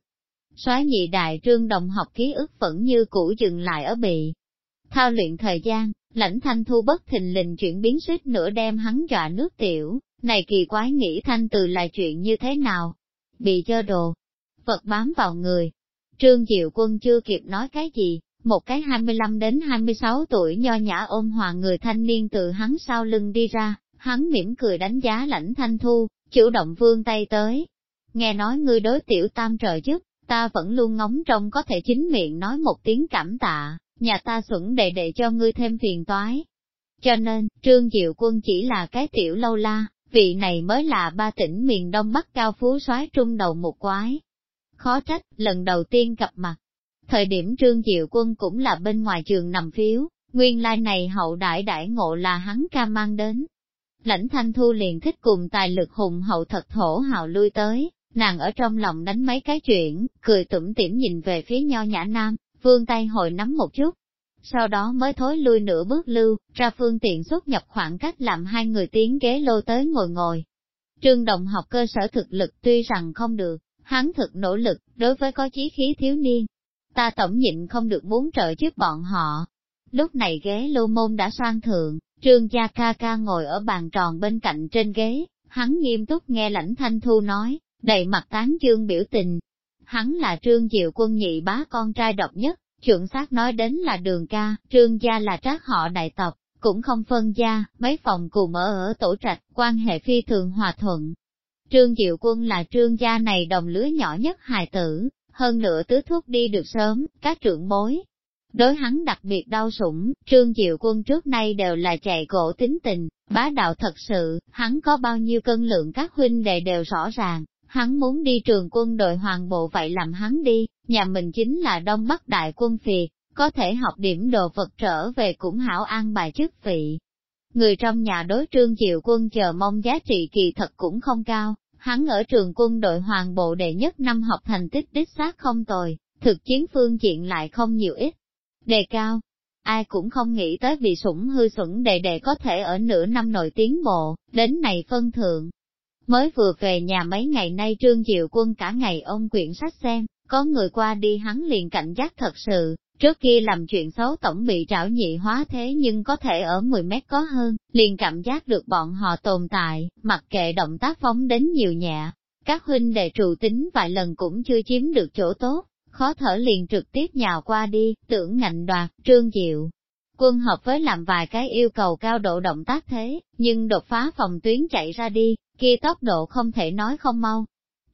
soái nhị đại trương đồng học ký ức vẫn như cũ dừng lại ở bị. Thao luyện thời gian, lãnh thanh thu bất thình lình chuyển biến suýt nửa đem hắn dọa nước tiểu, này kỳ quái nghĩ thanh từ là chuyện như thế nào? Bị chơ đồ, vật bám vào người. Trương Diệu Quân chưa kịp nói cái gì, một cái 25 đến 26 tuổi nho nhã ôm hòa người thanh niên từ hắn sau lưng đi ra, hắn mỉm cười đánh giá lãnh thanh thu, chủ động vương tay tới. Nghe nói ngươi đối tiểu tam trời chức, ta vẫn luôn ngóng trông có thể chính miệng nói một tiếng cảm tạ, nhà ta xuẩn đệ đệ cho ngươi thêm phiền toái. Cho nên, Trương Diệu Quân chỉ là cái tiểu lâu la, vị này mới là ba tỉnh miền Đông Bắc cao phú soái trung đầu một quái, khó trách, lần đầu tiên gặp mặt. Thời điểm Trương Diệu Quân cũng là bên ngoài trường nằm phiếu, nguyên lai này hậu đại đại ngộ là hắn ca mang đến. Lãnh Thanh Thu liền thích cùng tài lực hùng hậu thật thổ hào lui tới, nàng ở trong lòng đánh mấy cái chuyện, cười tủm tỉm nhìn về phía nho nhã nam, vương tay hồi nắm một chút. Sau đó mới thối lui nửa bước lưu, ra phương tiện xuất nhập khoảng cách làm hai người tiến ghế lô tới ngồi ngồi. Trương Đồng học cơ sở thực lực tuy rằng không được, hắn thực nỗ lực, đối với có chí khí thiếu niên. Ta tổng nhịn không được muốn trợ giúp bọn họ. Lúc này ghế lô môn đã xoan thượng, trương gia ca ca ngồi ở bàn tròn bên cạnh trên ghế, hắn nghiêm túc nghe lãnh thanh thu nói, đầy mặt tán dương biểu tình. Hắn là trương diệu quân nhị bá con trai độc nhất, chuẩn xác nói đến là đường ca, trương gia là trác họ đại tộc, cũng không phân gia, mấy phòng cùng ở ở tổ trạch, quan hệ phi thường hòa thuận, Trương Diệu Quân là trương gia này đồng lứa nhỏ nhất hài tử, hơn nữa tứ thuốc đi được sớm, các trưởng bối. Đối hắn đặc biệt đau sủng, Trương Diệu Quân trước nay đều là chạy gỗ tính tình, bá đạo thật sự, hắn có bao nhiêu cân lượng các huynh đệ đều rõ ràng, hắn muốn đi trường quân đội hoàng bộ vậy làm hắn đi, nhà mình chính là Đông Bắc Đại quân phiệt, có thể học điểm đồ vật trở về cũng hảo an bài chức vị. Người trong nhà đối trương diệu quân chờ mong giá trị kỳ thật cũng không cao, hắn ở trường quân đội hoàng bộ đệ nhất năm học thành tích đích xác không tồi, thực chiến phương diện lại không nhiều ít. Đề cao, ai cũng không nghĩ tới bị sủng hư sủng đệ đệ có thể ở nửa năm nổi tiến bộ, đến này phân thượng. Mới vừa về nhà mấy ngày nay Trương Diệu Quân cả ngày ông quyển sách xem, có người qua đi hắn liền cảnh giác thật sự, trước kia làm chuyện xấu tổng bị trảo nhị hóa thế nhưng có thể ở 10 mét có hơn, liền cảm giác được bọn họ tồn tại, mặc kệ động tác phóng đến nhiều nhẹ. Các huynh đệ trụ tính vài lần cũng chưa chiếm được chỗ tốt, khó thở liền trực tiếp nhào qua đi, tưởng ngạnh đoạt, trương diệu. Quân hợp với làm vài cái yêu cầu cao độ động tác thế, nhưng đột phá phòng tuyến chạy ra đi, kia tốc độ không thể nói không mau.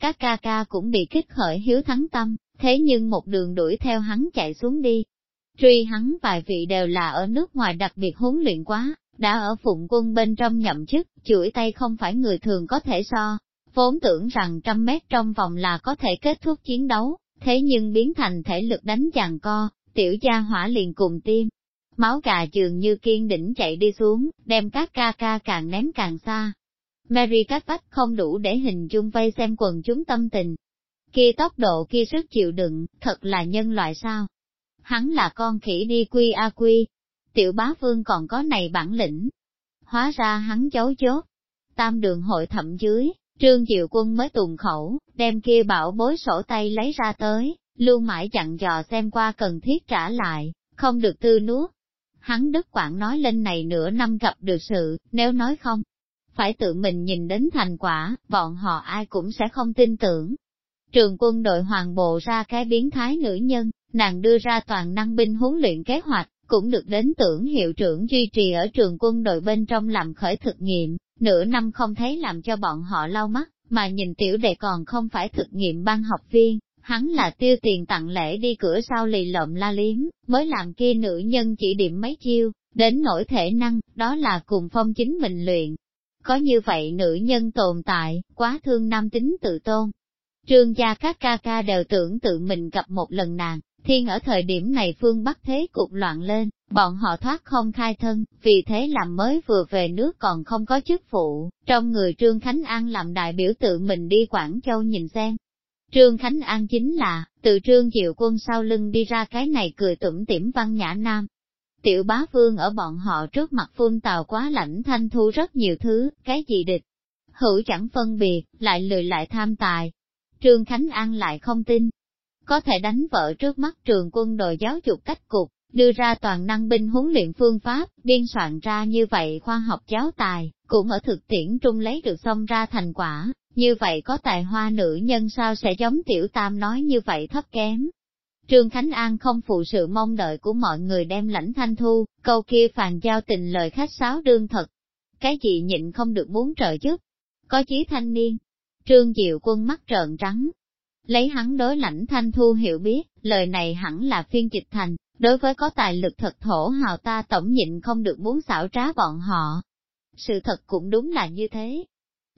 Các ca ca cũng bị kích khởi hiếu thắng tâm, thế nhưng một đường đuổi theo hắn chạy xuống đi. Truy hắn vài vị đều là ở nước ngoài đặc biệt huấn luyện quá, đã ở phụng quân bên trong nhậm chức, chuỗi tay không phải người thường có thể so. Vốn tưởng rằng trăm mét trong vòng là có thể kết thúc chiến đấu, thế nhưng biến thành thể lực đánh chàng co, tiểu gia hỏa liền cùng tim. Máu gà dường như kiên đỉnh chạy đi xuống, đem các ca ca càng ném càng xa. Mary Cách Bách không đủ để hình dung vây xem quần chúng tâm tình. Kia tốc độ kia sức chịu đựng, thật là nhân loại sao? Hắn là con khỉ đi quy a quy. Tiểu bá vương còn có này bản lĩnh. Hóa ra hắn chấu chốt. Tam đường hội Thậm dưới, Trương Diệu Quân mới tùng khẩu, đem kia bảo bối sổ tay lấy ra tới, luôn mãi chặn dò xem qua cần thiết trả lại, không được tư nuốt. Hắn Đức Quảng nói lên này nửa năm gặp được sự, nếu nói không, phải tự mình nhìn đến thành quả, bọn họ ai cũng sẽ không tin tưởng. Trường quân đội hoàng bộ ra cái biến thái nữ nhân, nàng đưa ra toàn năng binh huấn luyện kế hoạch, cũng được đến tưởng hiệu trưởng duy trì ở trường quân đội bên trong làm khởi thực nghiệm, nửa năm không thấy làm cho bọn họ lau mắt, mà nhìn tiểu đệ còn không phải thực nghiệm ban học viên, hắn là tiêu tiền tặng lễ đi cửa sau lì lộm la liếm, mới làm kia nữ nhân chỉ điểm mấy chiêu, đến nỗi thể năng, đó là cùng phong chính mình luyện. Có như vậy nữ nhân tồn tại, quá thương nam tính tự tôn. Trương gia các ca ca đều tưởng tự mình gặp một lần nàng, thiên ở thời điểm này phương Bắc thế cục loạn lên, bọn họ thoát không khai thân, vì thế làm mới vừa về nước còn không có chức phụ, trong người Trương Khánh An làm đại biểu tự mình đi Quảng Châu nhìn xem. Trương Khánh An chính là, từ Trương Diệu Quân sau lưng đi ra cái này cười tủm tỉm văn nhã nam. Tiểu bá vương ở bọn họ trước mặt phun tàu quá lạnh thanh thu rất nhiều thứ, cái gì địch. Hữu chẳng phân biệt, lại lười lại tham tài. Trương Khánh An lại không tin, có thể đánh vợ trước mắt trường quân đội giáo dục cách cục, đưa ra toàn năng binh huấn luyện phương pháp, biên soạn ra như vậy khoa học giáo tài, cũng ở thực tiễn trung lấy được xong ra thành quả, như vậy có tài hoa nữ nhân sao sẽ giống tiểu tam nói như vậy thấp kém. Trương Khánh An không phụ sự mong đợi của mọi người đem lãnh thanh thu, câu kia phàn giao tình lời khách sáo đương thật. Cái gì nhịn không được muốn trợ giúp? Có chí thanh niên. Trương Diệu quân mắt trợn trắng, Lấy hắn đối lãnh thanh thu hiểu biết, lời này hẳn là phiên dịch thành, đối với có tài lực thật thổ hào ta tổng nhịn không được muốn xảo trá bọn họ. Sự thật cũng đúng là như thế.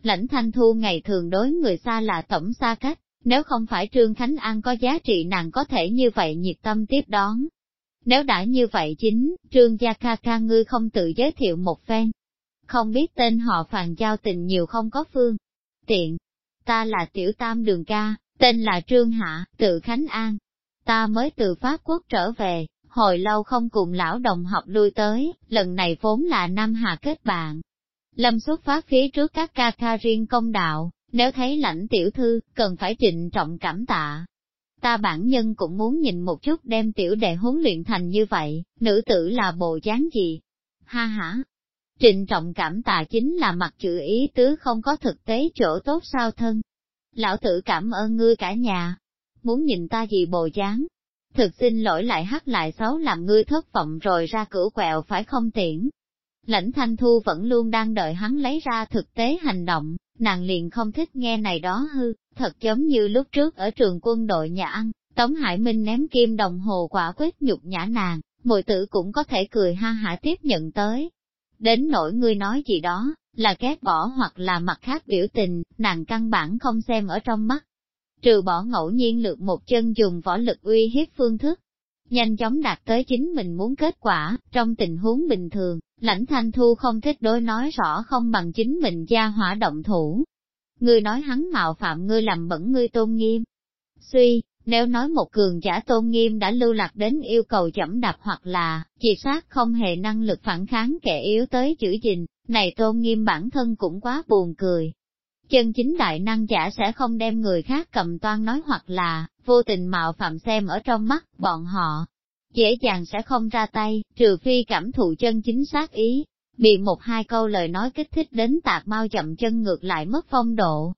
Lãnh thanh thu ngày thường đối người xa là tổng xa cách, nếu không phải Trương Khánh An có giá trị nàng có thể như vậy nhiệt tâm tiếp đón. Nếu đã như vậy chính, Trương Gia Ca Ca ngươi không tự giới thiệu một phen. Không biết tên họ phàn giao tình nhiều không có phương. Tiện, ta là tiểu tam đường ca, tên là Trương Hạ, tự Khánh An. Ta mới từ Pháp Quốc trở về, hồi lâu không cùng lão đồng học lui tới, lần này vốn là Nam Hà kết bạn. Lâm xuất phát phía trước các ca ca riêng công đạo, nếu thấy lãnh tiểu thư, cần phải trịnh trọng cảm tạ. Ta bản nhân cũng muốn nhìn một chút đem tiểu đệ huấn luyện thành như vậy, nữ tử là bộ dáng gì? Ha ha! Trịnh trọng cảm tạ chính là mặt chữ ý tứ không có thực tế chỗ tốt sao thân. Lão tử cảm ơn ngươi cả nhà. Muốn nhìn ta gì bồ dáng. Thực xin lỗi lại hắt lại xấu làm ngươi thất vọng rồi ra cửa quẹo phải không tiễn. Lãnh thanh thu vẫn luôn đang đợi hắn lấy ra thực tế hành động, nàng liền không thích nghe này đó hư, thật giống như lúc trước ở trường quân đội nhà ăn, Tống Hải Minh ném kim đồng hồ quả quyết nhục nhã nàng, mùi tử cũng có thể cười ha hả tiếp nhận tới. Đến nỗi ngươi nói gì đó, là ghét bỏ hoặc là mặt khác biểu tình, nàng căn bản không xem ở trong mắt. Trừ bỏ ngẫu nhiên lượt một chân dùng võ lực uy hiếp phương thức, nhanh chóng đạt tới chính mình muốn kết quả, trong tình huống bình thường, lãnh thanh thu không thích đối nói rõ không bằng chính mình gia hỏa động thủ. Ngươi nói hắn mạo phạm ngươi làm bẩn ngươi tôn nghiêm. Suy, nếu nói một cường giả tôn nghiêm đã lưu lạc đến yêu cầu chậm đạp hoặc là, chỉ sát không hề năng lực phản kháng kẻ yếu tới chữ gìn, này tôn nghiêm bản thân cũng quá buồn cười. Chân chính đại năng giả sẽ không đem người khác cầm toan nói hoặc là, vô tình mạo phạm xem ở trong mắt, bọn họ, dễ dàng sẽ không ra tay, trừ phi cảm thụ chân chính xác ý, bị một hai câu lời nói kích thích đến tạc mau chậm chân ngược lại mất phong độ.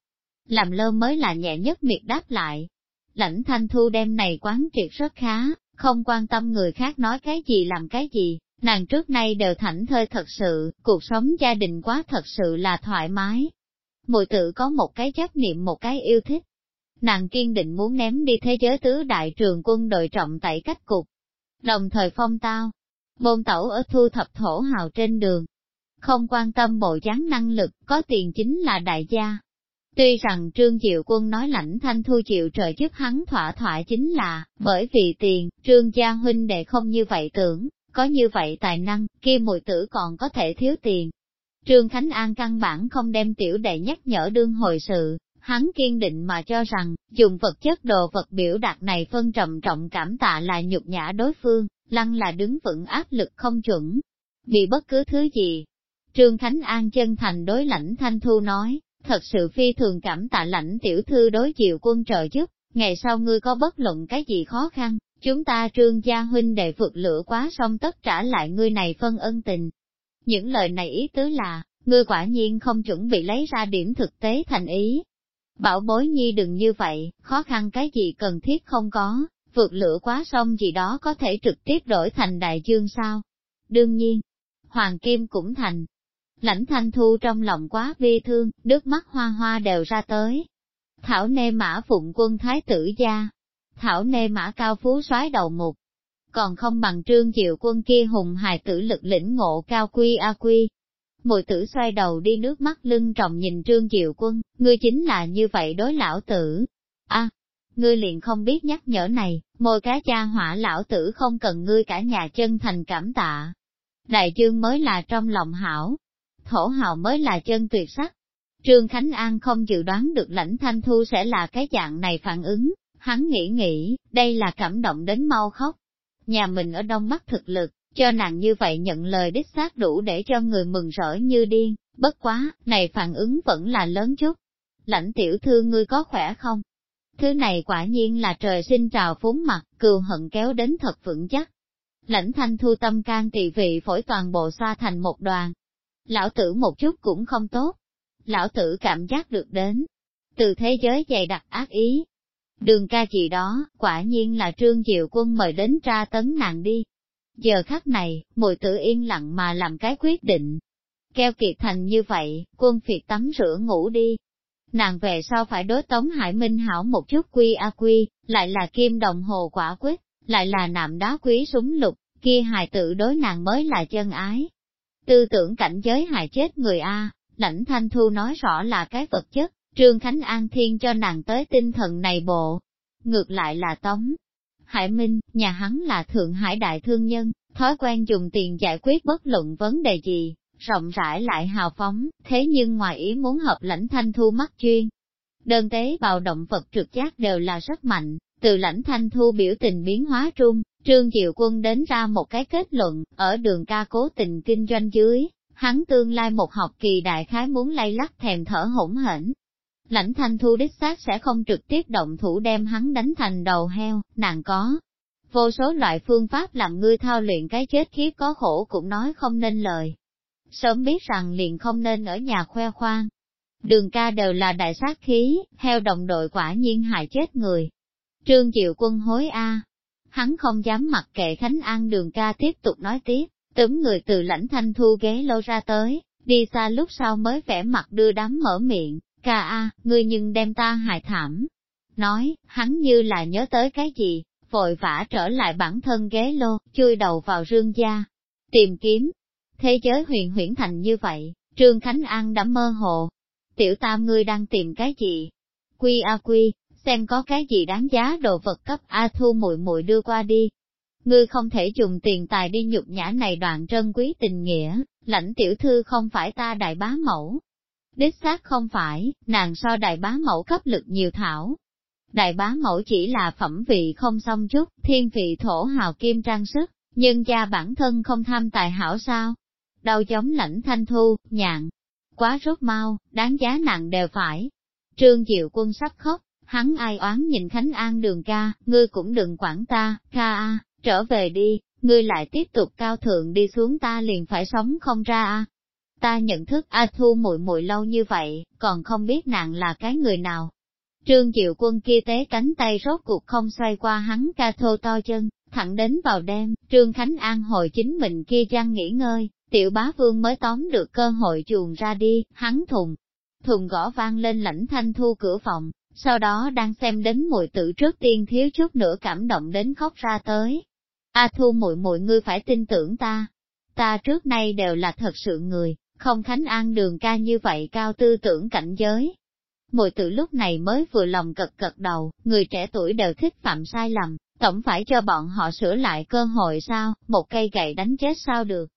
Làm lơ mới là nhẹ nhất miệt đáp lại. Lãnh thanh thu đem này quán triệt rất khá, không quan tâm người khác nói cái gì làm cái gì, nàng trước nay đều thảnh thơi thật sự, cuộc sống gia đình quá thật sự là thoải mái. Mùi tự có một cái chấp niệm một cái yêu thích. Nàng kiên định muốn ném đi thế giới tứ đại trường quân đội trọng tẩy cách cục. Đồng thời phong tao, bôn tẩu ở thu thập thổ hào trên đường. Không quan tâm bộ dáng năng lực, có tiền chính là đại gia. Tuy rằng Trương Diệu Quân nói lãnh thanh thu chịu trời giúp hắn thỏa thỏa chính là, bởi vì tiền, Trương Gia Huynh đệ không như vậy tưởng, có như vậy tài năng, kia mùi tử còn có thể thiếu tiền. Trương Khánh An căn bản không đem tiểu đệ nhắc nhở đương hồi sự, hắn kiên định mà cho rằng, dùng vật chất đồ vật biểu đạt này phân trầm trọng cảm tạ là nhục nhã đối phương, lăng là đứng vững áp lực không chuẩn, vì bất cứ thứ gì. Trương Khánh An chân thành đối lãnh Thanh Thu nói, thật sự phi thường cảm tạ lãnh tiểu thư đối chịu quân trợ giúp, ngày sau ngươi có bất luận cái gì khó khăn, chúng ta trương gia huynh đệ vượt lửa quá xong tất trả lại ngươi này phân ân tình. Những lời này ý tứ là, ngươi quả nhiên không chuẩn bị lấy ra điểm thực tế thành ý. Bảo bối nhi đừng như vậy, khó khăn cái gì cần thiết không có, vượt lửa quá sông gì đó có thể trực tiếp đổi thành đại dương sao? Đương nhiên, Hoàng Kim cũng thành. Lãnh thanh thu trong lòng quá vi thương, nước mắt hoa hoa đều ra tới. Thảo nê mã phụng quân thái tử gia, thảo nê mã cao phú soái đầu mục. Còn không bằng trương diệu quân kia hùng hài tử lực lĩnh ngộ cao quy a quy. Mùi tử xoay đầu đi nước mắt lưng trọng nhìn trương diệu quân, ngươi chính là như vậy đối lão tử. a ngươi liền không biết nhắc nhở này, môi cá cha hỏa lão tử không cần ngươi cả nhà chân thành cảm tạ. Đại dương mới là trong lòng hảo, thổ hào mới là chân tuyệt sắc. Trương Khánh An không dự đoán được lãnh thanh thu sẽ là cái dạng này phản ứng, hắn nghĩ nghĩ, đây là cảm động đến mau khóc. Nhà mình ở Đông Bắc thực lực, cho nàng như vậy nhận lời đích xác đủ để cho người mừng rỡ như điên, bất quá, này phản ứng vẫn là lớn chút. Lãnh tiểu thư ngươi có khỏe không? Thứ này quả nhiên là trời sinh trào phúng mặt, cừu hận kéo đến thật vững chắc. Lãnh thanh thu tâm can tỳ vị phổi toàn bộ xoa thành một đoàn. Lão tử một chút cũng không tốt. Lão tử cảm giác được đến. Từ thế giới dày đặc ác ý, Đường ca gì đó, quả nhiên là Trương Diệu Quân mời đến tra tấn nàng đi. Giờ khắc này, mùi tử yên lặng mà làm cái quyết định. Keo kiệt thành như vậy, quân phiệt tắm rửa ngủ đi. Nàng về sau phải đối tống Hải Minh hảo một chút quy a quy, lại là kim đồng hồ quả quyết, lại là nạm đá quý súng lục, kia hài tử đối nàng mới là chân ái. Tư tưởng cảnh giới hài chết người A, lãnh thanh thu nói rõ là cái vật chất, Trương Khánh An Thiên cho nàng tới tinh thần này bộ. Ngược lại là Tống. Hải Minh, nhà hắn là Thượng Hải Đại Thương Nhân, thói quen dùng tiền giải quyết bất luận vấn đề gì, rộng rãi lại hào phóng, thế nhưng ngoài ý muốn hợp lãnh thanh thu mắt chuyên. Đơn tế bào động vật trực giác đều là rất mạnh, từ lãnh thanh thu biểu tình biến hóa trung, Trương Diệu Quân đến ra một cái kết luận, ở đường ca cố tình kinh doanh dưới, hắn tương lai một học kỳ đại khái muốn lay lắc thèm thở hỗn hển, lãnh thanh thu đích xác sẽ không trực tiếp động thủ đem hắn đánh thành đầu heo, nàng có. Vô số loại phương pháp làm ngươi thao luyện cái chết khiếp có khổ cũng nói không nên lời. Sớm biết rằng liền không nên ở nhà khoe khoang. Đường ca đều là đại sát khí, heo đồng đội quả nhiên hại chết người. Trương Diệu quân hối A. Hắn không dám mặc kệ Khánh An đường ca tiếp tục nói tiếp, túm người từ lãnh thanh thu ghế lâu ra tới, đi xa lúc sau mới vẻ mặt đưa đám mở miệng, Ca a, ngươi nhưng đem ta hại thảm. nói, hắn như là nhớ tới cái gì, vội vã trở lại bản thân ghế lô, chui đầu vào rương gia, tìm kiếm. Thế giới huyền huyễn thành như vậy, Trương Khánh An đã mơ hồ. Tiểu tam ngươi đang tìm cái gì? Quy a quy, xem có cái gì đáng giá đồ vật cấp A Thu muội muội đưa qua đi. Ngươi không thể dùng tiền tài đi nhục nhã này đoạn trân quý tình nghĩa, lãnh tiểu thư không phải ta đại bá mẫu. Đích xác không phải, nàng so đại bá mẫu cấp lực nhiều thảo. Đại bá mẫu chỉ là phẩm vị không xong chút, thiên vị thổ hào kim trang sức, nhưng cha bản thân không tham tài hảo sao. Đau giống lãnh thanh thu, nhạn, quá rốt mau, đáng giá nặng đều phải. Trương Diệu Quân sắp khóc, hắn ai oán nhìn Khánh An đường ca, ngươi cũng đừng quản ta, ca a, trở về đi, ngươi lại tiếp tục cao thượng đi xuống ta liền phải sống không ra a. Ta nhận thức A Thu muội muội lâu như vậy, còn không biết nàng là cái người nào. Trương Diệu Quân kia tế cánh tay rốt cuộc không xoay qua hắn ca thô to chân, thẳng đến vào đêm, Trương Khánh An hồi chính mình kia đang nghỉ ngơi, tiểu bá vương mới tóm được cơ hội chuồn ra đi, hắn thùng. Thùng gõ vang lên lãnh thanh thu cửa phòng, sau đó đang xem đến mùi tử trước tiên thiếu chút nữa cảm động đến khóc ra tới. A thu muội muội ngươi phải tin tưởng ta. Ta trước nay đều là thật sự người, không khánh an đường ca như vậy cao tư tưởng cảnh giới. Mùi tử lúc này mới vừa lòng cật cật đầu, người trẻ tuổi đều thích phạm sai lầm, tổng phải cho bọn họ sửa lại cơ hội sao, một cây gậy đánh chết sao được.